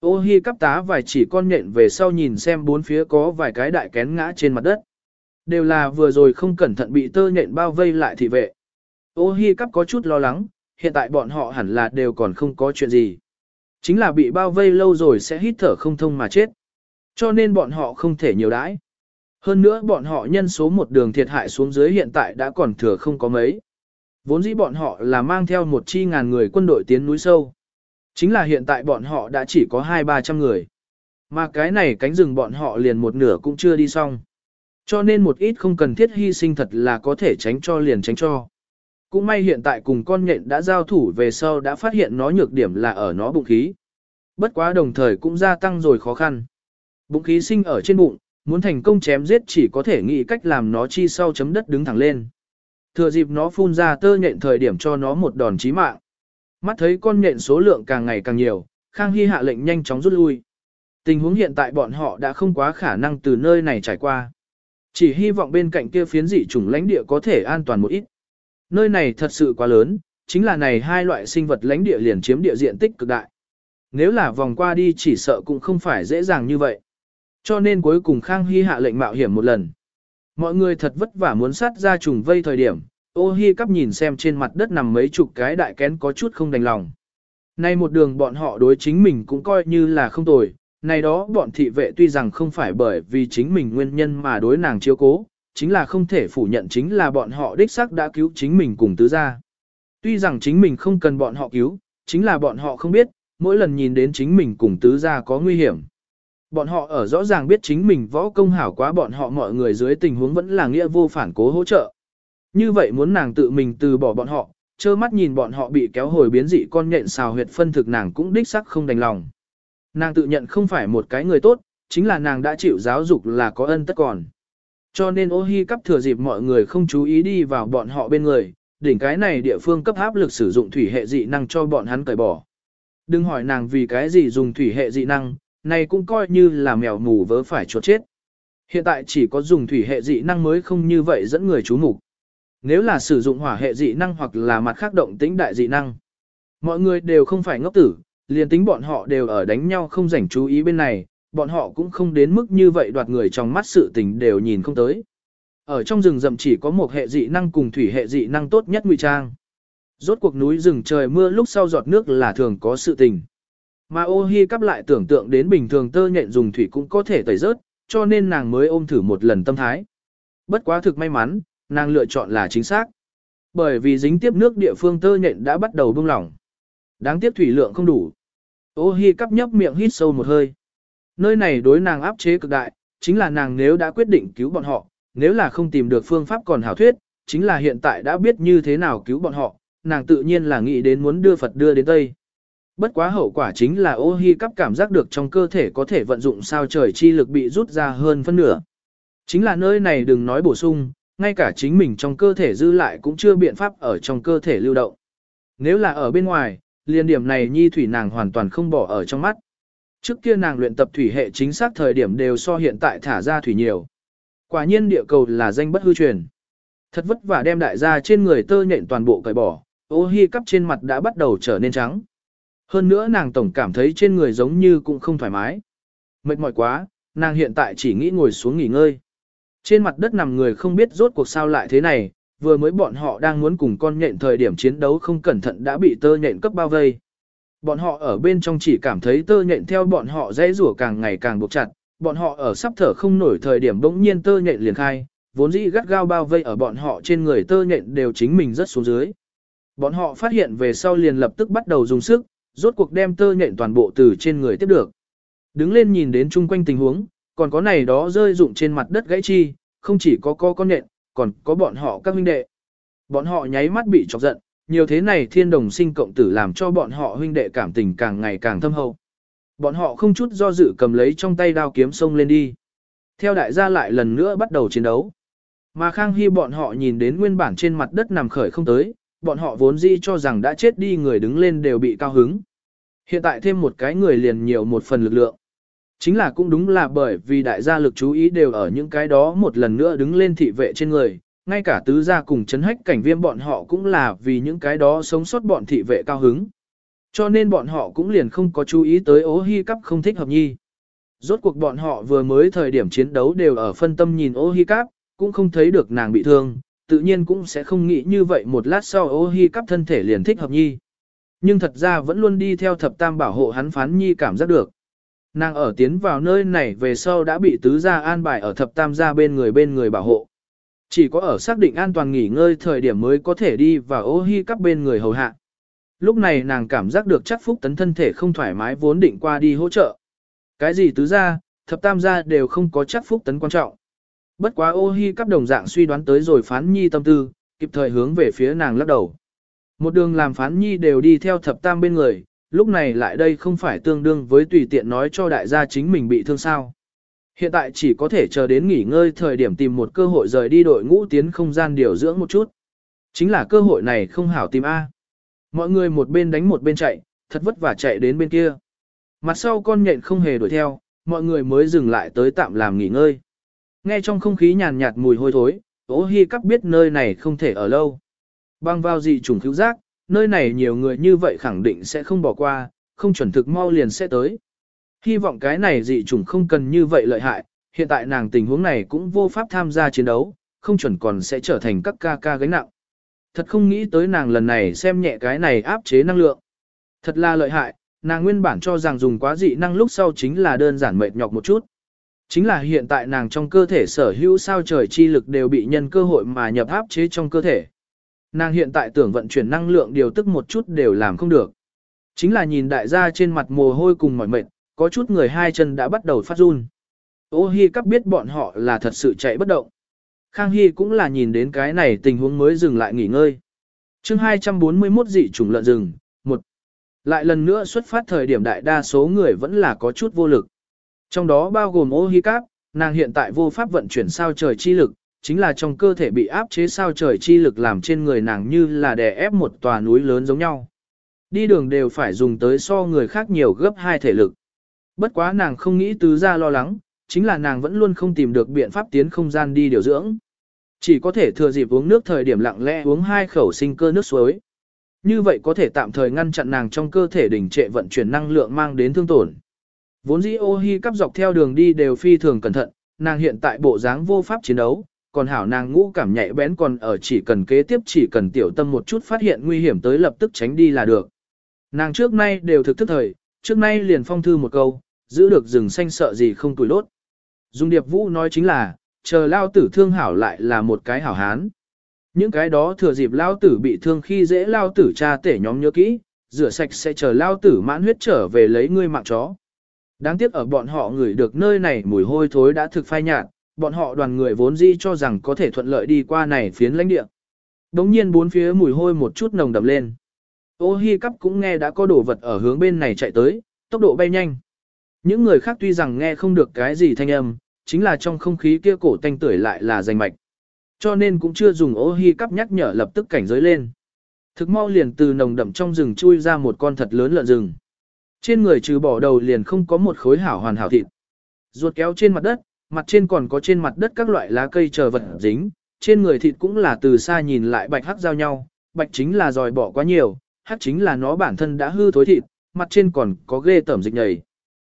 Speaker 1: Ô hi cắp tá vài chỉ con nhện về sau nhìn xem bốn phía có vài cái đại kén ngã trên mặt đất. Đều là vừa rồi không cẩn thận bị tơ nhện bao vây lại thị vệ. Ô hi cắp có chút lo lắng, hiện tại bọn họ hẳn là đều còn không có chuyện gì. Chính là bị bao vây lâu rồi sẽ hít thở không thông mà chết. Cho nên bọn họ không thể nhiều đãi. Hơn nữa bọn họ nhân số một đường thiệt hại xuống dưới hiện tại đã còn thừa không có mấy. Vốn dĩ bọn họ là mang theo một chi ngàn người quân đội tiến núi sâu. Chính là hiện tại bọn họ đã chỉ có hai ba trăm người. Mà cái này cánh rừng bọn họ liền một nửa cũng chưa đi xong. Cho nên một ít không cần thiết hy sinh thật là có thể tránh cho liền tránh cho. Cũng may hiện tại cùng con nhện đã giao thủ về sau đã phát hiện nó nhược điểm là ở nó bụng khí. Bất quá đồng thời cũng gia tăng rồi khó khăn. Bụng khí sinh ở trên bụng, muốn thành công chém giết chỉ có thể nghĩ cách làm nó chi sau chấm đất đứng thẳng lên. Thừa dịp nó phun ra tơ nhện thời điểm cho nó một đòn chí mạng. Mắt thấy con nhện số lượng càng ngày càng nhiều, Khang Hy hạ lệnh nhanh chóng rút lui. Tình huống hiện tại bọn họ đã không quá khả năng từ nơi này trải qua. Chỉ hy vọng bên cạnh kia phiến dị chủng lãnh địa có thể an toàn một ít. Nơi này thật sự quá lớn, chính là này hai loại sinh vật lãnh địa liền chiếm địa diện tích cực đại. Nếu là vòng qua đi chỉ sợ cũng không phải dễ dàng như vậy. Cho nên cuối cùng Khang Hy hạ lệnh mạo hiểm một lần. Mọi người thật vất vả muốn sát ra trùng vây thời điểm, ô hi cắp nhìn xem trên mặt đất nằm mấy chục cái đại kén có chút không đành lòng. Nay một đường bọn họ đối chính mình cũng coi như là không tồi, này đó bọn thị vệ tuy rằng không phải bởi vì chính mình nguyên nhân mà đối nàng chiếu cố, chính là không thể phủ nhận chính là bọn họ đích xác đã cứu chính mình cùng tứ gia. Tuy rằng chính mình không cần bọn họ cứu, chính là bọn họ không biết, mỗi lần nhìn đến chính mình cùng tứ gia có nguy hiểm. Bọn họ ở rõ ràng biết chính mình võ công hảo quá bọn họ mọi người dưới tình huống vẫn là nghĩa vô phản cố hỗ trợ. Như vậy muốn nàng tự mình từ bỏ bọn họ, trơ mắt nhìn bọn họ bị kéo hồi biến dị con nhện xào huyệt phân thực nàng cũng đích sắc không đành lòng. Nàng tự nhận không phải một cái người tốt, chính là nàng đã chịu giáo dục là có ân tất còn. Cho nên ô hi cắp thừa dịp mọi người không chú ý đi vào bọn họ bên người, đỉnh cái này địa phương cấp áp lực sử dụng thủy hệ dị năng cho bọn hắn cởi bỏ. Đừng hỏi nàng vì cái gì dùng thủy hệ dị năng, này cũng coi như là mèo mù vớ phải chuột chết. Hiện tại chỉ có dùng thủy hệ dị năng mới không như vậy dẫn người chú mục. Nếu là sử dụng hỏa hệ dị năng hoặc là mặt khác động tĩnh đại dị năng, mọi người đều không phải ngốc tử, liền tính bọn họ đều ở đánh nhau không rảnh chú ý bên này, bọn họ cũng không đến mức như vậy đoạt người trong mắt sự tình đều nhìn không tới. Ở trong rừng rậm chỉ có một hệ dị năng cùng thủy hệ dị năng tốt nhất ngụy trang. Rốt cuộc núi rừng trời mưa lúc sau giọt nước là thường có sự tình. Mà ô hi cắp lại tưởng tượng đến bình thường tơ nhện dùng thủy cũng có thể tẩy rớt, cho nên nàng mới ôm thử một lần tâm thái. Bất quá thực may mắn, nàng lựa chọn là chính xác. Bởi vì dính tiếp nước địa phương tơ nhện đã bắt đầu bung lỏng. Đáng tiếc thủy lượng không đủ. Ô hi cắp nhấp miệng hít sâu một hơi. Nơi này đối nàng áp chế cực đại, chính là nàng nếu đã quyết định cứu bọn họ, nếu là không tìm được phương pháp còn hảo thuyết, chính là hiện tại đã biết như thế nào cứu bọn họ, nàng tự nhiên là nghĩ đến muốn đưa Phật đưa đến Tây. Bất quá hậu quả chính là ô hi cắp cảm giác được trong cơ thể có thể vận dụng sao trời chi lực bị rút ra hơn phân nửa. Chính là nơi này đừng nói bổ sung, ngay cả chính mình trong cơ thể dư lại cũng chưa biện pháp ở trong cơ thể lưu động. Nếu là ở bên ngoài, liên điểm này nhi thủy nàng hoàn toàn không bỏ ở trong mắt. Trước kia nàng luyện tập thủy hệ chính xác thời điểm đều so hiện tại thả ra thủy nhiều. Quả nhiên địa cầu là danh bất hư truyền. Thật vất vả đem đại gia trên người tơ nhện toàn bộ cởi bỏ, ô hi cắp trên mặt đã bắt đầu trở nên trắng. Hơn nữa nàng tổng cảm thấy trên người giống như cũng không thoải mái. Mệt mỏi quá, nàng hiện tại chỉ nghĩ ngồi xuống nghỉ ngơi. Trên mặt đất nằm người không biết rốt cuộc sao lại thế này, vừa mới bọn họ đang muốn cùng con nhện thời điểm chiến đấu không cẩn thận đã bị tơ nhện cấp bao vây. Bọn họ ở bên trong chỉ cảm thấy tơ nhện theo bọn họ dễ rủa càng ngày càng buộc chặt, bọn họ ở sắp thở không nổi thời điểm bỗng nhiên tơ nhện liền khai, vốn dĩ gắt gao bao vây ở bọn họ trên người tơ nhện đều chính mình rất xuống dưới. Bọn họ phát hiện về sau liền lập tức bắt đầu dùng sức, rốt cuộc đem tơ nhện toàn bộ từ trên người tiếp được. Đứng lên nhìn đến chung quanh tình huống, còn có này đó rơi rụng trên mặt đất gãy chi, không chỉ có co con nhện, còn có bọn họ các huynh đệ. Bọn họ nháy mắt bị chọc giận, nhiều thế này thiên đồng sinh cộng tử làm cho bọn họ huynh đệ cảm tình càng ngày càng thâm hậu. Bọn họ không chút do dự cầm lấy trong tay đao kiếm sông lên đi. Theo đại gia lại lần nữa bắt đầu chiến đấu. Mà Khang Hy bọn họ nhìn đến nguyên bản trên mặt đất nằm khởi không tới, bọn họ vốn dĩ cho rằng đã chết đi người đứng lên đều bị cao hứng. Hiện tại thêm một cái người liền nhiều một phần lực lượng. Chính là cũng đúng là bởi vì đại gia lực chú ý đều ở những cái đó một lần nữa đứng lên thị vệ trên người, ngay cả tứ gia cùng chấn hách cảnh viêm bọn họ cũng là vì những cái đó sống sót bọn thị vệ cao hứng. Cho nên bọn họ cũng liền không có chú ý tới ố hy cắp không thích hợp nhi. Rốt cuộc bọn họ vừa mới thời điểm chiến đấu đều ở phân tâm nhìn ô hy cắp, cũng không thấy được nàng bị thương, tự nhiên cũng sẽ không nghĩ như vậy một lát sau ô hi cắp thân thể liền thích hợp nhi. Nhưng thật ra vẫn luôn đi theo thập tam bảo hộ hắn phán nhi cảm giác được. Nàng ở tiến vào nơi này về sau đã bị tứ gia an bài ở thập tam gia bên người bên người bảo hộ. Chỉ có ở xác định an toàn nghỉ ngơi thời điểm mới có thể đi và ô hi cắp bên người hầu hạ. Lúc này nàng cảm giác được chắc phúc tấn thân thể không thoải mái vốn định qua đi hỗ trợ. Cái gì tứ gia, thập tam gia đều không có chắc phúc tấn quan trọng. Bất quá ô hi cắp đồng dạng suy đoán tới rồi phán nhi tâm tư, kịp thời hướng về phía nàng lắc đầu. Một đường làm phán nhi đều đi theo thập tam bên người, lúc này lại đây không phải tương đương với tùy tiện nói cho đại gia chính mình bị thương sao. Hiện tại chỉ có thể chờ đến nghỉ ngơi thời điểm tìm một cơ hội rời đi đội ngũ tiến không gian điều dưỡng một chút. Chính là cơ hội này không hảo tìm A. Mọi người một bên đánh một bên chạy, thật vất vả chạy đến bên kia. Mặt sau con nhện không hề đuổi theo, mọi người mới dừng lại tới tạm làm nghỉ ngơi. Nghe trong không khí nhàn nhạt mùi hôi thối, ố hi cắp biết nơi này không thể ở lâu. Băng vào dị trùng cứu giác, nơi này nhiều người như vậy khẳng định sẽ không bỏ qua, không chuẩn thực mau liền sẽ tới. Hy vọng cái này dị trùng không cần như vậy lợi hại, hiện tại nàng tình huống này cũng vô pháp tham gia chiến đấu, không chuẩn còn sẽ trở thành các ca ca gánh nặng. Thật không nghĩ tới nàng lần này xem nhẹ cái này áp chế năng lượng. Thật là lợi hại, nàng nguyên bản cho rằng dùng quá dị năng lúc sau chính là đơn giản mệt nhọc một chút. Chính là hiện tại nàng trong cơ thể sở hữu sao trời chi lực đều bị nhân cơ hội mà nhập áp chế trong cơ thể. Nàng hiện tại tưởng vận chuyển năng lượng điều tức một chút đều làm không được. Chính là nhìn đại gia trên mặt mồ hôi cùng mỏi mệt, có chút người hai chân đã bắt đầu phát run. Ô Hi cắp biết bọn họ là thật sự chạy bất động. Khang Hi cũng là nhìn đến cái này tình huống mới dừng lại nghỉ ngơi. chương 241 dị trùng lợn rừng, một Lại lần nữa xuất phát thời điểm đại đa số người vẫn là có chút vô lực. Trong đó bao gồm ô hi cáp, nàng hiện tại vô pháp vận chuyển sao trời chi lực, chính là trong cơ thể bị áp chế sao trời chi lực làm trên người nàng như là đè ép một tòa núi lớn giống nhau. Đi đường đều phải dùng tới so người khác nhiều gấp hai thể lực. Bất quá nàng không nghĩ tứ ra lo lắng, chính là nàng vẫn luôn không tìm được biện pháp tiến không gian đi điều dưỡng. Chỉ có thể thừa dịp uống nước thời điểm lặng lẽ uống hai khẩu sinh cơ nước suối. Như vậy có thể tạm thời ngăn chặn nàng trong cơ thể đỉnh trệ vận chuyển năng lượng mang đến thương tổn. Vốn dĩ ô hi cắp dọc theo đường đi đều phi thường cẩn thận, nàng hiện tại bộ dáng vô pháp chiến đấu, còn hảo nàng ngũ cảm nhạy bén còn ở chỉ cần kế tiếp chỉ cần tiểu tâm một chút phát hiện nguy hiểm tới lập tức tránh đi là được. Nàng trước nay đều thực thức thời, trước nay liền phong thư một câu, giữ được rừng xanh sợ gì không tuổi lốt. Dung Điệp Vũ nói chính là, chờ lao tử thương hảo lại là một cái hảo hán. Những cái đó thừa dịp lao tử bị thương khi dễ lao tử cha tể nhóm nhớ kỹ, rửa sạch sẽ chờ lao tử mãn huyết trở về lấy ngươi mạng chó. Đáng tiếc ở bọn họ ngửi được nơi này mùi hôi thối đã thực phai nhạt, bọn họ đoàn người vốn dĩ cho rằng có thể thuận lợi đi qua này phiến lãnh địa. Đống nhiên bốn phía mùi hôi một chút nồng đậm lên. Ô hi cắp cũng nghe đã có đồ vật ở hướng bên này chạy tới, tốc độ bay nhanh. Những người khác tuy rằng nghe không được cái gì thanh âm, chính là trong không khí kia cổ tanh tưởi lại là danh mạch. Cho nên cũng chưa dùng ô hi cắp nhắc nhở lập tức cảnh giới lên. Thực mau liền từ nồng đậm trong rừng chui ra một con thật lớn lợn rừng. Trên người trừ bỏ đầu liền không có một khối hảo hoàn hảo thịt. Ruột kéo trên mặt đất, mặt trên còn có trên mặt đất các loại lá cây chờ vật dính, trên người thịt cũng là từ xa nhìn lại bạch hắc giao nhau, bạch chính là dòi bỏ quá nhiều, hắc chính là nó bản thân đã hư thối thịt, mặt trên còn có ghê tẩm dịch nhầy.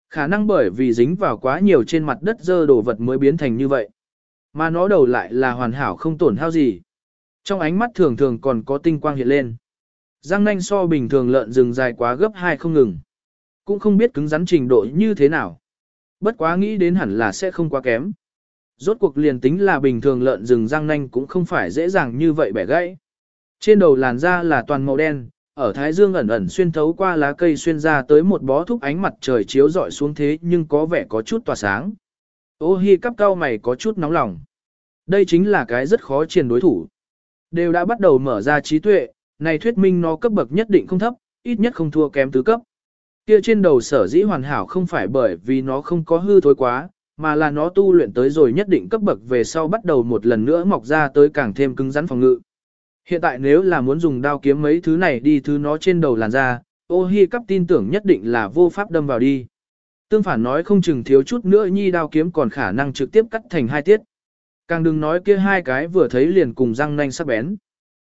Speaker 1: Khả năng bởi vì dính vào quá nhiều trên mặt đất dơ đồ vật mới biến thành như vậy. Mà nó đầu lại là hoàn hảo không tổn hao gì. Trong ánh mắt thường thường còn có tinh quang hiện lên. Răng nanh so bình thường lợn rừng dài quá gấp hai không ngừng. Cũng không biết cứng rắn trình độ như thế nào. Bất quá nghĩ đến hẳn là sẽ không quá kém. Rốt cuộc liền tính là bình thường lợn rừng răng nanh cũng không phải dễ dàng như vậy bẻ gãy. Trên đầu làn da là toàn màu đen, ở thái dương ẩn ẩn xuyên thấu qua lá cây xuyên ra tới một bó thúc ánh mặt trời chiếu rọi xuống thế nhưng có vẻ có chút tỏa sáng. Ô hi cắp cao mày có chút nóng lòng. Đây chính là cái rất khó chiến đối thủ. Đều đã bắt đầu mở ra trí tuệ, này thuyết minh nó cấp bậc nhất định không thấp, ít nhất không thua kém tứ cấp. Kia trên đầu sở dĩ hoàn hảo không phải bởi vì nó không có hư thối quá, mà là nó tu luyện tới rồi nhất định cấp bậc về sau bắt đầu một lần nữa mọc ra tới càng thêm cứng rắn phòng ngự. Hiện tại nếu là muốn dùng đao kiếm mấy thứ này đi thứ nó trên đầu làn da, ô hi cắp tin tưởng nhất định là vô pháp đâm vào đi. Tương phản nói không chừng thiếu chút nữa nhi đao kiếm còn khả năng trực tiếp cắt thành hai tiết. Càng đừng nói kia hai cái vừa thấy liền cùng răng nanh sắc bén.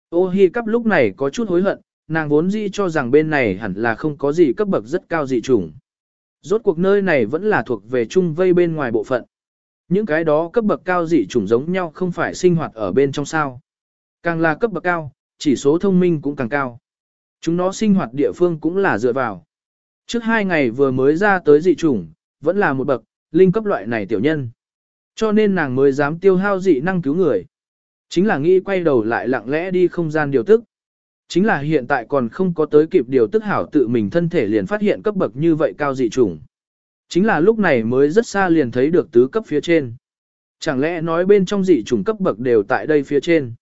Speaker 1: Ô hi cắp lúc này có chút hối hận, nàng vốn dĩ cho rằng bên này hẳn là không có gì cấp bậc rất cao dị chủng. Rốt cuộc nơi này vẫn là thuộc về chung vây bên ngoài bộ phận. Những cái đó cấp bậc cao dị chủng giống nhau không phải sinh hoạt ở bên trong sao. Càng là cấp bậc cao, chỉ số thông minh cũng càng cao. Chúng nó sinh hoạt địa phương cũng là dựa vào. Trước hai ngày vừa mới ra tới dị chủng, vẫn là một bậc, linh cấp loại này tiểu nhân. Cho nên nàng mới dám tiêu hao dị năng cứu người. Chính là nghĩ quay đầu lại lặng lẽ đi không gian điều tức. Chính là hiện tại còn không có tới kịp điều tức hảo tự mình thân thể liền phát hiện cấp bậc như vậy cao dị chủng. Chính là lúc này mới rất xa liền thấy được tứ cấp phía trên. Chẳng lẽ nói bên trong dị chủng cấp bậc đều tại đây phía trên.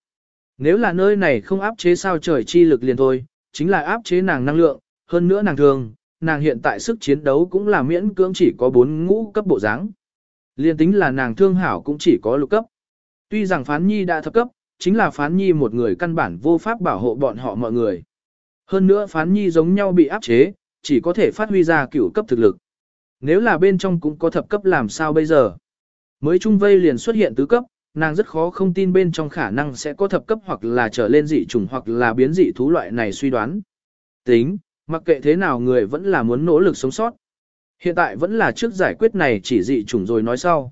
Speaker 1: Nếu là nơi này không áp chế sao trời chi lực liền thôi, chính là áp chế nàng năng lượng, hơn nữa nàng thường, nàng hiện tại sức chiến đấu cũng là miễn cưỡng chỉ có 4 ngũ cấp bộ dáng. Liên tính là nàng thương hảo cũng chỉ có lục cấp. Tuy rằng phán nhi đã thấp cấp, chính là phán nhi một người căn bản vô pháp bảo hộ bọn họ mọi người. Hơn nữa phán nhi giống nhau bị áp chế, chỉ có thể phát huy ra cửu cấp thực lực. Nếu là bên trong cũng có thập cấp làm sao bây giờ? Mới trung vây liền xuất hiện tứ cấp, Nàng rất khó không tin bên trong khả năng sẽ có thập cấp hoặc là trở lên dị trùng hoặc là biến dị thú loại này suy đoán. Tính, mặc kệ thế nào người vẫn là muốn nỗ lực sống sót. Hiện tại vẫn là trước giải quyết này chỉ dị trùng rồi nói sau.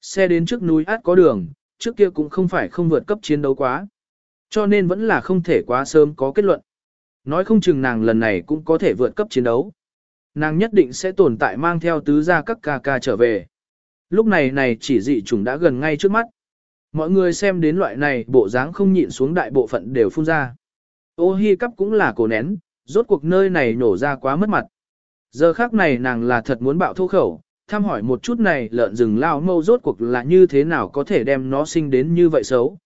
Speaker 1: Xe đến trước núi át có đường, trước kia cũng không phải không vượt cấp chiến đấu quá. Cho nên vẫn là không thể quá sớm có kết luận. Nói không chừng nàng lần này cũng có thể vượt cấp chiến đấu. Nàng nhất định sẽ tồn tại mang theo tứ gia các ca ca trở về. Lúc này này chỉ dị trùng đã gần ngay trước mắt. Mọi người xem đến loại này bộ dáng không nhịn xuống đại bộ phận đều phun ra. Ô hi cắp cũng là cổ nén, rốt cuộc nơi này nổ ra quá mất mặt. Giờ khác này nàng là thật muốn bạo thô khẩu, thăm hỏi một chút này lợn rừng lao mâu rốt cuộc là như thế nào có thể đem nó sinh đến như vậy xấu.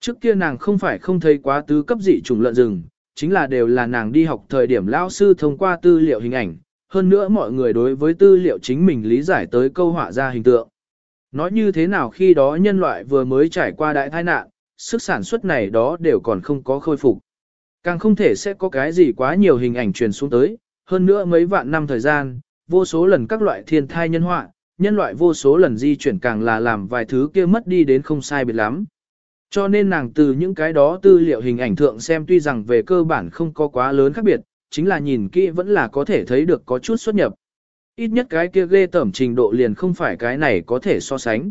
Speaker 1: Trước kia nàng không phải không thấy quá tứ cấp dị chủng lợn rừng, chính là đều là nàng đi học thời điểm lao sư thông qua tư liệu hình ảnh, hơn nữa mọi người đối với tư liệu chính mình lý giải tới câu họa ra hình tượng. Nói như thế nào khi đó nhân loại vừa mới trải qua đại tai nạn, sức sản xuất này đó đều còn không có khôi phục. Càng không thể sẽ có cái gì quá nhiều hình ảnh truyền xuống tới, hơn nữa mấy vạn năm thời gian, vô số lần các loại thiên thai nhân họa, nhân loại vô số lần di chuyển càng là làm vài thứ kia mất đi đến không sai biệt lắm. Cho nên nàng từ những cái đó tư liệu hình ảnh thượng xem tuy rằng về cơ bản không có quá lớn khác biệt, chính là nhìn kỹ vẫn là có thể thấy được có chút xuất nhập. Ít nhất cái kia ghê tẩm trình độ liền không phải cái này có thể so sánh.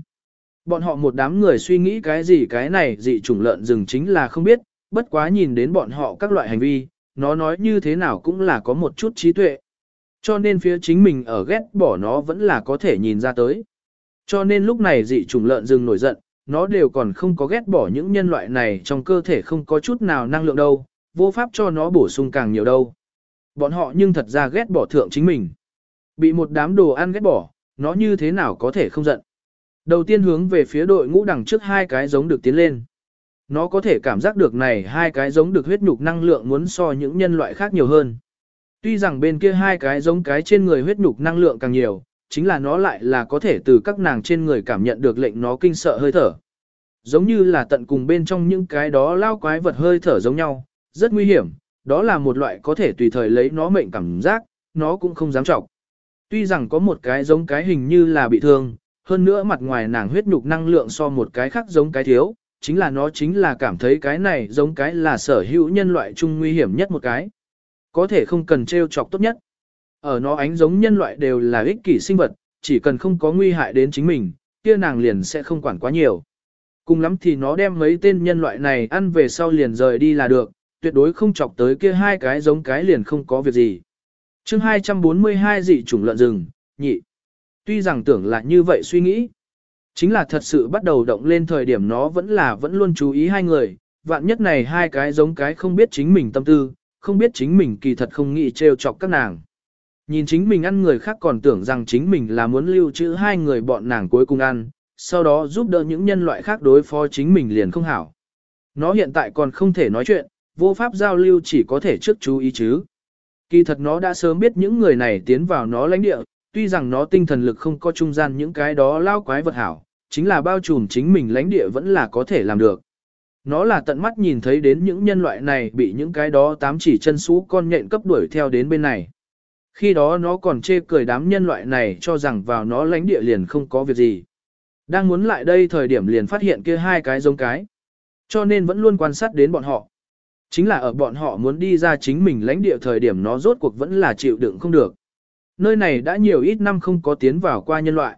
Speaker 1: Bọn họ một đám người suy nghĩ cái gì cái này dị chủng lợn rừng chính là không biết, bất quá nhìn đến bọn họ các loại hành vi, nó nói như thế nào cũng là có một chút trí tuệ. Cho nên phía chính mình ở ghét bỏ nó vẫn là có thể nhìn ra tới. Cho nên lúc này dị chủng lợn rừng nổi giận, nó đều còn không có ghét bỏ những nhân loại này trong cơ thể không có chút nào năng lượng đâu, vô pháp cho nó bổ sung càng nhiều đâu. Bọn họ nhưng thật ra ghét bỏ thượng chính mình. Bị một đám đồ ăn ghét bỏ, nó như thế nào có thể không giận. Đầu tiên hướng về phía đội ngũ đằng trước hai cái giống được tiến lên. Nó có thể cảm giác được này hai cái giống được huyết nhục năng lượng muốn so những nhân loại khác nhiều hơn. Tuy rằng bên kia hai cái giống cái trên người huyết nhục năng lượng càng nhiều, chính là nó lại là có thể từ các nàng trên người cảm nhận được lệnh nó kinh sợ hơi thở. Giống như là tận cùng bên trong những cái đó lao quái vật hơi thở giống nhau, rất nguy hiểm, đó là một loại có thể tùy thời lấy nó mệnh cảm giác, nó cũng không dám trọng. Tuy rằng có một cái giống cái hình như là bị thương, hơn nữa mặt ngoài nàng huyết nhục năng lượng so một cái khác giống cái thiếu, chính là nó chính là cảm thấy cái này giống cái là sở hữu nhân loại chung nguy hiểm nhất một cái. Có thể không cần trêu chọc tốt nhất. Ở nó ánh giống nhân loại đều là ích kỷ sinh vật, chỉ cần không có nguy hại đến chính mình, kia nàng liền sẽ không quản quá nhiều. Cùng lắm thì nó đem mấy tên nhân loại này ăn về sau liền rời đi là được, tuyệt đối không chọc tới kia hai cái giống cái liền không có việc gì. chương 242 dị chủng lợn rừng, nhị. Tuy rằng tưởng là như vậy suy nghĩ, chính là thật sự bắt đầu động lên thời điểm nó vẫn là vẫn luôn chú ý hai người, vạn nhất này hai cái giống cái không biết chính mình tâm tư, không biết chính mình kỳ thật không nghĩ trêu chọc các nàng. Nhìn chính mình ăn người khác còn tưởng rằng chính mình là muốn lưu trữ hai người bọn nàng cuối cùng ăn, sau đó giúp đỡ những nhân loại khác đối phó chính mình liền không hảo. Nó hiện tại còn không thể nói chuyện, vô pháp giao lưu chỉ có thể trước chú ý chứ. Kỳ thật nó đã sớm biết những người này tiến vào nó lãnh địa, tuy rằng nó tinh thần lực không có trung gian những cái đó lao quái vật hảo, chính là bao trùm chính mình lãnh địa vẫn là có thể làm được. Nó là tận mắt nhìn thấy đến những nhân loại này bị những cái đó tám chỉ chân sú con nhện cấp đuổi theo đến bên này. Khi đó nó còn chê cười đám nhân loại này cho rằng vào nó lãnh địa liền không có việc gì. Đang muốn lại đây thời điểm liền phát hiện kia hai cái giống cái. Cho nên vẫn luôn quan sát đến bọn họ. Chính là ở bọn họ muốn đi ra chính mình lãnh địa thời điểm nó rốt cuộc vẫn là chịu đựng không được. Nơi này đã nhiều ít năm không có tiến vào qua nhân loại.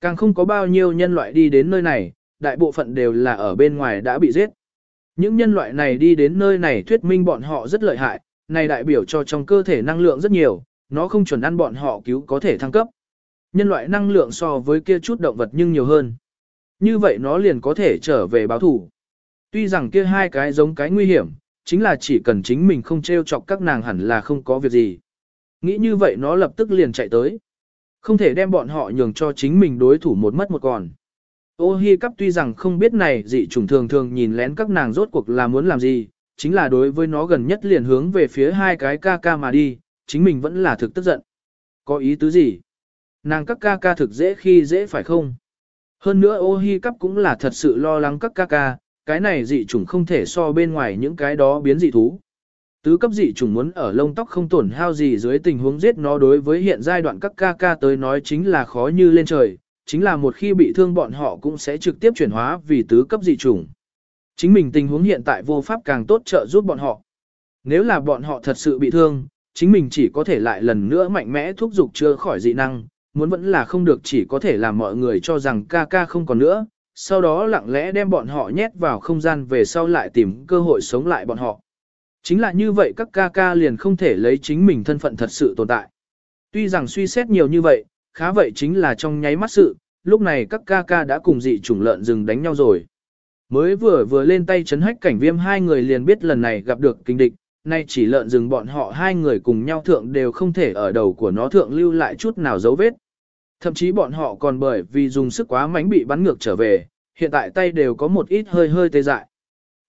Speaker 1: Càng không có bao nhiêu nhân loại đi đến nơi này, đại bộ phận đều là ở bên ngoài đã bị giết. Những nhân loại này đi đến nơi này thuyết minh bọn họ rất lợi hại, này đại biểu cho trong cơ thể năng lượng rất nhiều, nó không chuẩn ăn bọn họ cứu có thể thăng cấp. Nhân loại năng lượng so với kia chút động vật nhưng nhiều hơn. Như vậy nó liền có thể trở về báo thủ. Tuy rằng kia hai cái giống cái nguy hiểm, chính là chỉ cần chính mình không treo chọc các nàng hẳn là không có việc gì. Nghĩ như vậy nó lập tức liền chạy tới. Không thể đem bọn họ nhường cho chính mình đối thủ một mất một còn. Ô hi cắp tuy rằng không biết này dị trùng thường thường nhìn lén các nàng rốt cuộc là muốn làm gì, chính là đối với nó gần nhất liền hướng về phía hai cái ca ca mà đi, chính mình vẫn là thực tức giận. Có ý tứ gì? Nàng các ca ca thực dễ khi dễ phải không? Hơn nữa ô hi cắp cũng là thật sự lo lắng các ca ca, cái này dị trùng không thể so bên ngoài những cái đó biến dị thú. Tứ cấp dị trùng muốn ở lông tóc không tổn hao gì dưới tình huống giết nó đối với hiện giai đoạn các ca ca tới nói chính là khó như lên trời, chính là một khi bị thương bọn họ cũng sẽ trực tiếp chuyển hóa vì tứ cấp dị chủng. Chính mình tình huống hiện tại vô pháp càng tốt trợ giúp bọn họ. Nếu là bọn họ thật sự bị thương, chính mình chỉ có thể lại lần nữa mạnh mẽ thúc giục chưa khỏi dị năng, muốn vẫn là không được chỉ có thể làm mọi người cho rằng ca ca không còn nữa, sau đó lặng lẽ đem bọn họ nhét vào không gian về sau lại tìm cơ hội sống lại bọn họ. Chính là như vậy các ca ca liền không thể lấy chính mình thân phận thật sự tồn tại. Tuy rằng suy xét nhiều như vậy, khá vậy chính là trong nháy mắt sự, lúc này các ca ca đã cùng dị chủng lợn rừng đánh nhau rồi. Mới vừa vừa lên tay chấn hách cảnh viêm hai người liền biết lần này gặp được kinh địch, nay chỉ lợn rừng bọn họ hai người cùng nhau thượng đều không thể ở đầu của nó thượng lưu lại chút nào dấu vết. Thậm chí bọn họ còn bởi vì dùng sức quá mánh bị bắn ngược trở về, hiện tại tay đều có một ít hơi hơi tê dại.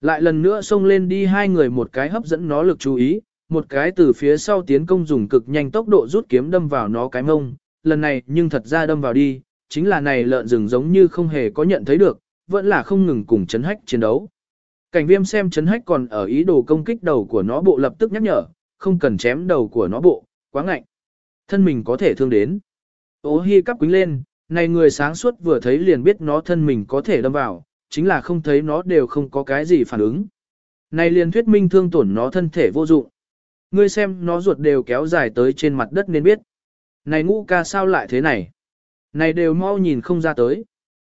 Speaker 1: Lại lần nữa xông lên đi hai người một cái hấp dẫn nó lực chú ý, một cái từ phía sau tiến công dùng cực nhanh tốc độ rút kiếm đâm vào nó cái mông, lần này nhưng thật ra đâm vào đi, chính là này lợn rừng giống như không hề có nhận thấy được, vẫn là không ngừng cùng chấn hách chiến đấu. Cảnh viêm xem chấn hách còn ở ý đồ công kích đầu của nó bộ lập tức nhắc nhở, không cần chém đầu của nó bộ, quá ngạnh. Thân mình có thể thương đến. Ô hi cắp quính lên, này người sáng suốt vừa thấy liền biết nó thân mình có thể đâm vào, chính là không thấy nó đều không có cái gì phản ứng. Này liền thuyết minh thương tổn nó thân thể vô dụng. Ngươi xem nó ruột đều kéo dài tới trên mặt đất nên biết. Này ngũ ca sao lại thế này? Này đều mau nhìn không ra tới.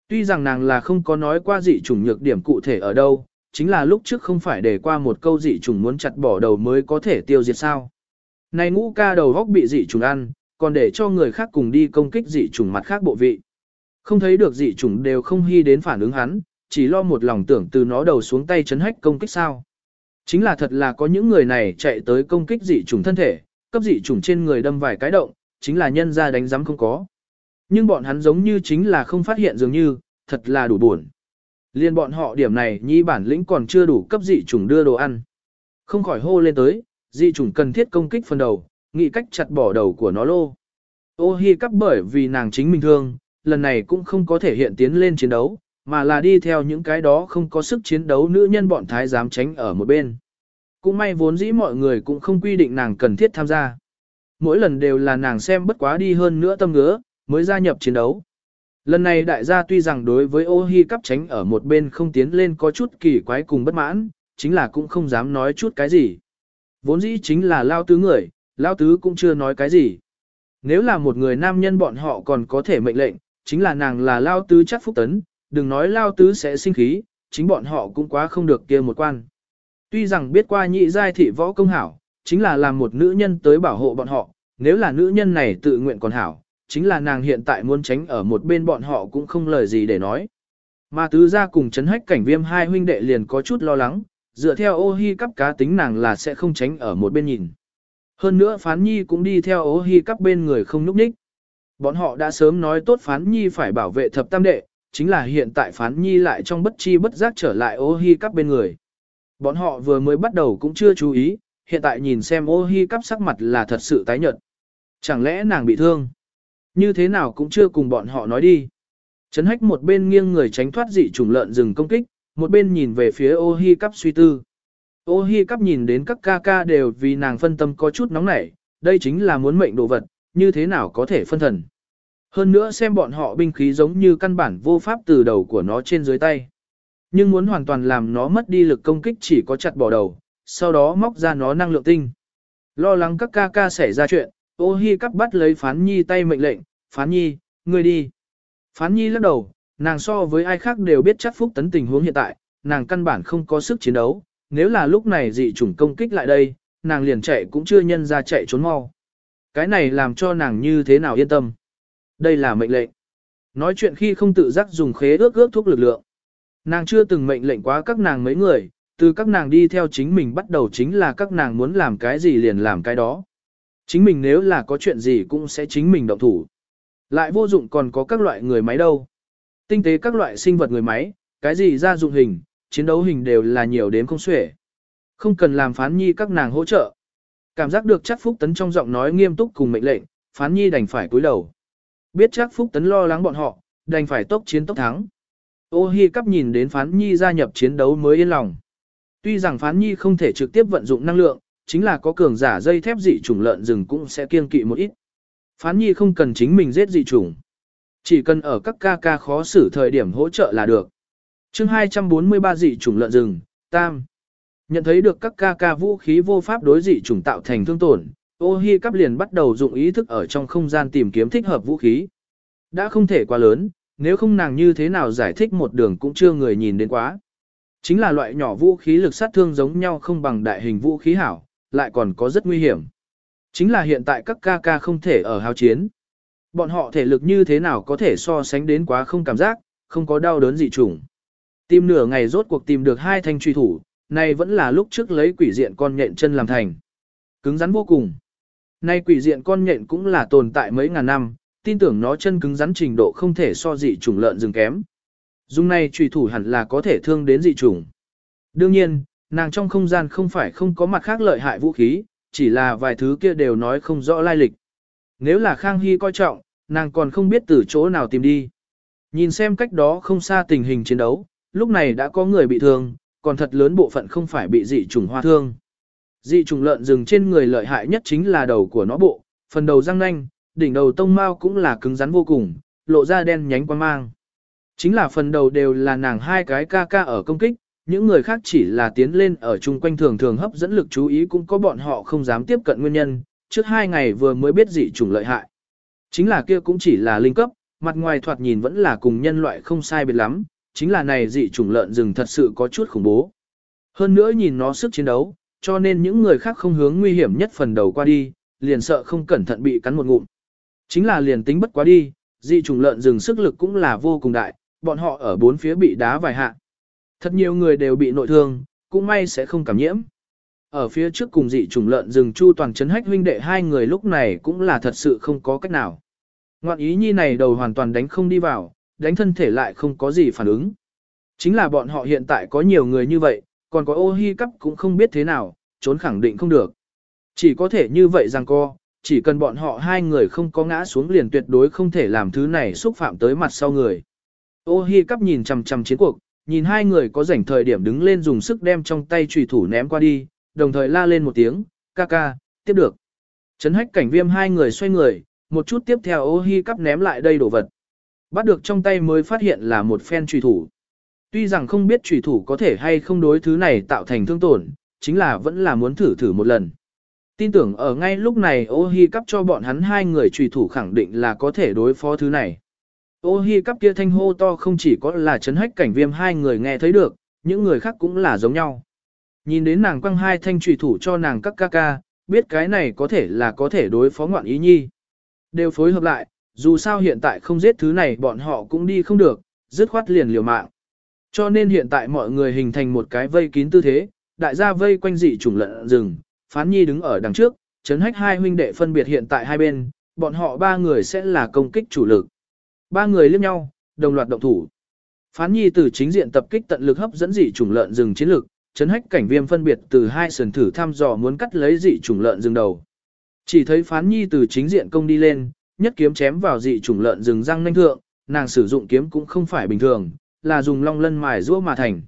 Speaker 1: Tuy rằng nàng là không có nói qua dị chủng nhược điểm cụ thể ở đâu, chính là lúc trước không phải để qua một câu dị chủng muốn chặt bỏ đầu mới có thể tiêu diệt sao. Này ngũ ca đầu góc bị dị chủng ăn, còn để cho người khác cùng đi công kích dị chủng mặt khác bộ vị. Không thấy được dị chủng đều không hy đến phản ứng hắn, chỉ lo một lòng tưởng từ nó đầu xuống tay chấn hách công kích sao. Chính là thật là có những người này chạy tới công kích dị chủng thân thể, cấp dị chủng trên người đâm vài cái động, chính là nhân ra đánh giám không có. Nhưng bọn hắn giống như chính là không phát hiện dường như, thật là đủ buồn. Liên bọn họ điểm này nhi bản lĩnh còn chưa đủ cấp dị chủng đưa đồ ăn. Không khỏi hô lên tới, dị chủng cần thiết công kích phần đầu, nghĩ cách chặt bỏ đầu của nó lô. Ô hi cắp bởi vì nàng chính mình thương, lần này cũng không có thể hiện tiến lên chiến đấu, mà là đi theo những cái đó không có sức chiến đấu nữ nhân bọn thái dám tránh ở một bên. Cũng may vốn dĩ mọi người cũng không quy định nàng cần thiết tham gia. Mỗi lần đều là nàng xem bất quá đi hơn nữa tâm ngứa, mới gia nhập chiến đấu. Lần này đại gia tuy rằng đối với ô hi cắp tránh ở một bên không tiến lên có chút kỳ quái cùng bất mãn, chính là cũng không dám nói chút cái gì. Vốn dĩ chính là lao tứ người, lao tứ cũng chưa nói cái gì. Nếu là một người nam nhân bọn họ còn có thể mệnh lệnh, chính là nàng là lao tứ chắc phúc tấn, đừng nói lao tứ sẽ sinh khí, chính bọn họ cũng quá không được kia một quan. Tuy rằng biết qua nhị giai thị võ công hảo, chính là làm một nữ nhân tới bảo hộ bọn họ, nếu là nữ nhân này tự nguyện còn hảo, chính là nàng hiện tại muốn tránh ở một bên bọn họ cũng không lời gì để nói. Mà tứ ra cùng chấn hách cảnh viêm hai huynh đệ liền có chút lo lắng, dựa theo ô hi cắp cá tính nàng là sẽ không tránh ở một bên nhìn. Hơn nữa phán nhi cũng đi theo ô hi cắp bên người không núp ních. Bọn họ đã sớm nói tốt phán nhi phải bảo vệ thập tam đệ, chính là hiện tại phán nhi lại trong bất chi bất giác trở lại ô hi cắp bên người. Bọn họ vừa mới bắt đầu cũng chưa chú ý, hiện tại nhìn xem ô hi cắp sắc mặt là thật sự tái nhợt. Chẳng lẽ nàng bị thương? Như thế nào cũng chưa cùng bọn họ nói đi. Trấn hách một bên nghiêng người tránh thoát dị trùng lợn rừng công kích, một bên nhìn về phía ô hi cắp suy tư. Ô hi cắp nhìn đến các ca ca đều vì nàng phân tâm có chút nóng nảy, đây chính là muốn mệnh đồ vật, như thế nào có thể phân thần. Hơn nữa xem bọn họ binh khí giống như căn bản vô pháp từ đầu của nó trên dưới tay. Nhưng muốn hoàn toàn làm nó mất đi lực công kích chỉ có chặt bỏ đầu, sau đó móc ra nó năng lượng tinh. Lo lắng các ca ca xảy ra chuyện, ô hi cắp bắt lấy phán nhi tay mệnh lệnh, phán nhi, ngươi đi. Phán nhi lắc đầu, nàng so với ai khác đều biết chắc phúc tấn tình huống hiện tại, nàng căn bản không có sức chiến đấu, nếu là lúc này dị chủng công kích lại đây, nàng liền chạy cũng chưa nhân ra chạy trốn mau. Cái này làm cho nàng như thế nào yên tâm. Đây là mệnh lệnh. Nói chuyện khi không tự giác dùng khế ước ước thuốc lực lượng. Nàng chưa từng mệnh lệnh quá các nàng mấy người, từ các nàng đi theo chính mình bắt đầu chính là các nàng muốn làm cái gì liền làm cái đó. Chính mình nếu là có chuyện gì cũng sẽ chính mình động thủ. Lại vô dụng còn có các loại người máy đâu. Tinh tế các loại sinh vật người máy, cái gì ra dụng hình, chiến đấu hình đều là nhiều đến không xuể. Không cần làm phán nhi các nàng hỗ trợ. Cảm giác được chắc Phúc Tấn trong giọng nói nghiêm túc cùng mệnh lệnh, phán nhi đành phải cúi đầu. Biết chắc Phúc Tấn lo lắng bọn họ, đành phải tốc chiến tốc thắng. Ô Hi cắp nhìn đến phán nhi gia nhập chiến đấu mới yên lòng. Tuy rằng phán nhi không thể trực tiếp vận dụng năng lượng, chính là có cường giả dây thép dị chủng lợn rừng cũng sẽ kiên kỵ một ít. Phán nhi không cần chính mình giết dị chủng. Chỉ cần ở các ca ca khó xử thời điểm hỗ trợ là được. chương 243 dị chủng lợn rừng, tam. Nhận thấy được các ca ca vũ khí vô pháp đối dị chủng tạo thành thương tổn, ô hi cắp liền bắt đầu dụng ý thức ở trong không gian tìm kiếm thích hợp vũ khí. Đã không thể quá lớn, nếu không nàng như thế nào giải thích một đường cũng chưa người nhìn đến quá. Chính là loại nhỏ vũ khí lực sát thương giống nhau không bằng đại hình vũ khí hảo, lại còn có rất nguy hiểm. Chính là hiện tại các ca ca không thể ở hao chiến. Bọn họ thể lực như thế nào có thể so sánh đến quá không cảm giác, không có đau đớn gì trùng. Tìm nửa ngày rốt cuộc tìm được hai thanh truy thủ, này vẫn là lúc trước lấy quỷ diện con nhện chân làm thành. Cứng rắn vô cùng. Nay quỷ diện con nhện cũng là tồn tại mấy ngàn năm, tin tưởng nó chân cứng rắn trình độ không thể so dị trùng lợn rừng kém. Dung này trùy thủ hẳn là có thể thương đến dị trùng. Đương nhiên, nàng trong không gian không phải không có mặt khác lợi hại vũ khí, chỉ là vài thứ kia đều nói không rõ lai lịch. Nếu là Khang Hy coi trọng, nàng còn không biết từ chỗ nào tìm đi. Nhìn xem cách đó không xa tình hình chiến đấu, lúc này đã có người bị thương, còn thật lớn bộ phận không phải bị dị trùng hoa thương. Dị trùng lợn rừng trên người lợi hại nhất chính là đầu của nó bộ, phần đầu răng nanh, đỉnh đầu tông mao cũng là cứng rắn vô cùng, lộ ra đen nhánh quan mang. Chính là phần đầu đều là nàng hai cái ca ca ở công kích, những người khác chỉ là tiến lên ở chung quanh thường thường hấp dẫn lực chú ý cũng có bọn họ không dám tiếp cận nguyên nhân, trước hai ngày vừa mới biết dị chủng lợi hại. Chính là kia cũng chỉ là linh cấp, mặt ngoài thoạt nhìn vẫn là cùng nhân loại không sai biệt lắm, chính là này dị chủng lợn rừng thật sự có chút khủng bố. Hơn nữa nhìn nó sức chiến đấu, cho nên những người khác không hướng nguy hiểm nhất phần đầu qua đi, liền sợ không cẩn thận bị cắn một ngụm. Chính là liền tính bất quá đi, dị chủng lợn rừng sức lực cũng là vô cùng đại, bọn họ ở bốn phía bị đá vài hạ. Thật nhiều người đều bị nội thương, cũng may sẽ không cảm nhiễm. Ở phía trước cùng dị trùng lợn rừng chu toàn chấn hách huynh đệ hai người lúc này cũng là thật sự không có cách nào. Ngoạn ý nhi này đầu hoàn toàn đánh không đi vào, đánh thân thể lại không có gì phản ứng. Chính là bọn họ hiện tại có nhiều người như vậy, còn có ô hi cắp cũng không biết thế nào, trốn khẳng định không được. Chỉ có thể như vậy rằng co, chỉ cần bọn họ hai người không có ngã xuống liền tuyệt đối không thể làm thứ này xúc phạm tới mặt sau người. Ô hi cắp nhìn chằm chằm chiến cuộc, nhìn hai người có rảnh thời điểm đứng lên dùng sức đem trong tay trùy thủ ném qua đi, đồng thời la lên một tiếng, ca ca, tiếp được. Trấn hách cảnh viêm hai người xoay người, một chút tiếp theo ô hi cắp ném lại đây đồ vật. Bắt được trong tay mới phát hiện là một phen trùy thủ. Tuy rằng không biết trùy thủ có thể hay không đối thứ này tạo thành thương tổn, chính là vẫn là muốn thử thử một lần. Tin tưởng ở ngay lúc này ô hi cắp cho bọn hắn hai người trùy thủ khẳng định là có thể đối phó thứ này. Ô hi cắp kia thanh hô to không chỉ có là chấn hách cảnh viêm hai người nghe thấy được, những người khác cũng là giống nhau. Nhìn đến nàng quăng hai thanh trùy thủ cho nàng các ca ca, biết cái này có thể là có thể đối phó ngoạn ý nhi. Đều phối hợp lại, dù sao hiện tại không giết thứ này bọn họ cũng đi không được, dứt khoát liền liều mạng. Cho nên hiện tại mọi người hình thành một cái vây kín tư thế, đại gia vây quanh dị trùng lợn rừng, phán nhi đứng ở đằng trước, chấn hách hai huynh đệ phân biệt hiện tại hai bên, bọn họ ba người sẽ là công kích chủ lực. Ba người liếc nhau, đồng loạt động thủ. Phán nhi từ chính diện tập kích tận lực hấp dẫn dị chủng lợn rừng chiến lược, chấn hách cảnh viêm phân biệt từ hai sườn thử thăm dò muốn cắt lấy dị chủng lợn rừng đầu. Chỉ thấy phán nhi từ chính diện công đi lên, nhất kiếm chém vào dị chủng lợn rừng răng nanh thượng, nàng sử dụng kiếm cũng không phải bình thường, là dùng long lân mài rũa mà thành.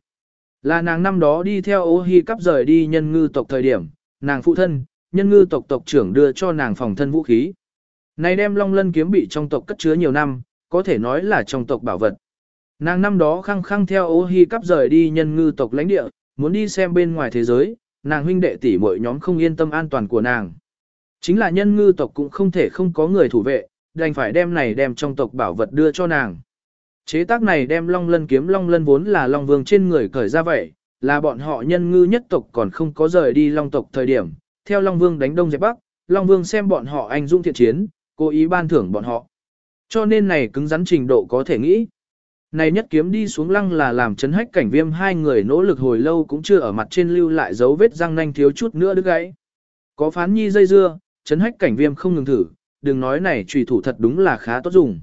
Speaker 1: Là nàng năm đó đi theo ô hi cắp rời đi nhân ngư tộc thời điểm, nàng phụ thân, nhân ngư tộc tộc trưởng đưa cho nàng phòng thân vũ khí. Này đem long lân kiếm bị trong tộc cất chứa nhiều năm, có thể nói là trong tộc bảo vật. Nàng năm đó khăng khăng theo ô hi cắp rời đi nhân ngư tộc lãnh địa, muốn đi xem bên ngoài thế giới, nàng huynh đệ tỷ muội nhóm không yên tâm an toàn của nàng. Chính là nhân ngư tộc cũng không thể không có người thủ vệ, đành phải đem này đem trong tộc bảo vật đưa cho nàng. Chế tác này đem long lân kiếm long lân vốn là long vương trên người cởi ra vậy, là bọn họ nhân ngư nhất tộc còn không có rời đi long tộc thời điểm, theo long vương đánh đông dẹp bắc, long vương xem bọn họ anh dũng thiện chiến, cố ý ban thưởng bọn họ. Cho nên này cứng rắn trình độ có thể nghĩ. Này nhất kiếm đi xuống lăng là làm chấn hách cảnh viêm hai người nỗ lực hồi lâu cũng chưa ở mặt trên lưu lại dấu vết răng nanh thiếu chút nữa đứt gãy. Có phán nhi dây dưa, chấn hách cảnh viêm không ngừng thử, đừng nói này trùy thủ thật đúng là khá tốt dùng.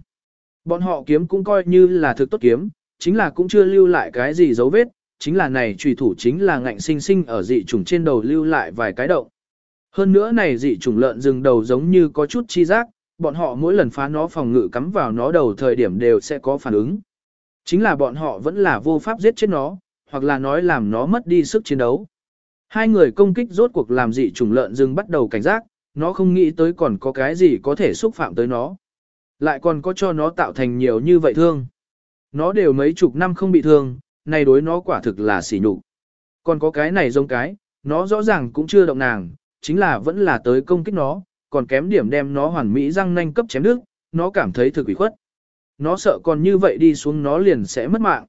Speaker 1: Bọn họ kiếm cũng coi như là thực tốt kiếm, chính là cũng chưa lưu lại cái gì dấu vết, chính là này trùy thủ chính là ngạnh sinh sinh ở dị trùng trên đầu lưu lại vài cái động. Hơn nữa này dị trùng lợn rừng đầu giống như có chút chi giác, bọn họ mỗi lần phá nó phòng ngự cắm vào nó đầu thời điểm đều sẽ có phản ứng. Chính là bọn họ vẫn là vô pháp giết chết nó, hoặc là nói làm nó mất đi sức chiến đấu. Hai người công kích rốt cuộc làm dị trùng lợn rừng bắt đầu cảnh giác, nó không nghĩ tới còn có cái gì có thể xúc phạm tới nó. Lại còn có cho nó tạo thành nhiều như vậy thương. Nó đều mấy chục năm không bị thương, này đối nó quả thực là xỉ nhục. Còn có cái này giống cái, nó rõ ràng cũng chưa động nàng, chính là vẫn là tới công kích nó, còn kém điểm đem nó hoàn mỹ răng nanh cấp chém nước, nó cảm thấy thực ủy khuất. Nó sợ còn như vậy đi xuống nó liền sẽ mất mạng.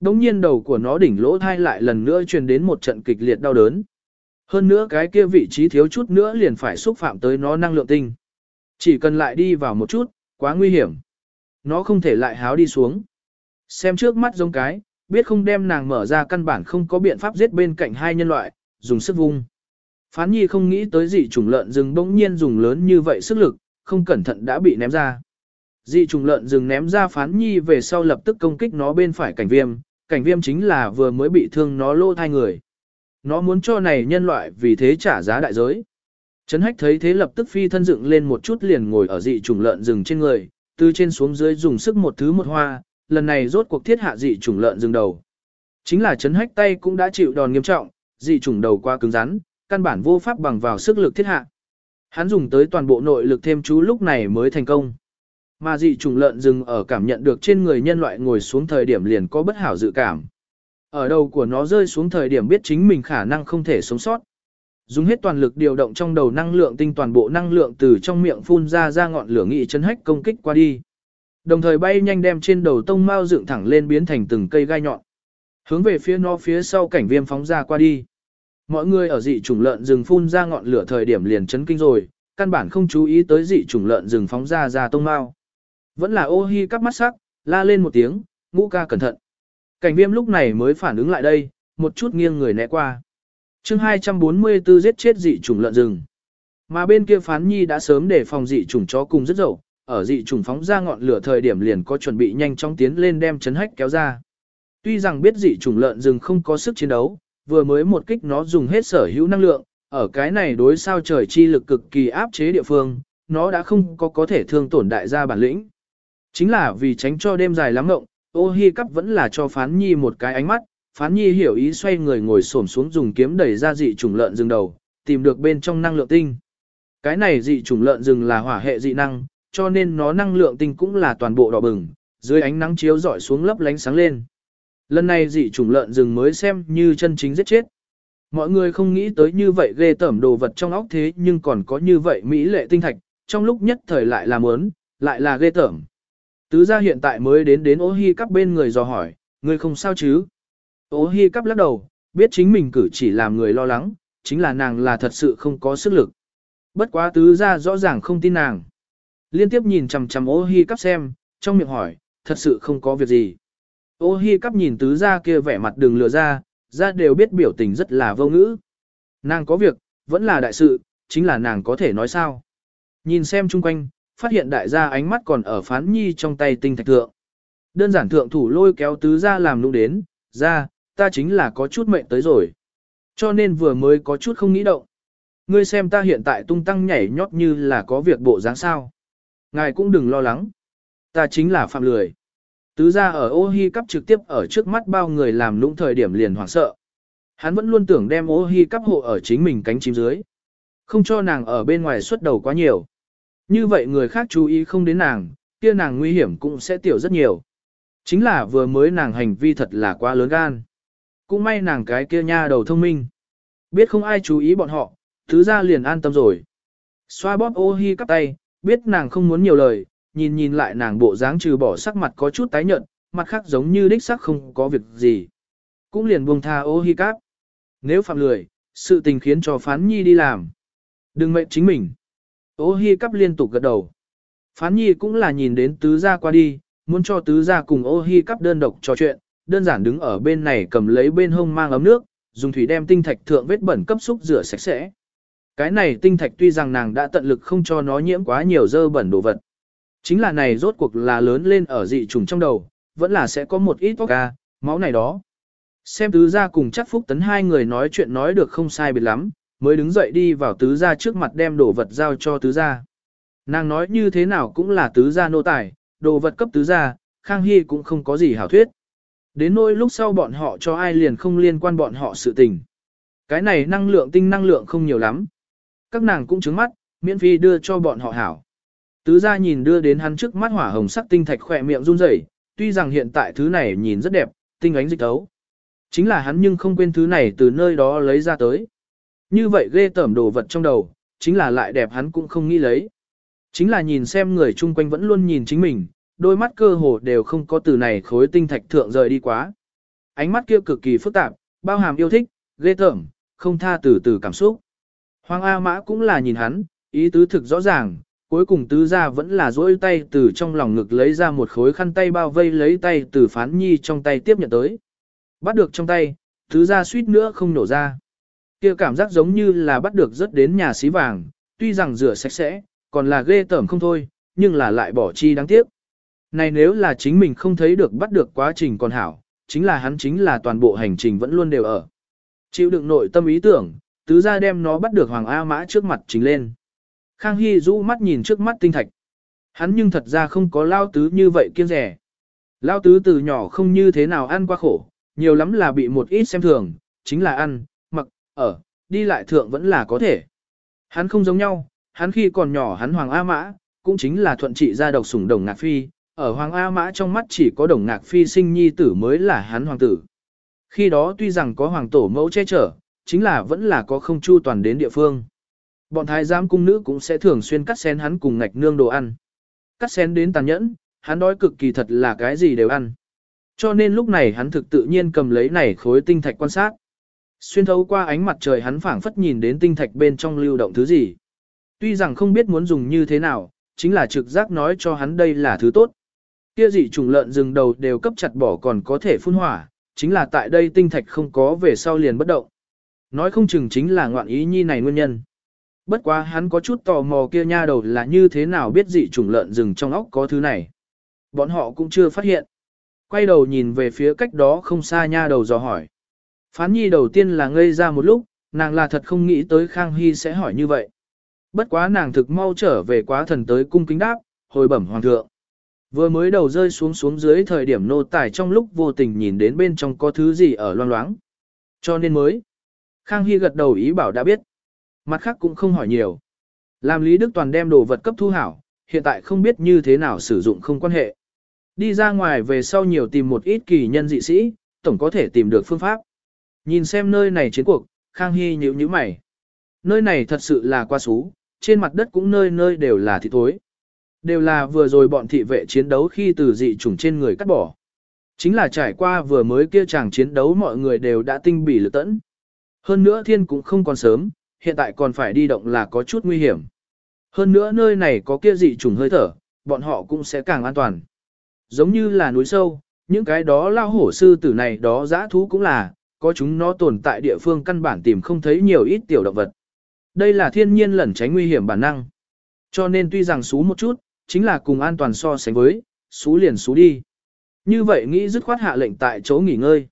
Speaker 1: Đống nhiên đầu của nó đỉnh lỗ thai lại lần nữa truyền đến một trận kịch liệt đau đớn. Hơn nữa cái kia vị trí thiếu chút nữa liền phải xúc phạm tới nó năng lượng tinh. Chỉ cần lại đi vào một chút, quá nguy hiểm. Nó không thể lại háo đi xuống. Xem trước mắt giống cái, biết không đem nàng mở ra căn bản không có biện pháp giết bên cạnh hai nhân loại, dùng sức vung. Phán nhi không nghĩ tới dị trùng lợn rừng bỗng nhiên dùng lớn như vậy sức lực, không cẩn thận đã bị ném ra. Dị trùng lợn rừng ném ra phán nhi về sau lập tức công kích nó bên phải cảnh viêm, cảnh viêm chính là vừa mới bị thương nó lô thai người. Nó muốn cho này nhân loại vì thế trả giá đại giới. Trấn hách thấy thế lập tức phi thân dựng lên một chút liền ngồi ở dị trùng lợn rừng trên người, từ trên xuống dưới dùng sức một thứ một hoa, lần này rốt cuộc thiết hạ dị trùng lợn rừng đầu. Chính là Trấn hách tay cũng đã chịu đòn nghiêm trọng, dị trùng đầu qua cứng rắn, căn bản vô pháp bằng vào sức lực thiết hạ. Hắn dùng tới toàn bộ nội lực thêm chú lúc này mới thành công. Mà dị trùng lợn rừng ở cảm nhận được trên người nhân loại ngồi xuống thời điểm liền có bất hảo dự cảm. Ở đầu của nó rơi xuống thời điểm biết chính mình khả năng không thể sống sót. Dùng hết toàn lực điều động trong đầu năng lượng tinh toàn bộ năng lượng từ trong miệng phun ra ra ngọn lửa nghị chấn hách công kích qua đi. Đồng thời bay nhanh đem trên đầu tông mao dựng thẳng lên biến thành từng cây gai nhọn. Hướng về phía nó phía sau cảnh viêm phóng ra qua đi. Mọi người ở dị chủng lợn rừng phun ra ngọn lửa thời điểm liền chấn kinh rồi, căn bản không chú ý tới dị chủng lợn rừng phóng ra ra tông mao. Vẫn là ô hi cắp mắt sắc, la lên một tiếng, ngũ ca cẩn thận. Cảnh viêm lúc này mới phản ứng lại đây, một chút nghiêng người né qua. chương 244 giết chết dị chủng lợn rừng. Mà bên kia phán nhi đã sớm để phòng dị chủng chó cùng rất dậu, ở dị chủng phóng ra ngọn lửa thời điểm liền có chuẩn bị nhanh chóng tiến lên đem chấn hách kéo ra. Tuy rằng biết dị chủng lợn rừng không có sức chiến đấu, vừa mới một kích nó dùng hết sở hữu năng lượng, ở cái này đối sao trời chi lực cực kỳ áp chế địa phương, nó đã không có có thể thương tổn đại gia bản lĩnh. Chính là vì tránh cho đêm dài lắm ngộng, ô hi cắp vẫn là cho phán nhi một cái ánh mắt, phán nhi hiểu ý xoay người ngồi xổm xuống dùng kiếm đẩy ra dị chủng lợn rừng đầu, tìm được bên trong năng lượng tinh. Cái này dị chủng lợn rừng là hỏa hệ dị năng, cho nên nó năng lượng tinh cũng là toàn bộ đỏ bừng, dưới ánh nắng chiếu rọi xuống lấp lánh sáng lên. Lần này dị chủng lợn rừng mới xem như chân chính giết chết. Mọi người không nghĩ tới như vậy ghê tởm đồ vật trong óc thế nhưng còn có như vậy mỹ lệ tinh thạch, trong lúc nhất thời lại là mớn, lại là ghê tởm. Tứ gia hiện tại mới đến đến ô hi cắp bên người dò hỏi, người không sao chứ? Ô hi cắp lắc đầu, biết chính mình cử chỉ làm người lo lắng, chính là nàng là thật sự không có sức lực. Bất quá tứ gia rõ ràng không tin nàng. Liên tiếp nhìn chằm chằm ô hi cắp xem, trong miệng hỏi, thật sự không có việc gì. Ô hi cắp nhìn tứ gia kia vẻ mặt đường lừa ra, ra đều biết biểu tình rất là vô ngữ. Nàng có việc, vẫn là đại sự, chính là nàng có thể nói sao. Nhìn xem chung quanh, phát hiện đại gia ánh mắt còn ở phán nhi trong tay tinh thạch thượng. Đơn giản thượng thủ lôi kéo tứ gia làm nụ đến, ra, ta chính là có chút mệnh tới rồi. Cho nên vừa mới có chút không nghĩ động. Ngươi xem ta hiện tại tung tăng nhảy nhót như là có việc bộ dáng sao. Ngài cũng đừng lo lắng. Ta chính là phạm lười. Tứ ra ở ô hi cắp trực tiếp ở trước mắt bao người làm lũng thời điểm liền hoảng sợ. Hắn vẫn luôn tưởng đem ô hi cắp hộ ở chính mình cánh chim dưới. Không cho nàng ở bên ngoài xuất đầu quá nhiều. Như vậy người khác chú ý không đến nàng, kia nàng nguy hiểm cũng sẽ tiểu rất nhiều. Chính là vừa mới nàng hành vi thật là quá lớn gan. Cũng may nàng cái kia nha đầu thông minh. Biết không ai chú ý bọn họ, thứ ra liền an tâm rồi. Xoa bóp ô hi cắp tay, biết nàng không muốn nhiều lời, nhìn nhìn lại nàng bộ dáng trừ bỏ sắc mặt có chút tái nhợt, mặt khác giống như đích sắc không có việc gì. Cũng liền buông tha ô hi cáp. Nếu phạm lười, sự tình khiến cho phán nhi đi làm. Đừng mệnh chính mình. Ô hi cáp liên tục gật đầu. Phán nhi cũng là nhìn đến tứ gia qua đi, muốn cho tứ gia cùng ô hi cáp đơn độc trò chuyện, đơn giản đứng ở bên này cầm lấy bên hông mang ấm nước, dùng thủy đem tinh thạch thượng vết bẩn cấp xúc rửa sạch sẽ. Cái này tinh thạch tuy rằng nàng đã tận lực không cho nó nhiễm quá nhiều dơ bẩn đồ vật. Chính là này rốt cuộc là lớn lên ở dị trùng trong đầu, vẫn là sẽ có một ít ca, máu này đó. Xem tứ gia cùng chắc phúc tấn hai người nói chuyện nói được không sai biệt lắm, mới đứng dậy đi vào tứ gia trước mặt đem đồ vật giao cho tứ gia. Nàng nói như thế nào cũng là tứ gia nô tài, đồ vật cấp tứ gia, Khang Hy cũng không có gì hảo thuyết. Đến nỗi lúc sau bọn họ cho ai liền không liên quan bọn họ sự tình. Cái này năng lượng tinh năng lượng không nhiều lắm. Các nàng cũng chứng mắt, miễn phí đưa cho bọn họ hảo. Tứ gia nhìn đưa đến hắn trước mắt hỏa hồng sắc tinh thạch khỏe miệng run rẩy, tuy rằng hiện tại thứ này nhìn rất đẹp, tinh ánh dịch tấu. Chính là hắn nhưng không quên thứ này từ nơi đó lấy ra tới. Như vậy ghê tởm đồ vật trong đầu, chính là lại đẹp hắn cũng không nghĩ lấy. Chính là nhìn xem người chung quanh vẫn luôn nhìn chính mình, đôi mắt cơ hồ đều không có từ này khối tinh thạch thượng rời đi quá. Ánh mắt kia cực kỳ phức tạp, bao hàm yêu thích, ghê tởm, không tha từ từ cảm xúc. Hoàng A Mã cũng là nhìn hắn, ý tứ thực rõ ràng, cuối cùng tứ gia vẫn là duỗi tay từ trong lòng ngực lấy ra một khối khăn tay bao vây lấy tay từ phán nhi trong tay tiếp nhận tới. Bắt được trong tay, tứ gia suýt nữa không nổ ra. kia cảm giác giống như là bắt được rớt đến nhà xí vàng, tuy rằng rửa sạch sẽ, còn là ghê tởm không thôi, nhưng là lại bỏ chi đáng tiếc. Này nếu là chính mình không thấy được bắt được quá trình còn hảo, chính là hắn chính là toàn bộ hành trình vẫn luôn đều ở. Chịu đựng nội tâm ý tưởng, tứ gia đem nó bắt được Hoàng A Mã trước mặt chính lên. Khang Hy rũ mắt nhìn trước mắt tinh thạch. Hắn nhưng thật ra không có lao tứ như vậy kiêng rẻ. Lao tứ từ nhỏ không như thế nào ăn qua khổ, nhiều lắm là bị một ít xem thường, chính là ăn, mặc, ở, đi lại thượng vẫn là có thể. Hắn không giống nhau, hắn khi còn nhỏ hắn Hoàng A Mã, cũng chính là thuận trị gia độc sủng đồng Ngạc Phi, ở Hoàng A Mã trong mắt chỉ có đồng Ngạc Phi sinh nhi tử mới là hắn hoàng tử. Khi đó tuy rằng có hoàng tổ mẫu che chở, chính là vẫn là có không chu toàn đến địa phương. Bọn thái giám cung nữ cũng sẽ thường xuyên cắt xén hắn cùng ngạch nương đồ ăn. Cắt xén đến tàn nhẫn, hắn đói cực kỳ thật là cái gì đều ăn. Cho nên lúc này hắn thực tự nhiên cầm lấy này khối tinh thạch quan sát. Xuyên thấu qua ánh mặt trời hắn phảng phất nhìn đến tinh thạch bên trong lưu động thứ gì. Tuy rằng không biết muốn dùng như thế nào, chính là trực giác nói cho hắn đây là thứ tốt. Kia dị trùng lợn rừng đầu đều cấp chặt bỏ còn có thể phun hỏa, chính là tại đây tinh thạch không có về sau liền bất động. Nói không chừng chính là ngoạn ý nhi này nguyên nhân. Bất quá hắn có chút tò mò kia nha đầu là như thế nào biết dị trùng lợn rừng trong óc có thứ này. Bọn họ cũng chưa phát hiện. Quay đầu nhìn về phía cách đó không xa nha đầu dò hỏi. Phán nhi đầu tiên là ngây ra một lúc, nàng là thật không nghĩ tới Khang Hy sẽ hỏi như vậy. Bất quá nàng thực mau trở về quá thần tới cung kính đáp, hồi bẩm hoàng thượng. Vừa mới đầu rơi xuống xuống dưới thời điểm nô tài trong lúc vô tình nhìn đến bên trong có thứ gì ở loang loáng. Cho nên mới. Khang Hy gật đầu ý bảo đã biết. Mặt khác cũng không hỏi nhiều. Làm Lý Đức Toàn đem đồ vật cấp thu hảo, hiện tại không biết như thế nào sử dụng không quan hệ. Đi ra ngoài về sau nhiều tìm một ít kỳ nhân dị sĩ, tổng có thể tìm được phương pháp. Nhìn xem nơi này chiến cuộc, Khang Hy nhíu nhíu mày. Nơi này thật sự là qua xú, trên mặt đất cũng nơi nơi đều là thịt thối. Đều là vừa rồi bọn thị vệ chiến đấu khi từ dị chủng trên người cắt bỏ. Chính là trải qua vừa mới kia chàng chiến đấu mọi người đều đã tinh bỉ lực tẫn. Hơn nữa thiên cũng không còn sớm, hiện tại còn phải đi động là có chút nguy hiểm. Hơn nữa nơi này có kia dị trùng hơi thở, bọn họ cũng sẽ càng an toàn. Giống như là núi sâu, những cái đó lao hổ sư tử này đó giã thú cũng là, có chúng nó tồn tại địa phương căn bản tìm không thấy nhiều ít tiểu động vật. Đây là thiên nhiên lẩn tránh nguy hiểm bản năng. Cho nên tuy rằng xú một chút, chính là cùng an toàn so sánh với, xú liền xú đi. Như vậy nghĩ dứt khoát hạ lệnh tại chỗ nghỉ ngơi.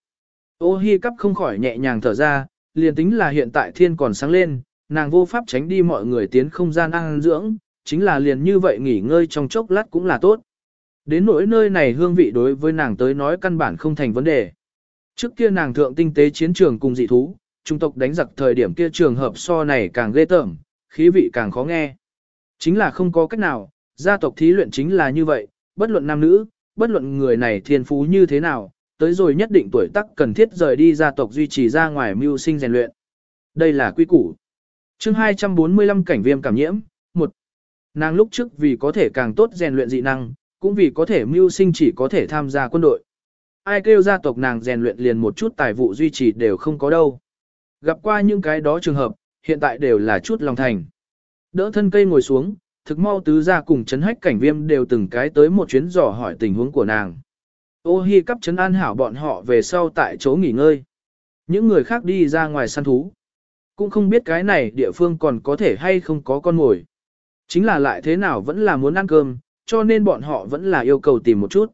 Speaker 1: Ô hi cắp không khỏi nhẹ nhàng thở ra, liền tính là hiện tại thiên còn sáng lên, nàng vô pháp tránh đi mọi người tiến không gian ăn dưỡng, chính là liền như vậy nghỉ ngơi trong chốc lát cũng là tốt. Đến nỗi nơi này hương vị đối với nàng tới nói căn bản không thành vấn đề. Trước kia nàng thượng tinh tế chiến trường cùng dị thú, trung tộc đánh giặc thời điểm kia trường hợp so này càng ghê tởm, khí vị càng khó nghe. Chính là không có cách nào, gia tộc thí luyện chính là như vậy, bất luận nam nữ, bất luận người này thiên phú như thế nào, tới rồi nhất định tuổi tác cần thiết rời đi gia tộc duy trì ra ngoài mưu sinh rèn luyện. Đây là quy củ. Chương 245 cảnh viêm cảm nhiễm, một Nàng lúc trước vì có thể càng tốt rèn luyện dị năng, cũng vì có thể mưu sinh chỉ có thể tham gia quân đội. Ai kêu gia tộc nàng rèn luyện liền một chút tài vụ duy trì đều không có đâu. Gặp qua những cái đó trường hợp, hiện tại đều là chút lòng thành. Đỡ thân cây ngồi xuống, thực mau tứ ra cùng chấn hách cảnh viêm đều từng cái tới một chuyến dò hỏi tình huống của nàng. Ô hi cắp chấn an hảo bọn họ về sau tại chỗ nghỉ ngơi. Những người khác đi ra ngoài săn thú. Cũng không biết cái này địa phương còn có thể hay không có con mồi. Chính là lại thế nào vẫn là muốn ăn cơm, cho nên bọn họ vẫn là yêu cầu tìm một chút.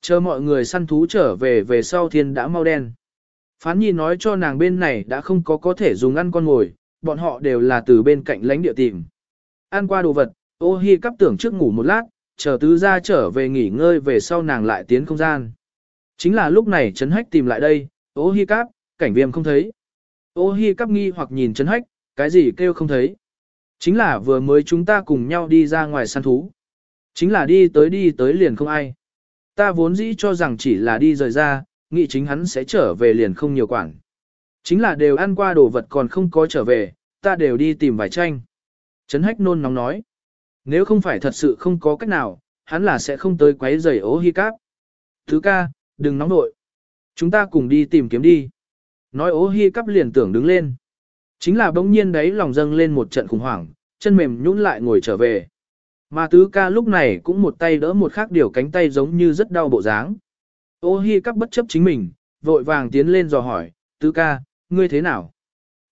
Speaker 1: Chờ mọi người săn thú trở về về sau thiên đã mau đen. Phán nhi nói cho nàng bên này đã không có có thể dùng ăn con mồi, bọn họ đều là từ bên cạnh lãnh địa tìm. Ăn qua đồ vật, ô hi cắp tưởng trước ngủ một lát, chờ tứ gia trở về nghỉ ngơi về sau nàng lại tiến không gian. Chính là lúc này Trấn Hách tìm lại đây, ô hi cáp, cảnh viêm không thấy. Ô hi cáp nghi hoặc nhìn Trấn Hách, cái gì kêu không thấy. Chính là vừa mới chúng ta cùng nhau đi ra ngoài săn thú. Chính là đi tới đi tới liền không ai. Ta vốn dĩ cho rằng chỉ là đi rời ra, nghĩ chính hắn sẽ trở về liền không nhiều quản. Chính là đều ăn qua đồ vật còn không có trở về, ta đều đi tìm vài tranh. Trấn hách nôn nóng nói. Nếu không phải thật sự không có cách nào, hắn là sẽ không tới quấy rầy ố hi cáp. Thứ ca, đừng nóng nội. Chúng ta cùng đi tìm kiếm đi. Nói ố hi cáp liền tưởng đứng lên. Chính là bỗng nhiên đấy lòng dâng lên một trận khủng hoảng, chân mềm nhũn lại ngồi trở về. Mà tứ ca lúc này cũng một tay đỡ một khác điều cánh tay giống như rất đau bộ dáng. Ô hi cắp bất chấp chính mình, vội vàng tiến lên dò hỏi, tứ ca, ngươi thế nào?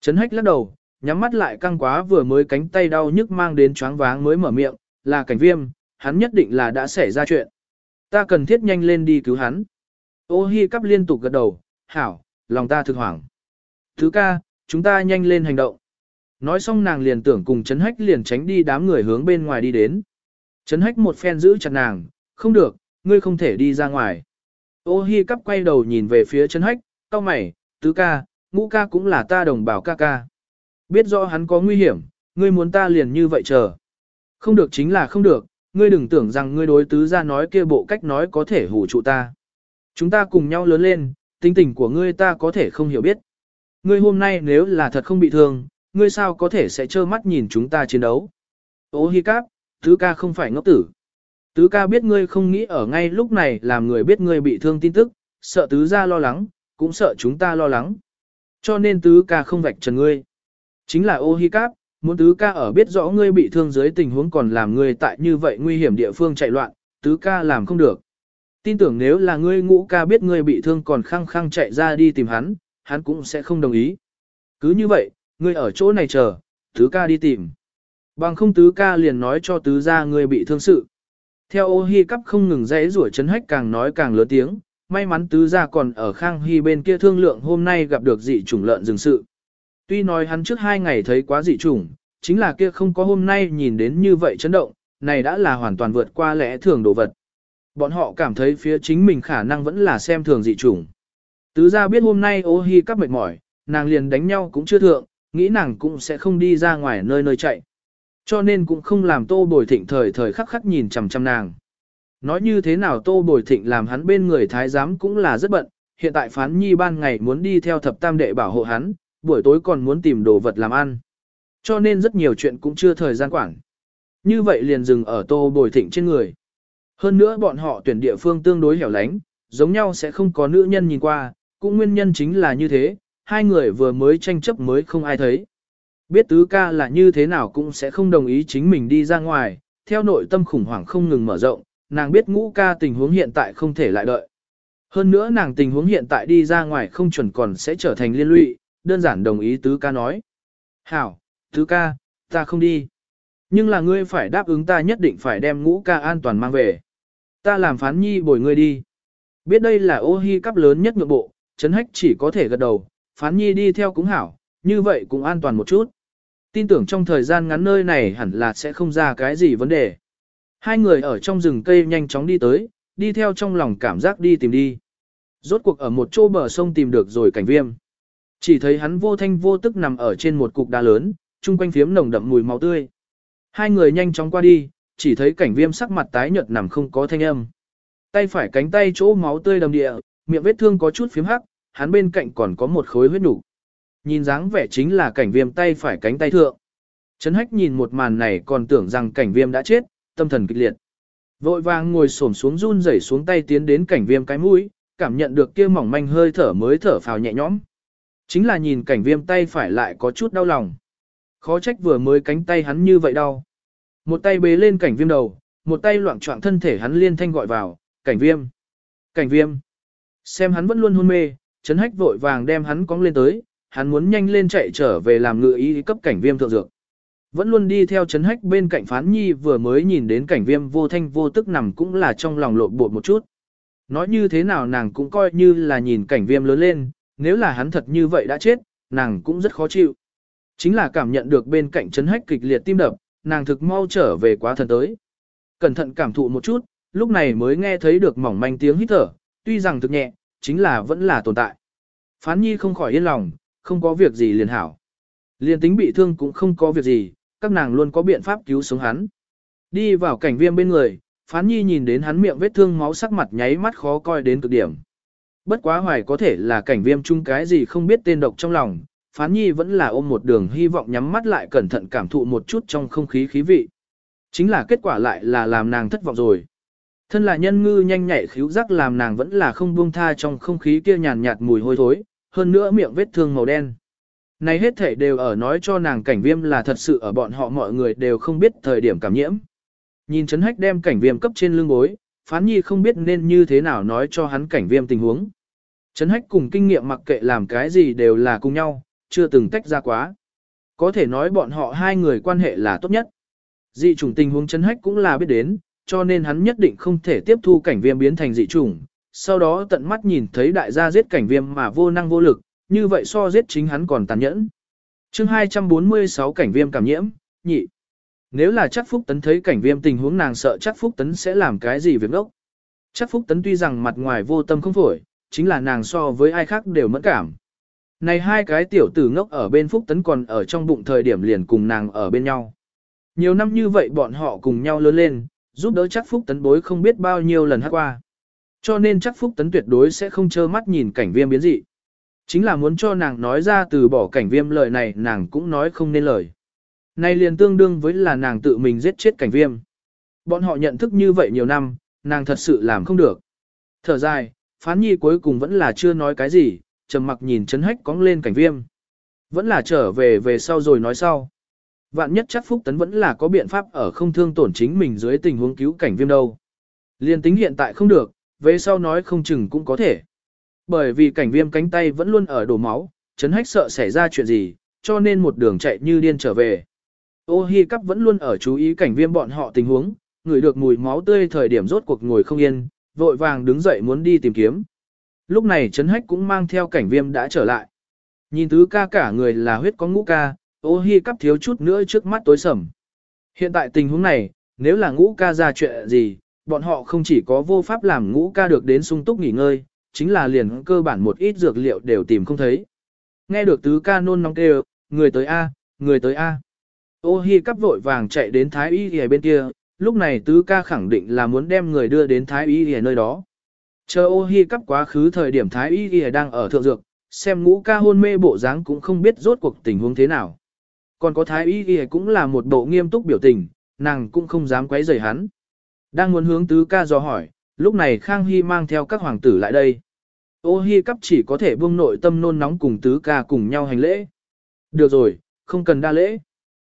Speaker 1: Trấn hách lắc đầu, nhắm mắt lại căng quá vừa mới cánh tay đau nhức mang đến choáng váng mới mở miệng, là cảnh viêm, hắn nhất định là đã xảy ra chuyện. Ta cần thiết nhanh lên đi cứu hắn. Ô hi cắp liên tục gật đầu, hảo, lòng ta thực hoảng. Thứ ca, chúng ta nhanh lên hành động. Nói xong nàng liền tưởng cùng Trấn Hách liền tránh đi đám người hướng bên ngoài đi đến. Trấn Hách một phen giữ chặt nàng, không được, ngươi không thể đi ra ngoài. Ô hi cắp quay đầu nhìn về phía Trấn Hách, cao mày, tứ ca, ngũ ca cũng là ta đồng bào ca ca. Biết rõ hắn có nguy hiểm, ngươi muốn ta liền như vậy chờ. Không được chính là không được, ngươi đừng tưởng rằng ngươi đối tứ ra nói kia bộ cách nói có thể hủ trụ ta. Chúng ta cùng nhau lớn lên, tinh tình của ngươi ta có thể không hiểu biết. Ngươi hôm nay nếu là thật không bị thương, ngươi sao có thể sẽ trơ mắt nhìn chúng ta chiến đấu. Ô hi cáp, tứ ca không phải ngốc tử. Tứ ca biết ngươi không nghĩ ở ngay lúc này làm người biết ngươi bị thương tin tức, sợ tứ ra lo lắng, cũng sợ chúng ta lo lắng. Cho nên tứ ca không vạch trần ngươi. Chính là ô hi cáp, muốn tứ ca ở biết rõ ngươi bị thương dưới tình huống còn làm ngươi tại như vậy nguy hiểm địa phương chạy loạn, tứ ca làm không được. Tin tưởng nếu là ngươi ngũ ca biết ngươi bị thương còn khăng khăng chạy ra đi tìm hắn, hắn cũng sẽ không đồng ý. Cứ như vậy, ngươi ở chỗ này chờ, tứ ca đi tìm. Bằng không tứ ca liền nói cho tứ gia ngươi bị thương sự. Theo ô hi cắp không ngừng dãy rủa chấn hách càng nói càng lớn tiếng, may mắn tứ gia còn ở khang hy bên kia thương lượng hôm nay gặp được dị chủng lợn rừng sự. Tuy nói hắn trước hai ngày thấy quá dị trùng, chính là kia không có hôm nay nhìn đến như vậy chấn động, này đã là hoàn toàn vượt qua lẽ thường đồ vật. Bọn họ cảm thấy phía chính mình khả năng vẫn là xem thường dị trùng. Tứ gia biết hôm nay ô hi cắp mệt mỏi, nàng liền đánh nhau cũng chưa thượng, nghĩ nàng cũng sẽ không đi ra ngoài nơi nơi chạy. Cho nên cũng không làm tô bồi thịnh thời thời khắc khắc nhìn chằm chằm nàng. Nói như thế nào tô bồi thịnh làm hắn bên người thái giám cũng là rất bận, hiện tại phán nhi ban ngày muốn đi theo thập tam đệ bảo hộ hắn, buổi tối còn muốn tìm đồ vật làm ăn. Cho nên rất nhiều chuyện cũng chưa thời gian quản. Như vậy liền dừng ở tô bồi thịnh trên người. Hơn nữa bọn họ tuyển địa phương tương đối hẻo lánh, giống nhau sẽ không có nữ nhân nhìn qua, cũng nguyên nhân chính là như thế, hai người vừa mới tranh chấp mới không ai thấy. Biết tứ ca là như thế nào cũng sẽ không đồng ý chính mình đi ra ngoài, theo nội tâm khủng hoảng không ngừng mở rộng, nàng biết ngũ ca tình huống hiện tại không thể lại đợi. Hơn nữa nàng tình huống hiện tại đi ra ngoài không chuẩn còn sẽ trở thành liên lụy, đơn giản đồng ý tứ ca nói. Hảo, tứ ca, ta không đi. Nhưng là ngươi phải đáp ứng ta nhất định phải đem ngũ ca an toàn mang về. Ta làm phán nhi bồi ngươi đi. Biết đây là ô hi cấp lớn nhất nhượng bộ, chấn hách chỉ có thể gật đầu, phán nhi đi theo cũng hảo, như vậy cũng an toàn một chút. Tin tưởng trong thời gian ngắn nơi này hẳn là sẽ không ra cái gì vấn đề. Hai người ở trong rừng cây nhanh chóng đi tới, đi theo trong lòng cảm giác đi tìm đi. Rốt cuộc ở một chỗ bờ sông tìm được rồi cảnh viêm. Chỉ thấy hắn vô thanh vô tức nằm ở trên một cục đá lớn, chung quanh phiếm nồng đậm mùi máu tươi. Hai người nhanh chóng qua đi, chỉ thấy cảnh viêm sắc mặt tái nhợt nằm không có thanh âm. Tay phải cánh tay chỗ máu tươi đầm địa, miệng vết thương có chút phiếm hắc, hắn bên cạnh còn có một khối huyết đủ. Nhìn dáng vẻ chính là cảnh viêm tay phải cánh tay thượng. Trấn hách nhìn một màn này còn tưởng rằng cảnh viêm đã chết, tâm thần kịch liệt. Vội vàng ngồi xổm xuống run rẩy xuống tay tiến đến cảnh viêm cái mũi, cảm nhận được kia mỏng manh hơi thở mới thở phào nhẹ nhõm. Chính là nhìn cảnh viêm tay phải lại có chút đau lòng. Khó trách vừa mới cánh tay hắn như vậy đau. Một tay bế lên cảnh viêm đầu, một tay loạn trọng thân thể hắn liên thanh gọi vào, cảnh viêm, cảnh viêm. Xem hắn vẫn luôn hôn mê, chấn hách vội vàng đem hắn cong lên tới, hắn muốn nhanh lên chạy trở về làm ngựa ý cấp cảnh viêm thượng dược. Vẫn luôn đi theo chấn hách bên cạnh phán nhi vừa mới nhìn đến cảnh viêm vô thanh vô tức nằm cũng là trong lòng lộn bột một chút. Nói như thế nào nàng cũng coi như là nhìn cảnh viêm lớn lên, nếu là hắn thật như vậy đã chết, nàng cũng rất khó chịu. Chính là cảm nhận được bên cạnh chấn hách kịch liệt tim đập, nàng thực mau trở về quá thần tới. Cẩn thận cảm thụ một chút, lúc này mới nghe thấy được mỏng manh tiếng hít thở, tuy rằng thực nhẹ, chính là vẫn là tồn tại. Phán nhi không khỏi yên lòng, không có việc gì liền hảo. Liền tính bị thương cũng không có việc gì, các nàng luôn có biện pháp cứu sống hắn. Đi vào cảnh viêm bên người, phán nhi nhìn đến hắn miệng vết thương máu sắc mặt nháy mắt khó coi đến cực điểm. Bất quá hoài có thể là cảnh viêm chung cái gì không biết tên độc trong lòng, phán nhi vẫn là ôm một đường hy vọng nhắm mắt lại cẩn thận cảm thụ một chút trong không khí khí vị. Chính là kết quả lại là làm nàng thất vọng rồi. Thân là nhân ngư nhanh nhạy khíu giác làm nàng vẫn là không buông tha trong không khí kia nhàn nhạt mùi hôi thối, hơn nữa miệng vết thương màu đen. Này hết thể đều ở nói cho nàng cảnh viêm là thật sự ở bọn họ mọi người đều không biết thời điểm cảm nhiễm. Nhìn chấn hách đem cảnh viêm cấp trên lưng bối, phán nhi không biết nên như thế nào nói cho hắn cảnh viêm tình huống. Chấn hách cùng kinh nghiệm mặc kệ làm cái gì đều là cùng nhau, chưa từng tách ra quá. Có thể nói bọn họ hai người quan hệ là tốt nhất. Dị chủng tình huống chấn hách cũng là biết đến, cho nên hắn nhất định không thể tiếp thu cảnh viêm biến thành dị chủng. Sau đó tận mắt nhìn thấy đại gia giết cảnh viêm mà vô năng vô lực, như vậy so giết chính hắn còn tàn nhẫn. chương 246 cảnh viêm cảm nhiễm, nhị. Nếu là chắc Phúc Tấn thấy cảnh viêm tình huống nàng sợ chắc Phúc Tấn sẽ làm cái gì việc đốc. Chắc Phúc Tấn tuy rằng mặt ngoài vô tâm không phổi, chính là nàng so với ai khác đều mẫn cảm. Này hai cái tiểu tử ngốc ở bên Phúc Tấn còn ở trong bụng thời điểm liền cùng nàng ở bên nhau. Nhiều năm như vậy bọn họ cùng nhau lớn lên, giúp đỡ chắc Phúc Tấn bối không biết bao nhiêu lần hát qua. Cho nên chắc Phúc Tấn tuyệt đối sẽ không trơ mắt nhìn cảnh viêm biến dị. Chính là muốn cho nàng nói ra từ bỏ cảnh viêm lời này nàng cũng nói không nên lời. Này liền tương đương với là nàng tự mình giết chết cảnh viêm. Bọn họ nhận thức như vậy nhiều năm, nàng thật sự làm không được. Thở dài, phán nhi cuối cùng vẫn là chưa nói cái gì, trầm mặc nhìn chấn hách cóng lên cảnh viêm. Vẫn là trở về về sau rồi nói sau. Vạn nhất chắc Phúc Tấn vẫn là có biện pháp ở không thương tổn chính mình dưới tình huống cứu cảnh viêm đâu. Liên tính hiện tại không được, về sau nói không chừng cũng có thể. Bởi vì cảnh viêm cánh tay vẫn luôn ở đổ máu, chấn hách sợ xảy ra chuyện gì, cho nên một đường chạy như điên trở về. Ô hi cắp vẫn luôn ở chú ý cảnh viêm bọn họ tình huống, người được mùi máu tươi thời điểm rốt cuộc ngồi không yên, vội vàng đứng dậy muốn đi tìm kiếm. Lúc này Trấn hách cũng mang theo cảnh viêm đã trở lại. Nhìn tứ ca cả người là huyết có ngũ ca, ô hi cắp thiếu chút nữa trước mắt tối sầm. Hiện tại tình huống này, nếu là ngũ ca ra chuyện gì, bọn họ không chỉ có vô pháp làm ngũ ca được đến sung túc nghỉ ngơi, chính là liền cơ bản một ít dược liệu đều tìm không thấy. Nghe được tứ ca nôn nóng kêu, người tới A, người tới A. Ô hi cắp vội vàng chạy đến thái y y bên kia, lúc này tứ ca khẳng định là muốn đem người đưa đến thái y y nơi đó. Chờ ô hi cắp quá khứ thời điểm thái y y đang ở thượng dược, xem ngũ ca hôn mê bộ dáng cũng không biết rốt cuộc tình huống thế nào. Còn có thái y y cũng là một bộ nghiêm túc biểu tình, nàng cũng không dám quấy rầy hắn. Đang muốn hướng tứ ca dò hỏi, lúc này Khang Hy mang theo các hoàng tử lại đây. Ô hi cắp chỉ có thể buông nội tâm nôn nóng cùng tứ ca cùng nhau hành lễ. Được rồi, không cần đa lễ.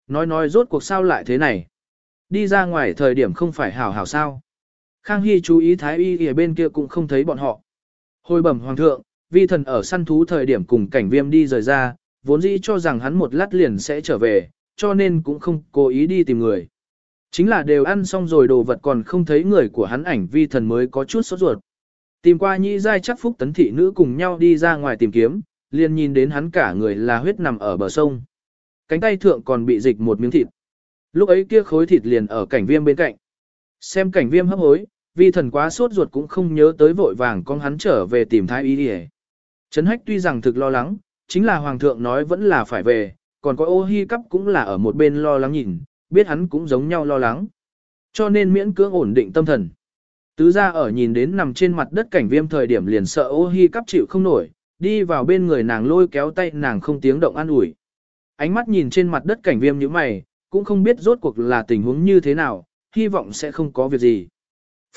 Speaker 1: Nói nói rốt cuộc sao lại thế này. Đi ra ngoài thời điểm không phải hảo hảo sao. Khang Hy chú ý thái y ở bên kia cũng không thấy bọn họ. Hồi bẩm hoàng thượng, vi thần ở săn thú thời điểm cùng cảnh viêm đi rời ra, vốn dĩ cho rằng hắn một lát liền sẽ trở về, cho nên cũng không cố ý đi tìm người. Chính là đều ăn xong rồi đồ vật còn không thấy người của hắn ảnh vi thần mới có chút sốt ruột. Tìm qua nhĩ giai chắc phúc tấn thị nữ cùng nhau đi ra ngoài tìm kiếm, liền nhìn đến hắn cả người là huyết nằm ở bờ sông. Cánh tay thượng còn bị dịch một miếng thịt. Lúc ấy kia khối thịt liền ở cảnh viêm bên cạnh. Xem cảnh viêm hấp hối, vi thần quá sốt ruột cũng không nhớ tới vội vàng con hắn trở về tìm thái y đi Trấn hách tuy rằng thực lo lắng, chính là hoàng thượng nói vẫn là phải về, còn có ô hi cắp cũng là ở một bên lo lắng nhìn, biết hắn cũng giống nhau lo lắng. Cho nên miễn cưỡng ổn định tâm thần. Tứ ra ở nhìn đến nằm trên mặt đất cảnh viêm thời điểm liền sợ ô hi cắp chịu không nổi, đi vào bên người nàng lôi kéo tay nàng không tiếng động an ủi. Ánh mắt nhìn trên mặt đất cảnh viêm như mày, cũng không biết rốt cuộc là tình huống như thế nào, hy vọng sẽ không có việc gì.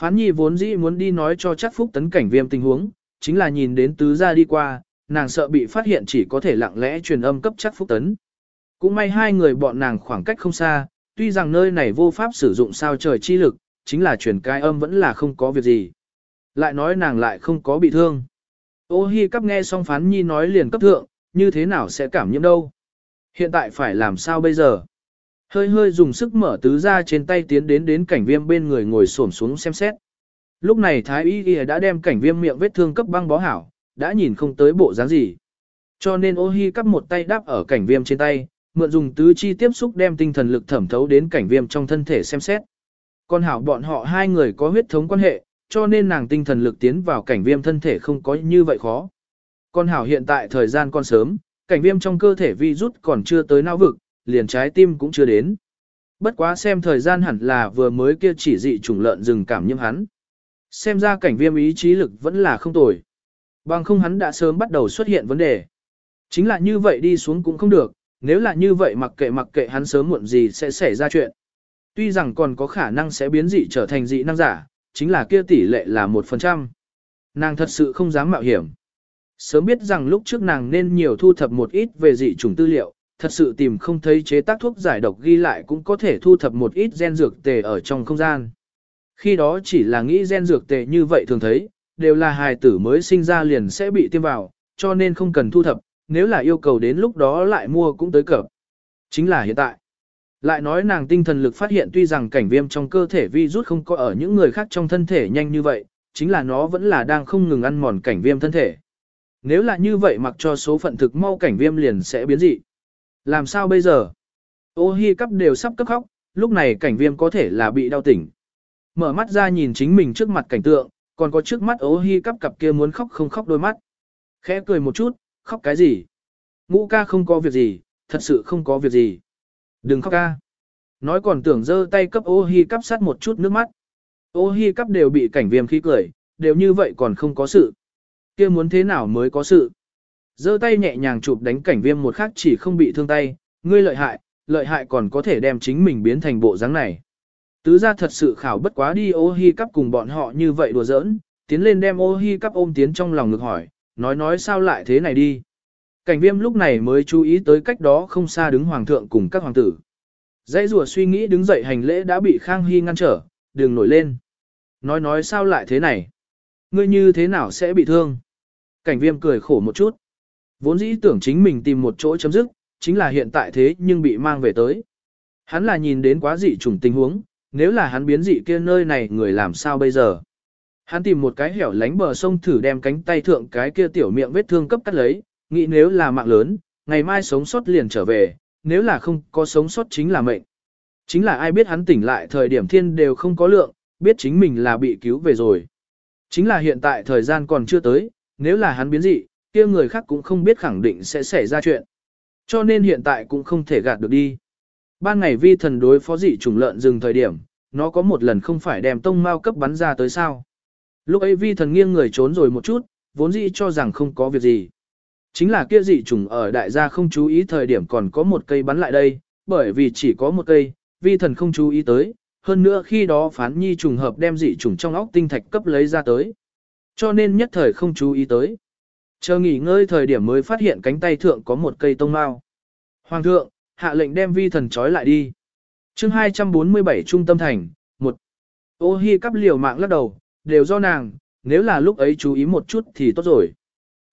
Speaker 1: Phán nhi vốn dĩ muốn đi nói cho chắc phúc tấn cảnh viêm tình huống, chính là nhìn đến tứ gia đi qua, nàng sợ bị phát hiện chỉ có thể lặng lẽ truyền âm cấp chắc phúc tấn. Cũng may hai người bọn nàng khoảng cách không xa, tuy rằng nơi này vô pháp sử dụng sao trời chi lực, chính là truyền cai âm vẫn là không có việc gì. Lại nói nàng lại không có bị thương. Ô hi cắp nghe xong phán nhi nói liền cấp thượng, như thế nào sẽ cảm nhiễm đâu. Hiện tại phải làm sao bây giờ? Hơi hơi dùng sức mở tứ ra trên tay tiến đến đến cảnh viêm bên người ngồi xổm xuống xem xét. Lúc này Thái Y Y đã đem cảnh viêm miệng vết thương cấp băng bó hảo, đã nhìn không tới bộ dáng gì. Cho nên ô hi cắp một tay đáp ở cảnh viêm trên tay, mượn dùng tứ chi tiếp xúc đem tinh thần lực thẩm thấu đến cảnh viêm trong thân thể xem xét. Con hảo bọn họ hai người có huyết thống quan hệ, cho nên nàng tinh thần lực tiến vào cảnh viêm thân thể không có như vậy khó. Con hảo hiện tại thời gian còn sớm, cảnh viêm trong cơ thể vi rút còn chưa tới não vực, liền trái tim cũng chưa đến. Bất quá xem thời gian hẳn là vừa mới kia chỉ dị trùng lợn rừng cảm nhiễm hắn. Xem ra cảnh viêm ý chí lực vẫn là không tồi. Bằng không hắn đã sớm bắt đầu xuất hiện vấn đề. Chính là như vậy đi xuống cũng không được, nếu là như vậy mặc kệ mặc kệ hắn sớm muộn gì sẽ xảy ra chuyện. Tuy rằng còn có khả năng sẽ biến dị trở thành dị năng giả, chính là kia tỷ lệ là 1%. Nàng thật sự không dám mạo hiểm. Sớm biết rằng lúc trước nàng nên nhiều thu thập một ít về dị chủng tư liệu, thật sự tìm không thấy chế tác thuốc giải độc ghi lại cũng có thể thu thập một ít gen dược tề ở trong không gian. Khi đó chỉ là nghĩ gen dược tề như vậy thường thấy, đều là hài tử mới sinh ra liền sẽ bị tiêm vào, cho nên không cần thu thập, nếu là yêu cầu đến lúc đó lại mua cũng tới cập. Chính là hiện tại. Lại nói nàng tinh thần lực phát hiện tuy rằng cảnh viêm trong cơ thể virus không có ở những người khác trong thân thể nhanh như vậy, chính là nó vẫn là đang không ngừng ăn mòn cảnh viêm thân thể. Nếu là như vậy mặc cho số phận thực mau cảnh viêm liền sẽ biến dị. Làm sao bây giờ? Ô hi cắp đều sắp cấp khóc, lúc này cảnh viêm có thể là bị đau tỉnh. Mở mắt ra nhìn chính mình trước mặt cảnh tượng, còn có trước mắt ô hi cắp cặp kia muốn khóc không khóc đôi mắt. Khẽ cười một chút, khóc cái gì? Ngũ ca không có việc gì, thật sự không có việc gì. Đừng khóc ca. Nói còn tưởng giơ tay cấp ô hi cắp sát một chút nước mắt. Ô hi cắp đều bị cảnh viêm khí cười, đều như vậy còn không có sự kia muốn thế nào mới có sự? giơ tay nhẹ nhàng chụp đánh cảnh viêm một khắc chỉ không bị thương tay, ngươi lợi hại, lợi hại còn có thể đem chính mình biến thành bộ dáng này. Tứ ra thật sự khảo bất quá đi ô hi cắp cùng bọn họ như vậy đùa giỡn, tiến lên đem ô hi cắp ôm tiến trong lòng ngực hỏi, nói nói sao lại thế này đi. Cảnh viêm lúc này mới chú ý tới cách đó không xa đứng hoàng thượng cùng các hoàng tử. Dãy rùa suy nghĩ đứng dậy hành lễ đã bị Khang Hy ngăn trở, đừng nổi lên. Nói nói sao lại thế này? Ngươi như thế nào sẽ bị thương? Cảnh viêm cười khổ một chút. Vốn dĩ tưởng chính mình tìm một chỗ chấm dứt, chính là hiện tại thế nhưng bị mang về tới. Hắn là nhìn đến quá dị trùng tình huống, nếu là hắn biến dị kia nơi này người làm sao bây giờ? Hắn tìm một cái hẻo lánh bờ sông thử đem cánh tay thượng cái kia tiểu miệng vết thương cấp cắt lấy, nghĩ nếu là mạng lớn, ngày mai sống sót liền trở về, nếu là không có sống sót chính là mệnh. Chính là ai biết hắn tỉnh lại thời điểm thiên đều không có lượng, biết chính mình là bị cứu về rồi. Chính là hiện tại thời gian còn chưa tới, nếu là hắn biến dị, kia người khác cũng không biết khẳng định sẽ xảy ra chuyện. Cho nên hiện tại cũng không thể gạt được đi. Ban ngày vi thần đối phó dị trùng lợn dừng thời điểm, nó có một lần không phải đem tông mao cấp bắn ra tới sao. Lúc ấy vi thần nghiêng người trốn rồi một chút, vốn dĩ cho rằng không có việc gì. Chính là kia dị trùng ở đại gia không chú ý thời điểm còn có một cây bắn lại đây, bởi vì chỉ có một cây, vi thần không chú ý tới, hơn nữa khi đó phán nhi trùng hợp đem dị trùng trong óc tinh thạch cấp lấy ra tới. Cho nên nhất thời không chú ý tới. Chờ nghỉ ngơi thời điểm mới phát hiện cánh tay thượng có một cây tông mao. Hoàng thượng, hạ lệnh đem vi thần trói lại đi. chương 247 Trung tâm thành, 1. Ô hi cắp liều mạng lắc đầu, đều do nàng, nếu là lúc ấy chú ý một chút thì tốt rồi.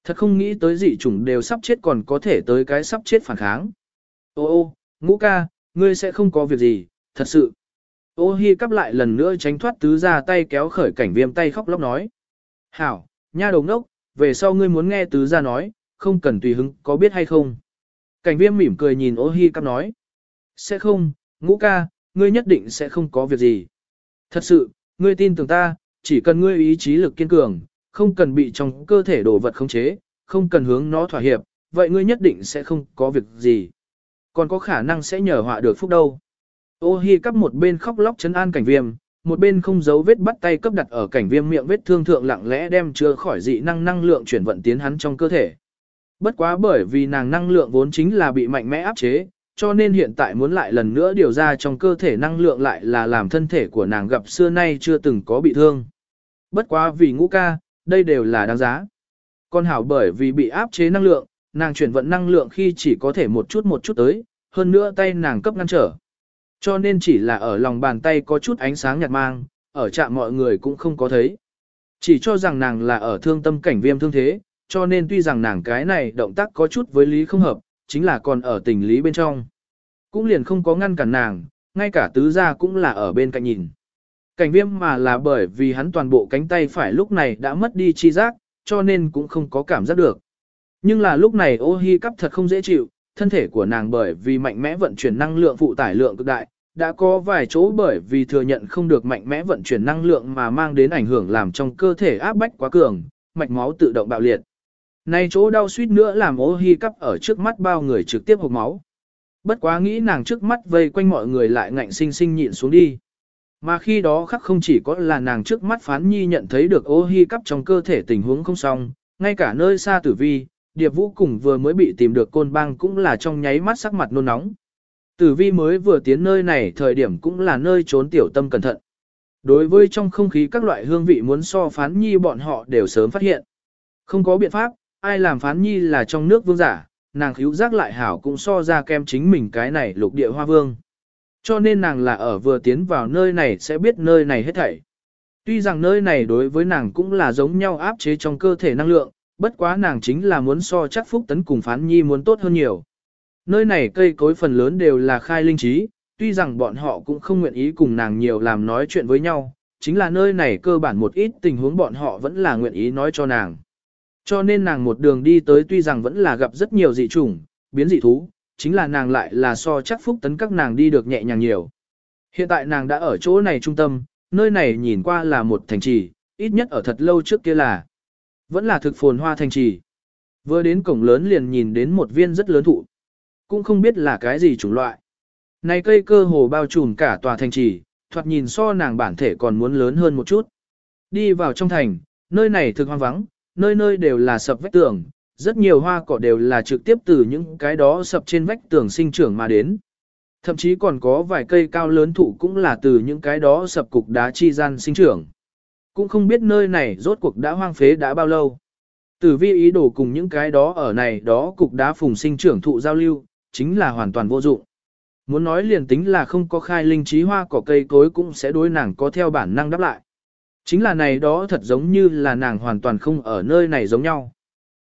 Speaker 1: Thật không nghĩ tới dị chủng đều sắp chết còn có thể tới cái sắp chết phản kháng. Ô ô, ngũ ca, ngươi sẽ không có việc gì, thật sự. Ô hi cắp lại lần nữa tránh thoát tứ ra tay kéo khởi cảnh viêm tay khóc lóc nói. Hảo, nha đồng đốc, về sau ngươi muốn nghe tứ ra nói, không cần tùy hứng, có biết hay không? Cảnh viêm mỉm cười nhìn ô hi cắp nói. Sẽ không, ngũ ca, ngươi nhất định sẽ không có việc gì. Thật sự, ngươi tin tưởng ta, chỉ cần ngươi ý chí lực kiên cường, không cần bị trong cơ thể đồ vật khống chế, không cần hướng nó thỏa hiệp, vậy ngươi nhất định sẽ không có việc gì. Còn có khả năng sẽ nhờ họa được phúc đâu. Ô hi cắp một bên khóc lóc chấn an cảnh viêm, một bên không giấu vết bắt tay cấp đặt ở cảnh viêm miệng vết thương thượng lặng lẽ đem chưa khỏi dị năng năng lượng chuyển vận tiến hắn trong cơ thể. Bất quá bởi vì nàng năng lượng vốn chính là bị mạnh mẽ áp chế, cho nên hiện tại muốn lại lần nữa điều ra trong cơ thể năng lượng lại là làm thân thể của nàng gặp xưa nay chưa từng có bị thương. Bất quá vì ngũ ca, đây đều là đáng giá. Con hảo bởi vì bị áp chế năng lượng, nàng chuyển vận năng lượng khi chỉ có thể một chút một chút tới, hơn nữa tay nàng cấp ngăn trở. Cho nên chỉ là ở lòng bàn tay có chút ánh sáng nhạt mang, ở chạm mọi người cũng không có thấy. Chỉ cho rằng nàng là ở thương tâm cảnh viêm thương thế, cho nên tuy rằng nàng cái này động tác có chút với lý không hợp, chính là còn ở tình lý bên trong. Cũng liền không có ngăn cản nàng, ngay cả tứ gia cũng là ở bên cạnh nhìn. Cảnh viêm mà là bởi vì hắn toàn bộ cánh tay phải lúc này đã mất đi chi giác, cho nên cũng không có cảm giác được. Nhưng là lúc này ô hi cắp thật không dễ chịu, thân thể của nàng bởi vì mạnh mẽ vận chuyển năng lượng phụ tải lượng cực đại, đã có vài chỗ bởi vì thừa nhận không được mạnh mẽ vận chuyển năng lượng mà mang đến ảnh hưởng làm trong cơ thể áp bách quá cường, mạch máu tự động bạo liệt. Này chỗ đau suýt nữa làm ô hi cắp ở trước mắt bao người trực tiếp hộp máu. Bất quá nghĩ nàng trước mắt vây quanh mọi người lại ngạnh sinh sinh nhịn xuống đi. Mà khi đó khắc không chỉ có là nàng trước mắt phán nhi nhận thấy được ô hi cắp trong cơ thể tình huống không xong, ngay cả nơi xa tử vi, điệp vũ cùng vừa mới bị tìm được côn bang cũng là trong nháy mắt sắc mặt nôn nóng. Tử vi mới vừa tiến nơi này thời điểm cũng là nơi trốn tiểu tâm cẩn thận. Đối với trong không khí các loại hương vị muốn so phán nhi bọn họ đều sớm phát hiện. Không có biện pháp, ai làm phán nhi là trong nước vương giả, nàng khíu giác lại hảo cũng so ra kem chính mình cái này lục địa hoa vương. Cho nên nàng là ở vừa tiến vào nơi này sẽ biết nơi này hết thảy. Tuy rằng nơi này đối với nàng cũng là giống nhau áp chế trong cơ thể năng lượng, bất quá nàng chính là muốn so chắc phúc tấn cùng phán nhi muốn tốt hơn nhiều. Nơi này cây cối phần lớn đều là khai linh trí, tuy rằng bọn họ cũng không nguyện ý cùng nàng nhiều làm nói chuyện với nhau, chính là nơi này cơ bản một ít tình huống bọn họ vẫn là nguyện ý nói cho nàng. Cho nên nàng một đường đi tới tuy rằng vẫn là gặp rất nhiều dị chủng, biến dị thú, chính là nàng lại là so chắc phúc tấn các nàng đi được nhẹ nhàng nhiều. Hiện tại nàng đã ở chỗ này trung tâm, nơi này nhìn qua là một thành trì, ít nhất ở thật lâu trước kia là. Vẫn là thực phồn hoa thành trì. Vừa đến cổng lớn liền nhìn đến một viên rất lớn thụ. Cũng không biết là cái gì chủng loại. Này cây cơ hồ bao trùm cả tòa thành trì, thoạt nhìn so nàng bản thể còn muốn lớn hơn một chút. Đi vào trong thành, nơi này thực hoang vắng, nơi nơi đều là sập vách tường, rất nhiều hoa cỏ đều là trực tiếp từ những cái đó sập trên vách tường sinh trưởng mà đến. Thậm chí còn có vài cây cao lớn thụ cũng là từ những cái đó sập cục đá chi gian sinh trưởng. Cũng không biết nơi này rốt cuộc đã hoang phế đã bao lâu. Tử vi ý đồ cùng những cái đó ở này đó cục đá phùng sinh trưởng thụ giao lưu, chính là hoàn toàn vô dụng. Muốn nói liền tính là không có khai linh trí hoa cỏ cây cối cũng sẽ đối nàng có theo bản năng đáp lại. Chính là này đó thật giống như là nàng hoàn toàn không ở nơi này giống nhau.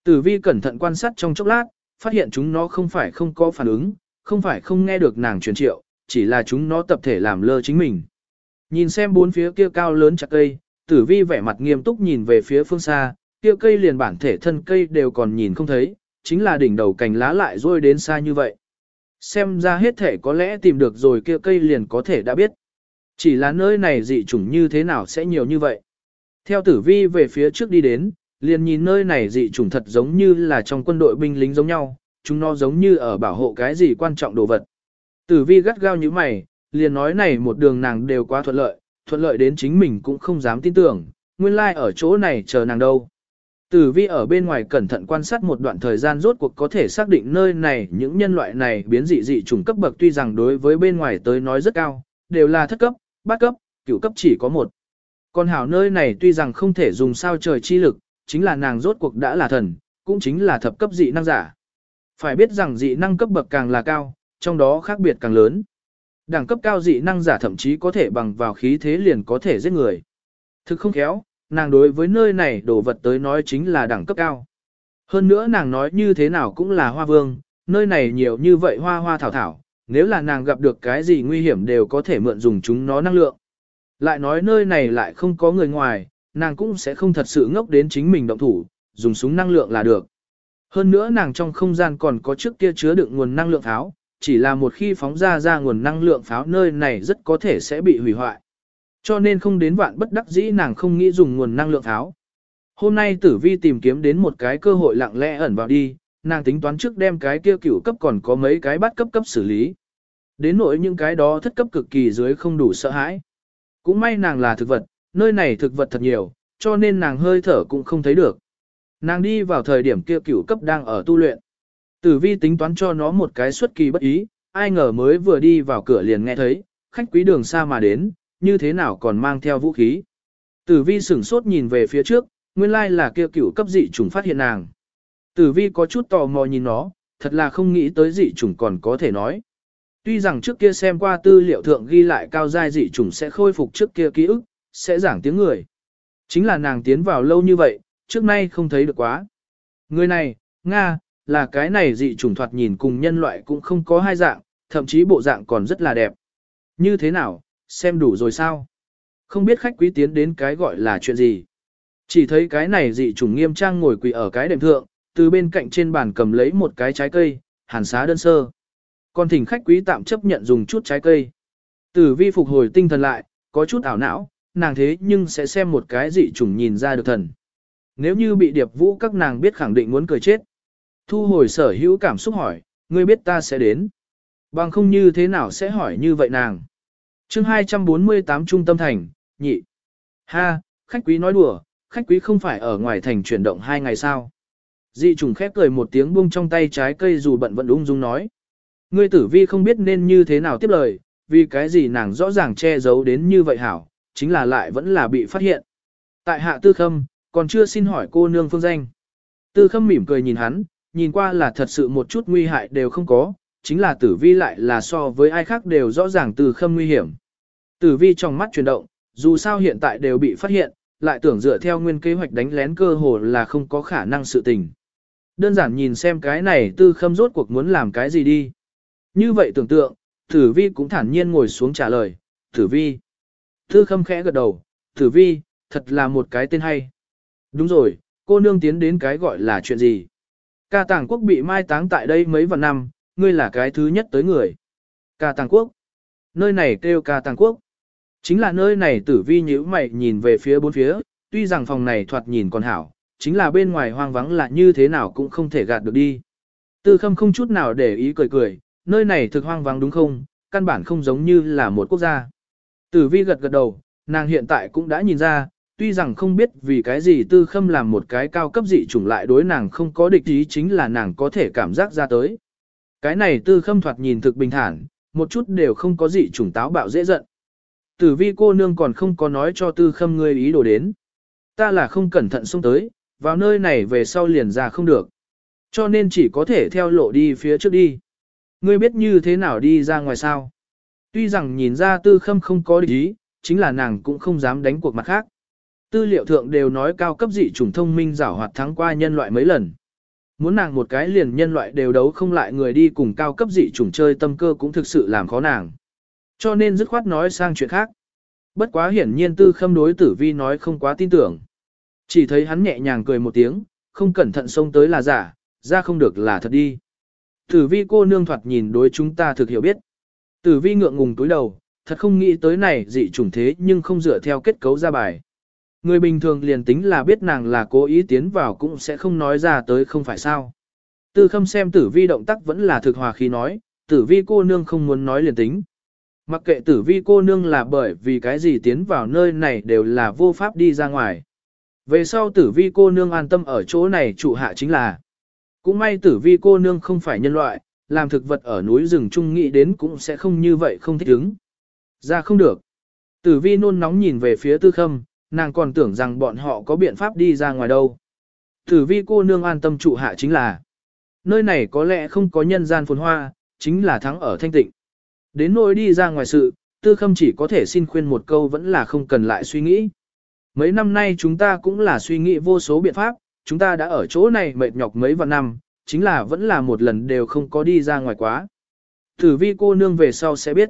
Speaker 1: Tử vi cẩn thận quan sát trong chốc lát, phát hiện chúng nó không phải không có phản ứng, không phải không nghe được nàng truyền triệu, chỉ là chúng nó tập thể làm lơ chính mình. Nhìn xem bốn phía kia cao lớn chặt cây, tử vi vẻ mặt nghiêm túc nhìn về phía phương xa, kia cây liền bản thể thân cây đều còn nhìn không thấy, chính là đỉnh đầu cành lá lại rôi đến xa như vậy. Xem ra hết thể có lẽ tìm được rồi kia cây liền có thể đã biết. Chỉ là nơi này dị chủng như thế nào sẽ nhiều như vậy. Theo tử vi về phía trước đi đến, liền nhìn nơi này dị chủng thật giống như là trong quân đội binh lính giống nhau, chúng nó giống như ở bảo hộ cái gì quan trọng đồ vật. Tử vi gắt gao như mày, liền nói này một đường nàng đều quá thuận lợi, thuận lợi đến chính mình cũng không dám tin tưởng, nguyên lai like ở chỗ này chờ nàng đâu. Tử vi ở bên ngoài cẩn thận quan sát một đoạn thời gian rốt cuộc có thể xác định nơi này những nhân loại này biến dị dị chủng cấp bậc tuy rằng đối với bên ngoài tới nói rất cao, đều là thất cấp, bát cấp, cửu cấp chỉ có một. Còn hảo nơi này tuy rằng không thể dùng sao trời chi lực, chính là nàng rốt cuộc đã là thần, cũng chính là thập cấp dị năng giả. Phải biết rằng dị năng cấp bậc càng là cao, trong đó khác biệt càng lớn. Đẳng cấp cao dị năng giả thậm chí có thể bằng vào khí thế liền có thể giết người. Thực không khéo, nàng đối với nơi này đồ vật tới nói chính là đẳng cấp cao. Hơn nữa nàng nói như thế nào cũng là hoa vương, nơi này nhiều như vậy hoa hoa thảo thảo, nếu là nàng gặp được cái gì nguy hiểm đều có thể mượn dùng chúng nó năng lượng. Lại nói nơi này lại không có người ngoài, nàng cũng sẽ không thật sự ngốc đến chính mình động thủ, dùng súng năng lượng là được. Hơn nữa nàng trong không gian còn có trước kia chứa đựng nguồn năng lượng tháo chỉ là một khi phóng ra ra nguồn năng lượng pháo nơi này rất có thể sẽ bị hủy hoại. Cho nên không đến vạn bất đắc dĩ nàng không nghĩ dùng nguồn năng lượng pháo. Hôm nay tử vi tìm kiếm đến một cái cơ hội lặng lẽ ẩn vào đi, nàng tính toán trước đem cái kia cửu cấp còn có mấy cái bắt cấp cấp xử lý. Đến nỗi những cái đó thất cấp cực kỳ dưới không đủ sợ hãi. Cũng may nàng là thực vật, nơi này thực vật thật nhiều, cho nên nàng hơi thở cũng không thấy được. Nàng đi vào thời điểm kia cửu cấp đang ở tu luyện. Tử vi tính toán cho nó một cái xuất kỳ bất ý, ai ngờ mới vừa đi vào cửa liền nghe thấy, khách quý đường xa mà đến, như thế nào còn mang theo vũ khí. Tử vi sửng sốt nhìn về phía trước, nguyên lai là kia cửu cấp dị trùng phát hiện nàng. Tử vi có chút tò mò nhìn nó, thật là không nghĩ tới dị trùng còn có thể nói. Tuy rằng trước kia xem qua tư liệu thượng ghi lại cao giai dị trùng sẽ khôi phục trước kia ký ức, sẽ giảng tiếng người. Chính là nàng tiến vào lâu như vậy, trước nay không thấy được quá. Người này, Nga, là cái này dị trùng thoạt nhìn cùng nhân loại cũng không có hai dạng, thậm chí bộ dạng còn rất là đẹp. Như thế nào, xem đủ rồi sao? Không biết khách quý tiến đến cái gọi là chuyện gì. Chỉ thấy cái này dị trùng nghiêm trang ngồi quỳ ở cái đệm thượng, từ bên cạnh trên bàn cầm lấy một cái trái cây, hàn xá đơn sơ. Còn thỉnh khách quý tạm chấp nhận dùng chút trái cây. Tử vi phục hồi tinh thần lại, có chút ảo não, nàng thế nhưng sẽ xem một cái dị trùng nhìn ra được thần. Nếu như bị điệp vũ các nàng biết khẳng định muốn cười chết. Thu hồi sở hữu cảm xúc hỏi, ngươi biết ta sẽ đến. Bằng không như thế nào sẽ hỏi như vậy nàng. chương 248 Trung tâm thành, nhị. Ha, khách quý nói đùa, khách quý không phải ở ngoài thành chuyển động hai ngày sao. Dị trùng khép cười một tiếng buông trong tay trái cây dù bận vận ung dung nói. Ngươi tử vi không biết nên như thế nào tiếp lời, vì cái gì nàng rõ ràng che giấu đến như vậy hảo, chính là lại vẫn là bị phát hiện. Tại hạ tư khâm, còn chưa xin hỏi cô nương phương danh. Tư khâm mỉm cười nhìn hắn, nhìn qua là thật sự một chút nguy hại đều không có, chính là tử vi lại là so với ai khác đều rõ ràng từ khâm nguy hiểm. Tử vi trong mắt chuyển động, dù sao hiện tại đều bị phát hiện, lại tưởng dựa theo nguyên kế hoạch đánh lén cơ hồ là không có khả năng sự tình. Đơn giản nhìn xem cái này tư khâm rốt cuộc muốn làm cái gì đi. Như vậy tưởng tượng, tử vi cũng thản nhiên ngồi xuống trả lời, tử vi. Tư khâm khẽ gật đầu, tử vi, thật là một cái tên hay. Đúng rồi, cô nương tiến đến cái gọi là chuyện gì. Ca tàng quốc bị mai táng tại đây mấy vạn năm, ngươi là cái thứ nhất tới người. Ca tàng quốc. Nơi này kêu ca tàng quốc. Chính là nơi này tử vi nhíu mày nhìn về phía bốn phía, tuy rằng phòng này thoạt nhìn còn hảo, chính là bên ngoài hoang vắng là như thế nào cũng không thể gạt được đi. Tư khâm không chút nào để ý cười cười, nơi này thực hoang vắng đúng không, căn bản không giống như là một quốc gia. Tử vi gật gật đầu, nàng hiện tại cũng đã nhìn ra, tuy rằng không biết vì cái gì tư khâm làm một cái cao cấp dị chủng lại đối nàng không có địch ý chính là nàng có thể cảm giác ra tới. Cái này tư khâm thoạt nhìn thực bình thản, một chút đều không có dị chủng táo bạo dễ giận. Tử vi cô nương còn không có nói cho tư khâm ngươi ý đồ đến. Ta là không cẩn thận xuống tới, vào nơi này về sau liền ra không được. Cho nên chỉ có thể theo lộ đi phía trước đi. Ngươi biết như thế nào đi ra ngoài sao? Tuy rằng nhìn ra tư khâm không có địch ý, chính là nàng cũng không dám đánh cuộc mặt khác. Tư liệu thượng đều nói cao cấp dị chủng thông minh giảo hoạt thắng qua nhân loại mấy lần. Muốn nàng một cái liền nhân loại đều đấu không lại người đi cùng cao cấp dị chủng chơi tâm cơ cũng thực sự làm khó nàng. Cho nên dứt khoát nói sang chuyện khác. Bất quá hiển nhiên tư khâm đối tử vi nói không quá tin tưởng. Chỉ thấy hắn nhẹ nhàng cười một tiếng, không cẩn thận xông tới là giả, ra không được là thật đi. Tử vi cô nương thoạt nhìn đối chúng ta thực hiểu biết. Tử vi ngượng ngùng túi đầu, thật không nghĩ tới này dị chủng thế nhưng không dựa theo kết cấu ra bài. Người bình thường liền tính là biết nàng là cố ý tiến vào cũng sẽ không nói ra tới không phải sao. Tư khâm xem tử vi động tác vẫn là thực hòa khí nói, tử vi cô nương không muốn nói liền tính. Mặc kệ tử vi cô nương là bởi vì cái gì tiến vào nơi này đều là vô pháp đi ra ngoài. Về sau tử vi cô nương an tâm ở chỗ này trụ hạ chính là. Cũng may tử vi cô nương không phải nhân loại, làm thực vật ở núi rừng trung nghĩ đến cũng sẽ không như vậy không thích ứng. Ra không được. Tử vi nôn nóng nhìn về phía tư khâm, nàng còn tưởng rằng bọn họ có biện pháp đi ra ngoài đâu. Tử vi cô nương an tâm trụ hạ chính là. Nơi này có lẽ không có nhân gian phồn hoa, chính là thắng ở thanh tịnh. Đến nỗi đi ra ngoài sự, tư khâm chỉ có thể xin khuyên một câu vẫn là không cần lại suy nghĩ. Mấy năm nay chúng ta cũng là suy nghĩ vô số biện pháp, chúng ta đã ở chỗ này mệt nhọc mấy vạn năm, chính là vẫn là một lần đều không có đi ra ngoài quá. Tử vi cô nương về sau sẽ biết.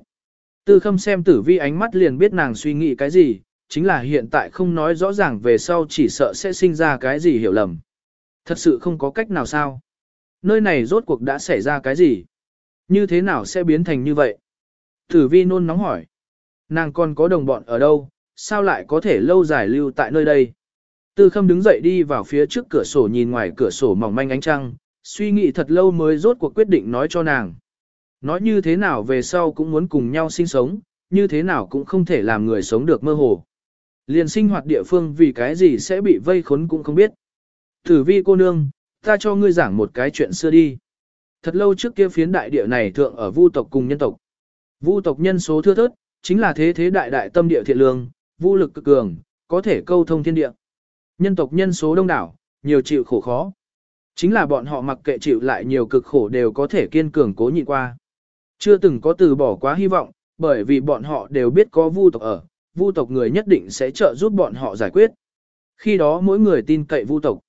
Speaker 1: Tư khâm xem tử vi ánh mắt liền biết nàng suy nghĩ cái gì, chính là hiện tại không nói rõ ràng về sau chỉ sợ sẽ sinh ra cái gì hiểu lầm. Thật sự không có cách nào sao. Nơi này rốt cuộc đã xảy ra cái gì? Như thế nào sẽ biến thành như vậy? Tử vi nôn nóng hỏi. Nàng còn có đồng bọn ở đâu, sao lại có thể lâu dài lưu tại nơi đây? Tư khâm đứng dậy đi vào phía trước cửa sổ nhìn ngoài cửa sổ mỏng manh ánh trăng, suy nghĩ thật lâu mới rốt cuộc quyết định nói cho nàng. Nói như thế nào về sau cũng muốn cùng nhau sinh sống, như thế nào cũng không thể làm người sống được mơ hồ. Liền sinh hoạt địa phương vì cái gì sẽ bị vây khốn cũng không biết. Tử vi cô nương, ta cho ngươi giảng một cái chuyện xưa đi. Thật lâu trước kia phiến đại địa này thượng ở vu tộc cùng nhân tộc. Vu tộc nhân số thưa thớt, chính là thế thế đại đại tâm địa thiện lương, vu lực cực cường, có thể câu thông thiên địa. Nhân tộc nhân số đông đảo, nhiều chịu khổ khó. Chính là bọn họ mặc kệ chịu lại nhiều cực khổ đều có thể kiên cường cố nhịn qua. Chưa từng có từ bỏ quá hy vọng, bởi vì bọn họ đều biết có vu tộc ở, vu tộc người nhất định sẽ trợ giúp bọn họ giải quyết. Khi đó mỗi người tin cậy vu tộc.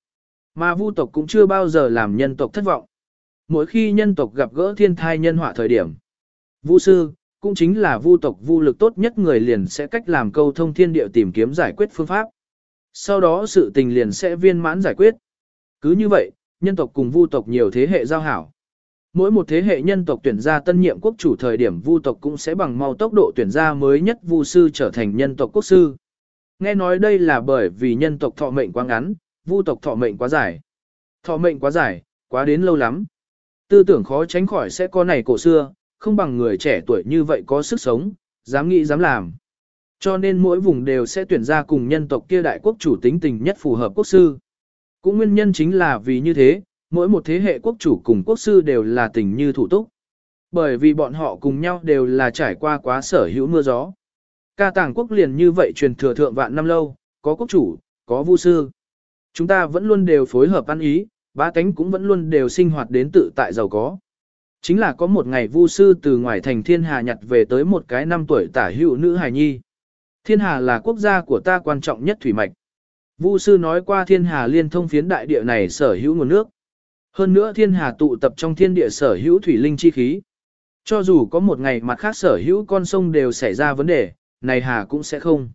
Speaker 1: Mà vu tộc cũng chưa bao giờ làm nhân tộc thất vọng. Mỗi khi nhân tộc gặp gỡ thiên thai nhân họa thời điểm, vu sư, cũng chính là vu tộc vu lực tốt nhất người liền sẽ cách làm câu thông thiên địa tìm kiếm giải quyết phương pháp. Sau đó sự tình liền sẽ viên mãn giải quyết. Cứ như vậy, nhân tộc cùng vu tộc nhiều thế hệ giao hảo. Mỗi một thế hệ nhân tộc tuyển ra tân nhiệm quốc chủ thời điểm vu tộc cũng sẽ bằng mau tốc độ tuyển ra mới nhất vu sư trở thành nhân tộc quốc sư. Nghe nói đây là bởi vì nhân tộc thọ mệnh quá ngắn, vu tộc thọ mệnh quá dài. Thọ mệnh quá dài, quá đến lâu lắm. Tư tưởng khó tránh khỏi sẽ có này cổ xưa, không bằng người trẻ tuổi như vậy có sức sống, dám nghĩ dám làm. Cho nên mỗi vùng đều sẽ tuyển ra cùng nhân tộc kia đại quốc chủ tính tình nhất phù hợp quốc sư. Cũng nguyên nhân chính là vì như thế, mỗi một thế hệ quốc chủ cùng quốc sư đều là tình như thủ túc. Bởi vì bọn họ cùng nhau đều là trải qua quá sở hữu mưa gió. Ca tàng quốc liền như vậy truyền thừa thượng vạn năm lâu, có quốc chủ, có vu sư. Chúng ta vẫn luôn đều phối hợp ăn ý, ba tánh cũng vẫn luôn đều sinh hoạt đến tự tại giàu có. Chính là có một ngày vu sư từ ngoài thành thiên hà nhặt về tới một cái năm tuổi tả hữu nữ hài nhi. Thiên hà là quốc gia của ta quan trọng nhất thủy mạch. Vu sư nói qua thiên hà liên thông phiến đại địa này sở hữu nguồn nước. Hơn nữa thiên hà tụ tập trong thiên địa sở hữu thủy linh chi khí. Cho dù có một ngày mặt khác sở hữu con sông đều xảy ra vấn đề, này hà cũng sẽ không.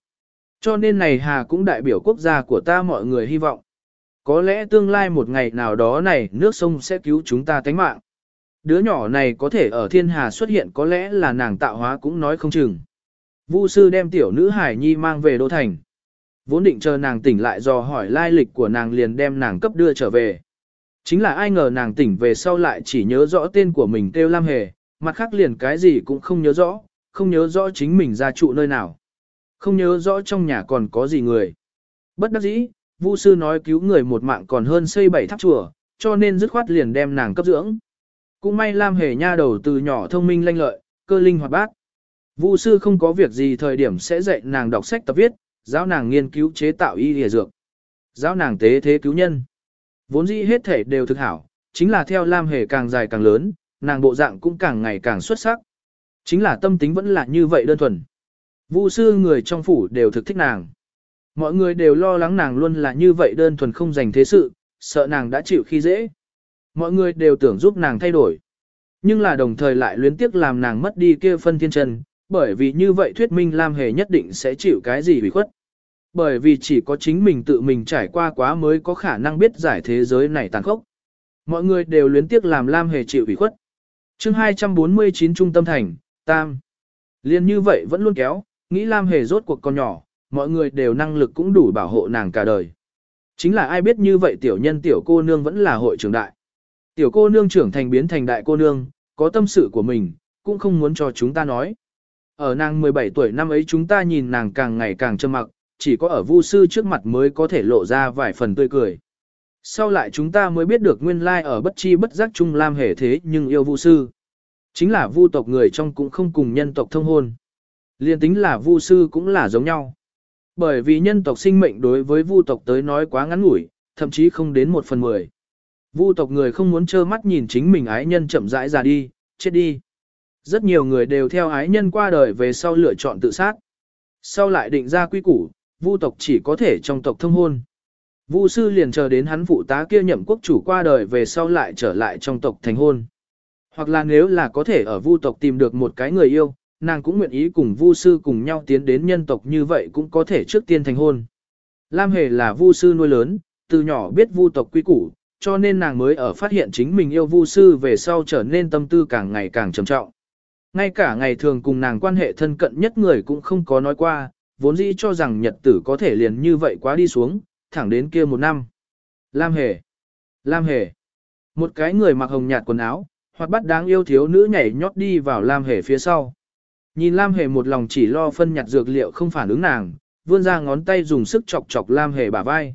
Speaker 1: Cho nên này hà cũng đại biểu quốc gia của ta mọi người hy vọng. Có lẽ tương lai một ngày nào đó này nước sông sẽ cứu chúng ta tánh mạng. Đứa nhỏ này có thể ở thiên hà xuất hiện có lẽ là nàng tạo hóa cũng nói không chừng. Vu sư đem tiểu nữ hải nhi mang về đô thành. Vốn định chờ nàng tỉnh lại do hỏi lai lịch của nàng liền đem nàng cấp đưa trở về. Chính là ai ngờ nàng tỉnh về sau lại chỉ nhớ rõ tên của mình kêu Lam Hề, mặt khác liền cái gì cũng không nhớ rõ, không nhớ rõ chính mình ra trụ nơi nào. Không nhớ rõ trong nhà còn có gì người. Bất đắc dĩ, Vu sư nói cứu người một mạng còn hơn xây bảy tháp chùa, cho nên dứt khoát liền đem nàng cấp dưỡng. Cũng may Lam Hề nha đầu từ nhỏ thông minh lanh lợi, cơ linh hoạt bát. Vu sư không có việc gì thời điểm sẽ dạy nàng đọc sách tập viết, giáo nàng nghiên cứu chế tạo y lìa dược. Giáo nàng tế thế cứu nhân. Vốn dĩ hết thể đều thực hảo, chính là theo Lam Hề càng dài càng lớn, nàng bộ dạng cũng càng ngày càng xuất sắc. Chính là tâm tính vẫn là như vậy đơn thuần. Vu sư người trong phủ đều thực thích nàng. Mọi người đều lo lắng nàng luôn là như vậy đơn thuần không dành thế sự, sợ nàng đã chịu khi dễ. Mọi người đều tưởng giúp nàng thay đổi. Nhưng là đồng thời lại luyến tiếc làm nàng mất đi kia phân thiên chân, bởi vì như vậy thuyết minh Lam Hề nhất định sẽ chịu cái gì bị khuất. Bởi vì chỉ có chính mình tự mình trải qua quá mới có khả năng biết giải thế giới này tàn khốc. Mọi người đều luyến tiếc làm Lam Hề chịu ủy khuất. chương 249 Trung tâm thành, Tam. Liên như vậy vẫn luôn kéo, nghĩ Lam Hề rốt cuộc con nhỏ, mọi người đều năng lực cũng đủ bảo hộ nàng cả đời. Chính là ai biết như vậy tiểu nhân tiểu cô nương vẫn là hội trưởng đại. Tiểu cô nương trưởng thành biến thành đại cô nương, có tâm sự của mình, cũng không muốn cho chúng ta nói. Ở nàng 17 tuổi năm ấy chúng ta nhìn nàng càng ngày càng trầm mặc, chỉ có ở vu sư trước mặt mới có thể lộ ra vài phần tươi cười. Sau lại chúng ta mới biết được nguyên lai ở bất chi bất giác chung Lam hề thế nhưng yêu vu sư. Chính là vu tộc người trong cũng không cùng nhân tộc thông hôn. Liên tính là vu sư cũng là giống nhau. Bởi vì nhân tộc sinh mệnh đối với vu tộc tới nói quá ngắn ngủi, thậm chí không đến một phần mười. Vu tộc người không muốn trơ mắt nhìn chính mình ái nhân chậm rãi ra đi, chết đi. Rất nhiều người đều theo ái nhân qua đời về sau lựa chọn tự sát. Sau lại định ra quy củ, vu tộc chỉ có thể trong tộc thông hôn. Vu sư liền chờ đến hắn phụ tá kia nhậm quốc chủ qua đời về sau lại trở lại trong tộc thành hôn. Hoặc là nếu là có thể ở vu tộc tìm được một cái người yêu, nàng cũng nguyện ý cùng vu sư cùng nhau tiến đến nhân tộc như vậy cũng có thể trước tiên thành hôn. Lam Hề là vu sư nuôi lớn, từ nhỏ biết vu tộc quy củ, cho nên nàng mới ở phát hiện chính mình yêu vu sư về sau trở nên tâm tư càng ngày càng trầm trọng. Ngay cả ngày thường cùng nàng quan hệ thân cận nhất người cũng không có nói qua, vốn dĩ cho rằng nhật tử có thể liền như vậy quá đi xuống, thẳng đến kia một năm. Lam Hề Lam Hề Một cái người mặc hồng nhạt quần áo, hoặc bắt đáng yêu thiếu nữ nhảy nhót đi vào Lam Hề phía sau. Nhìn Lam Hề một lòng chỉ lo phân nhặt dược liệu không phản ứng nàng, vươn ra ngón tay dùng sức chọc chọc Lam Hề bả vai.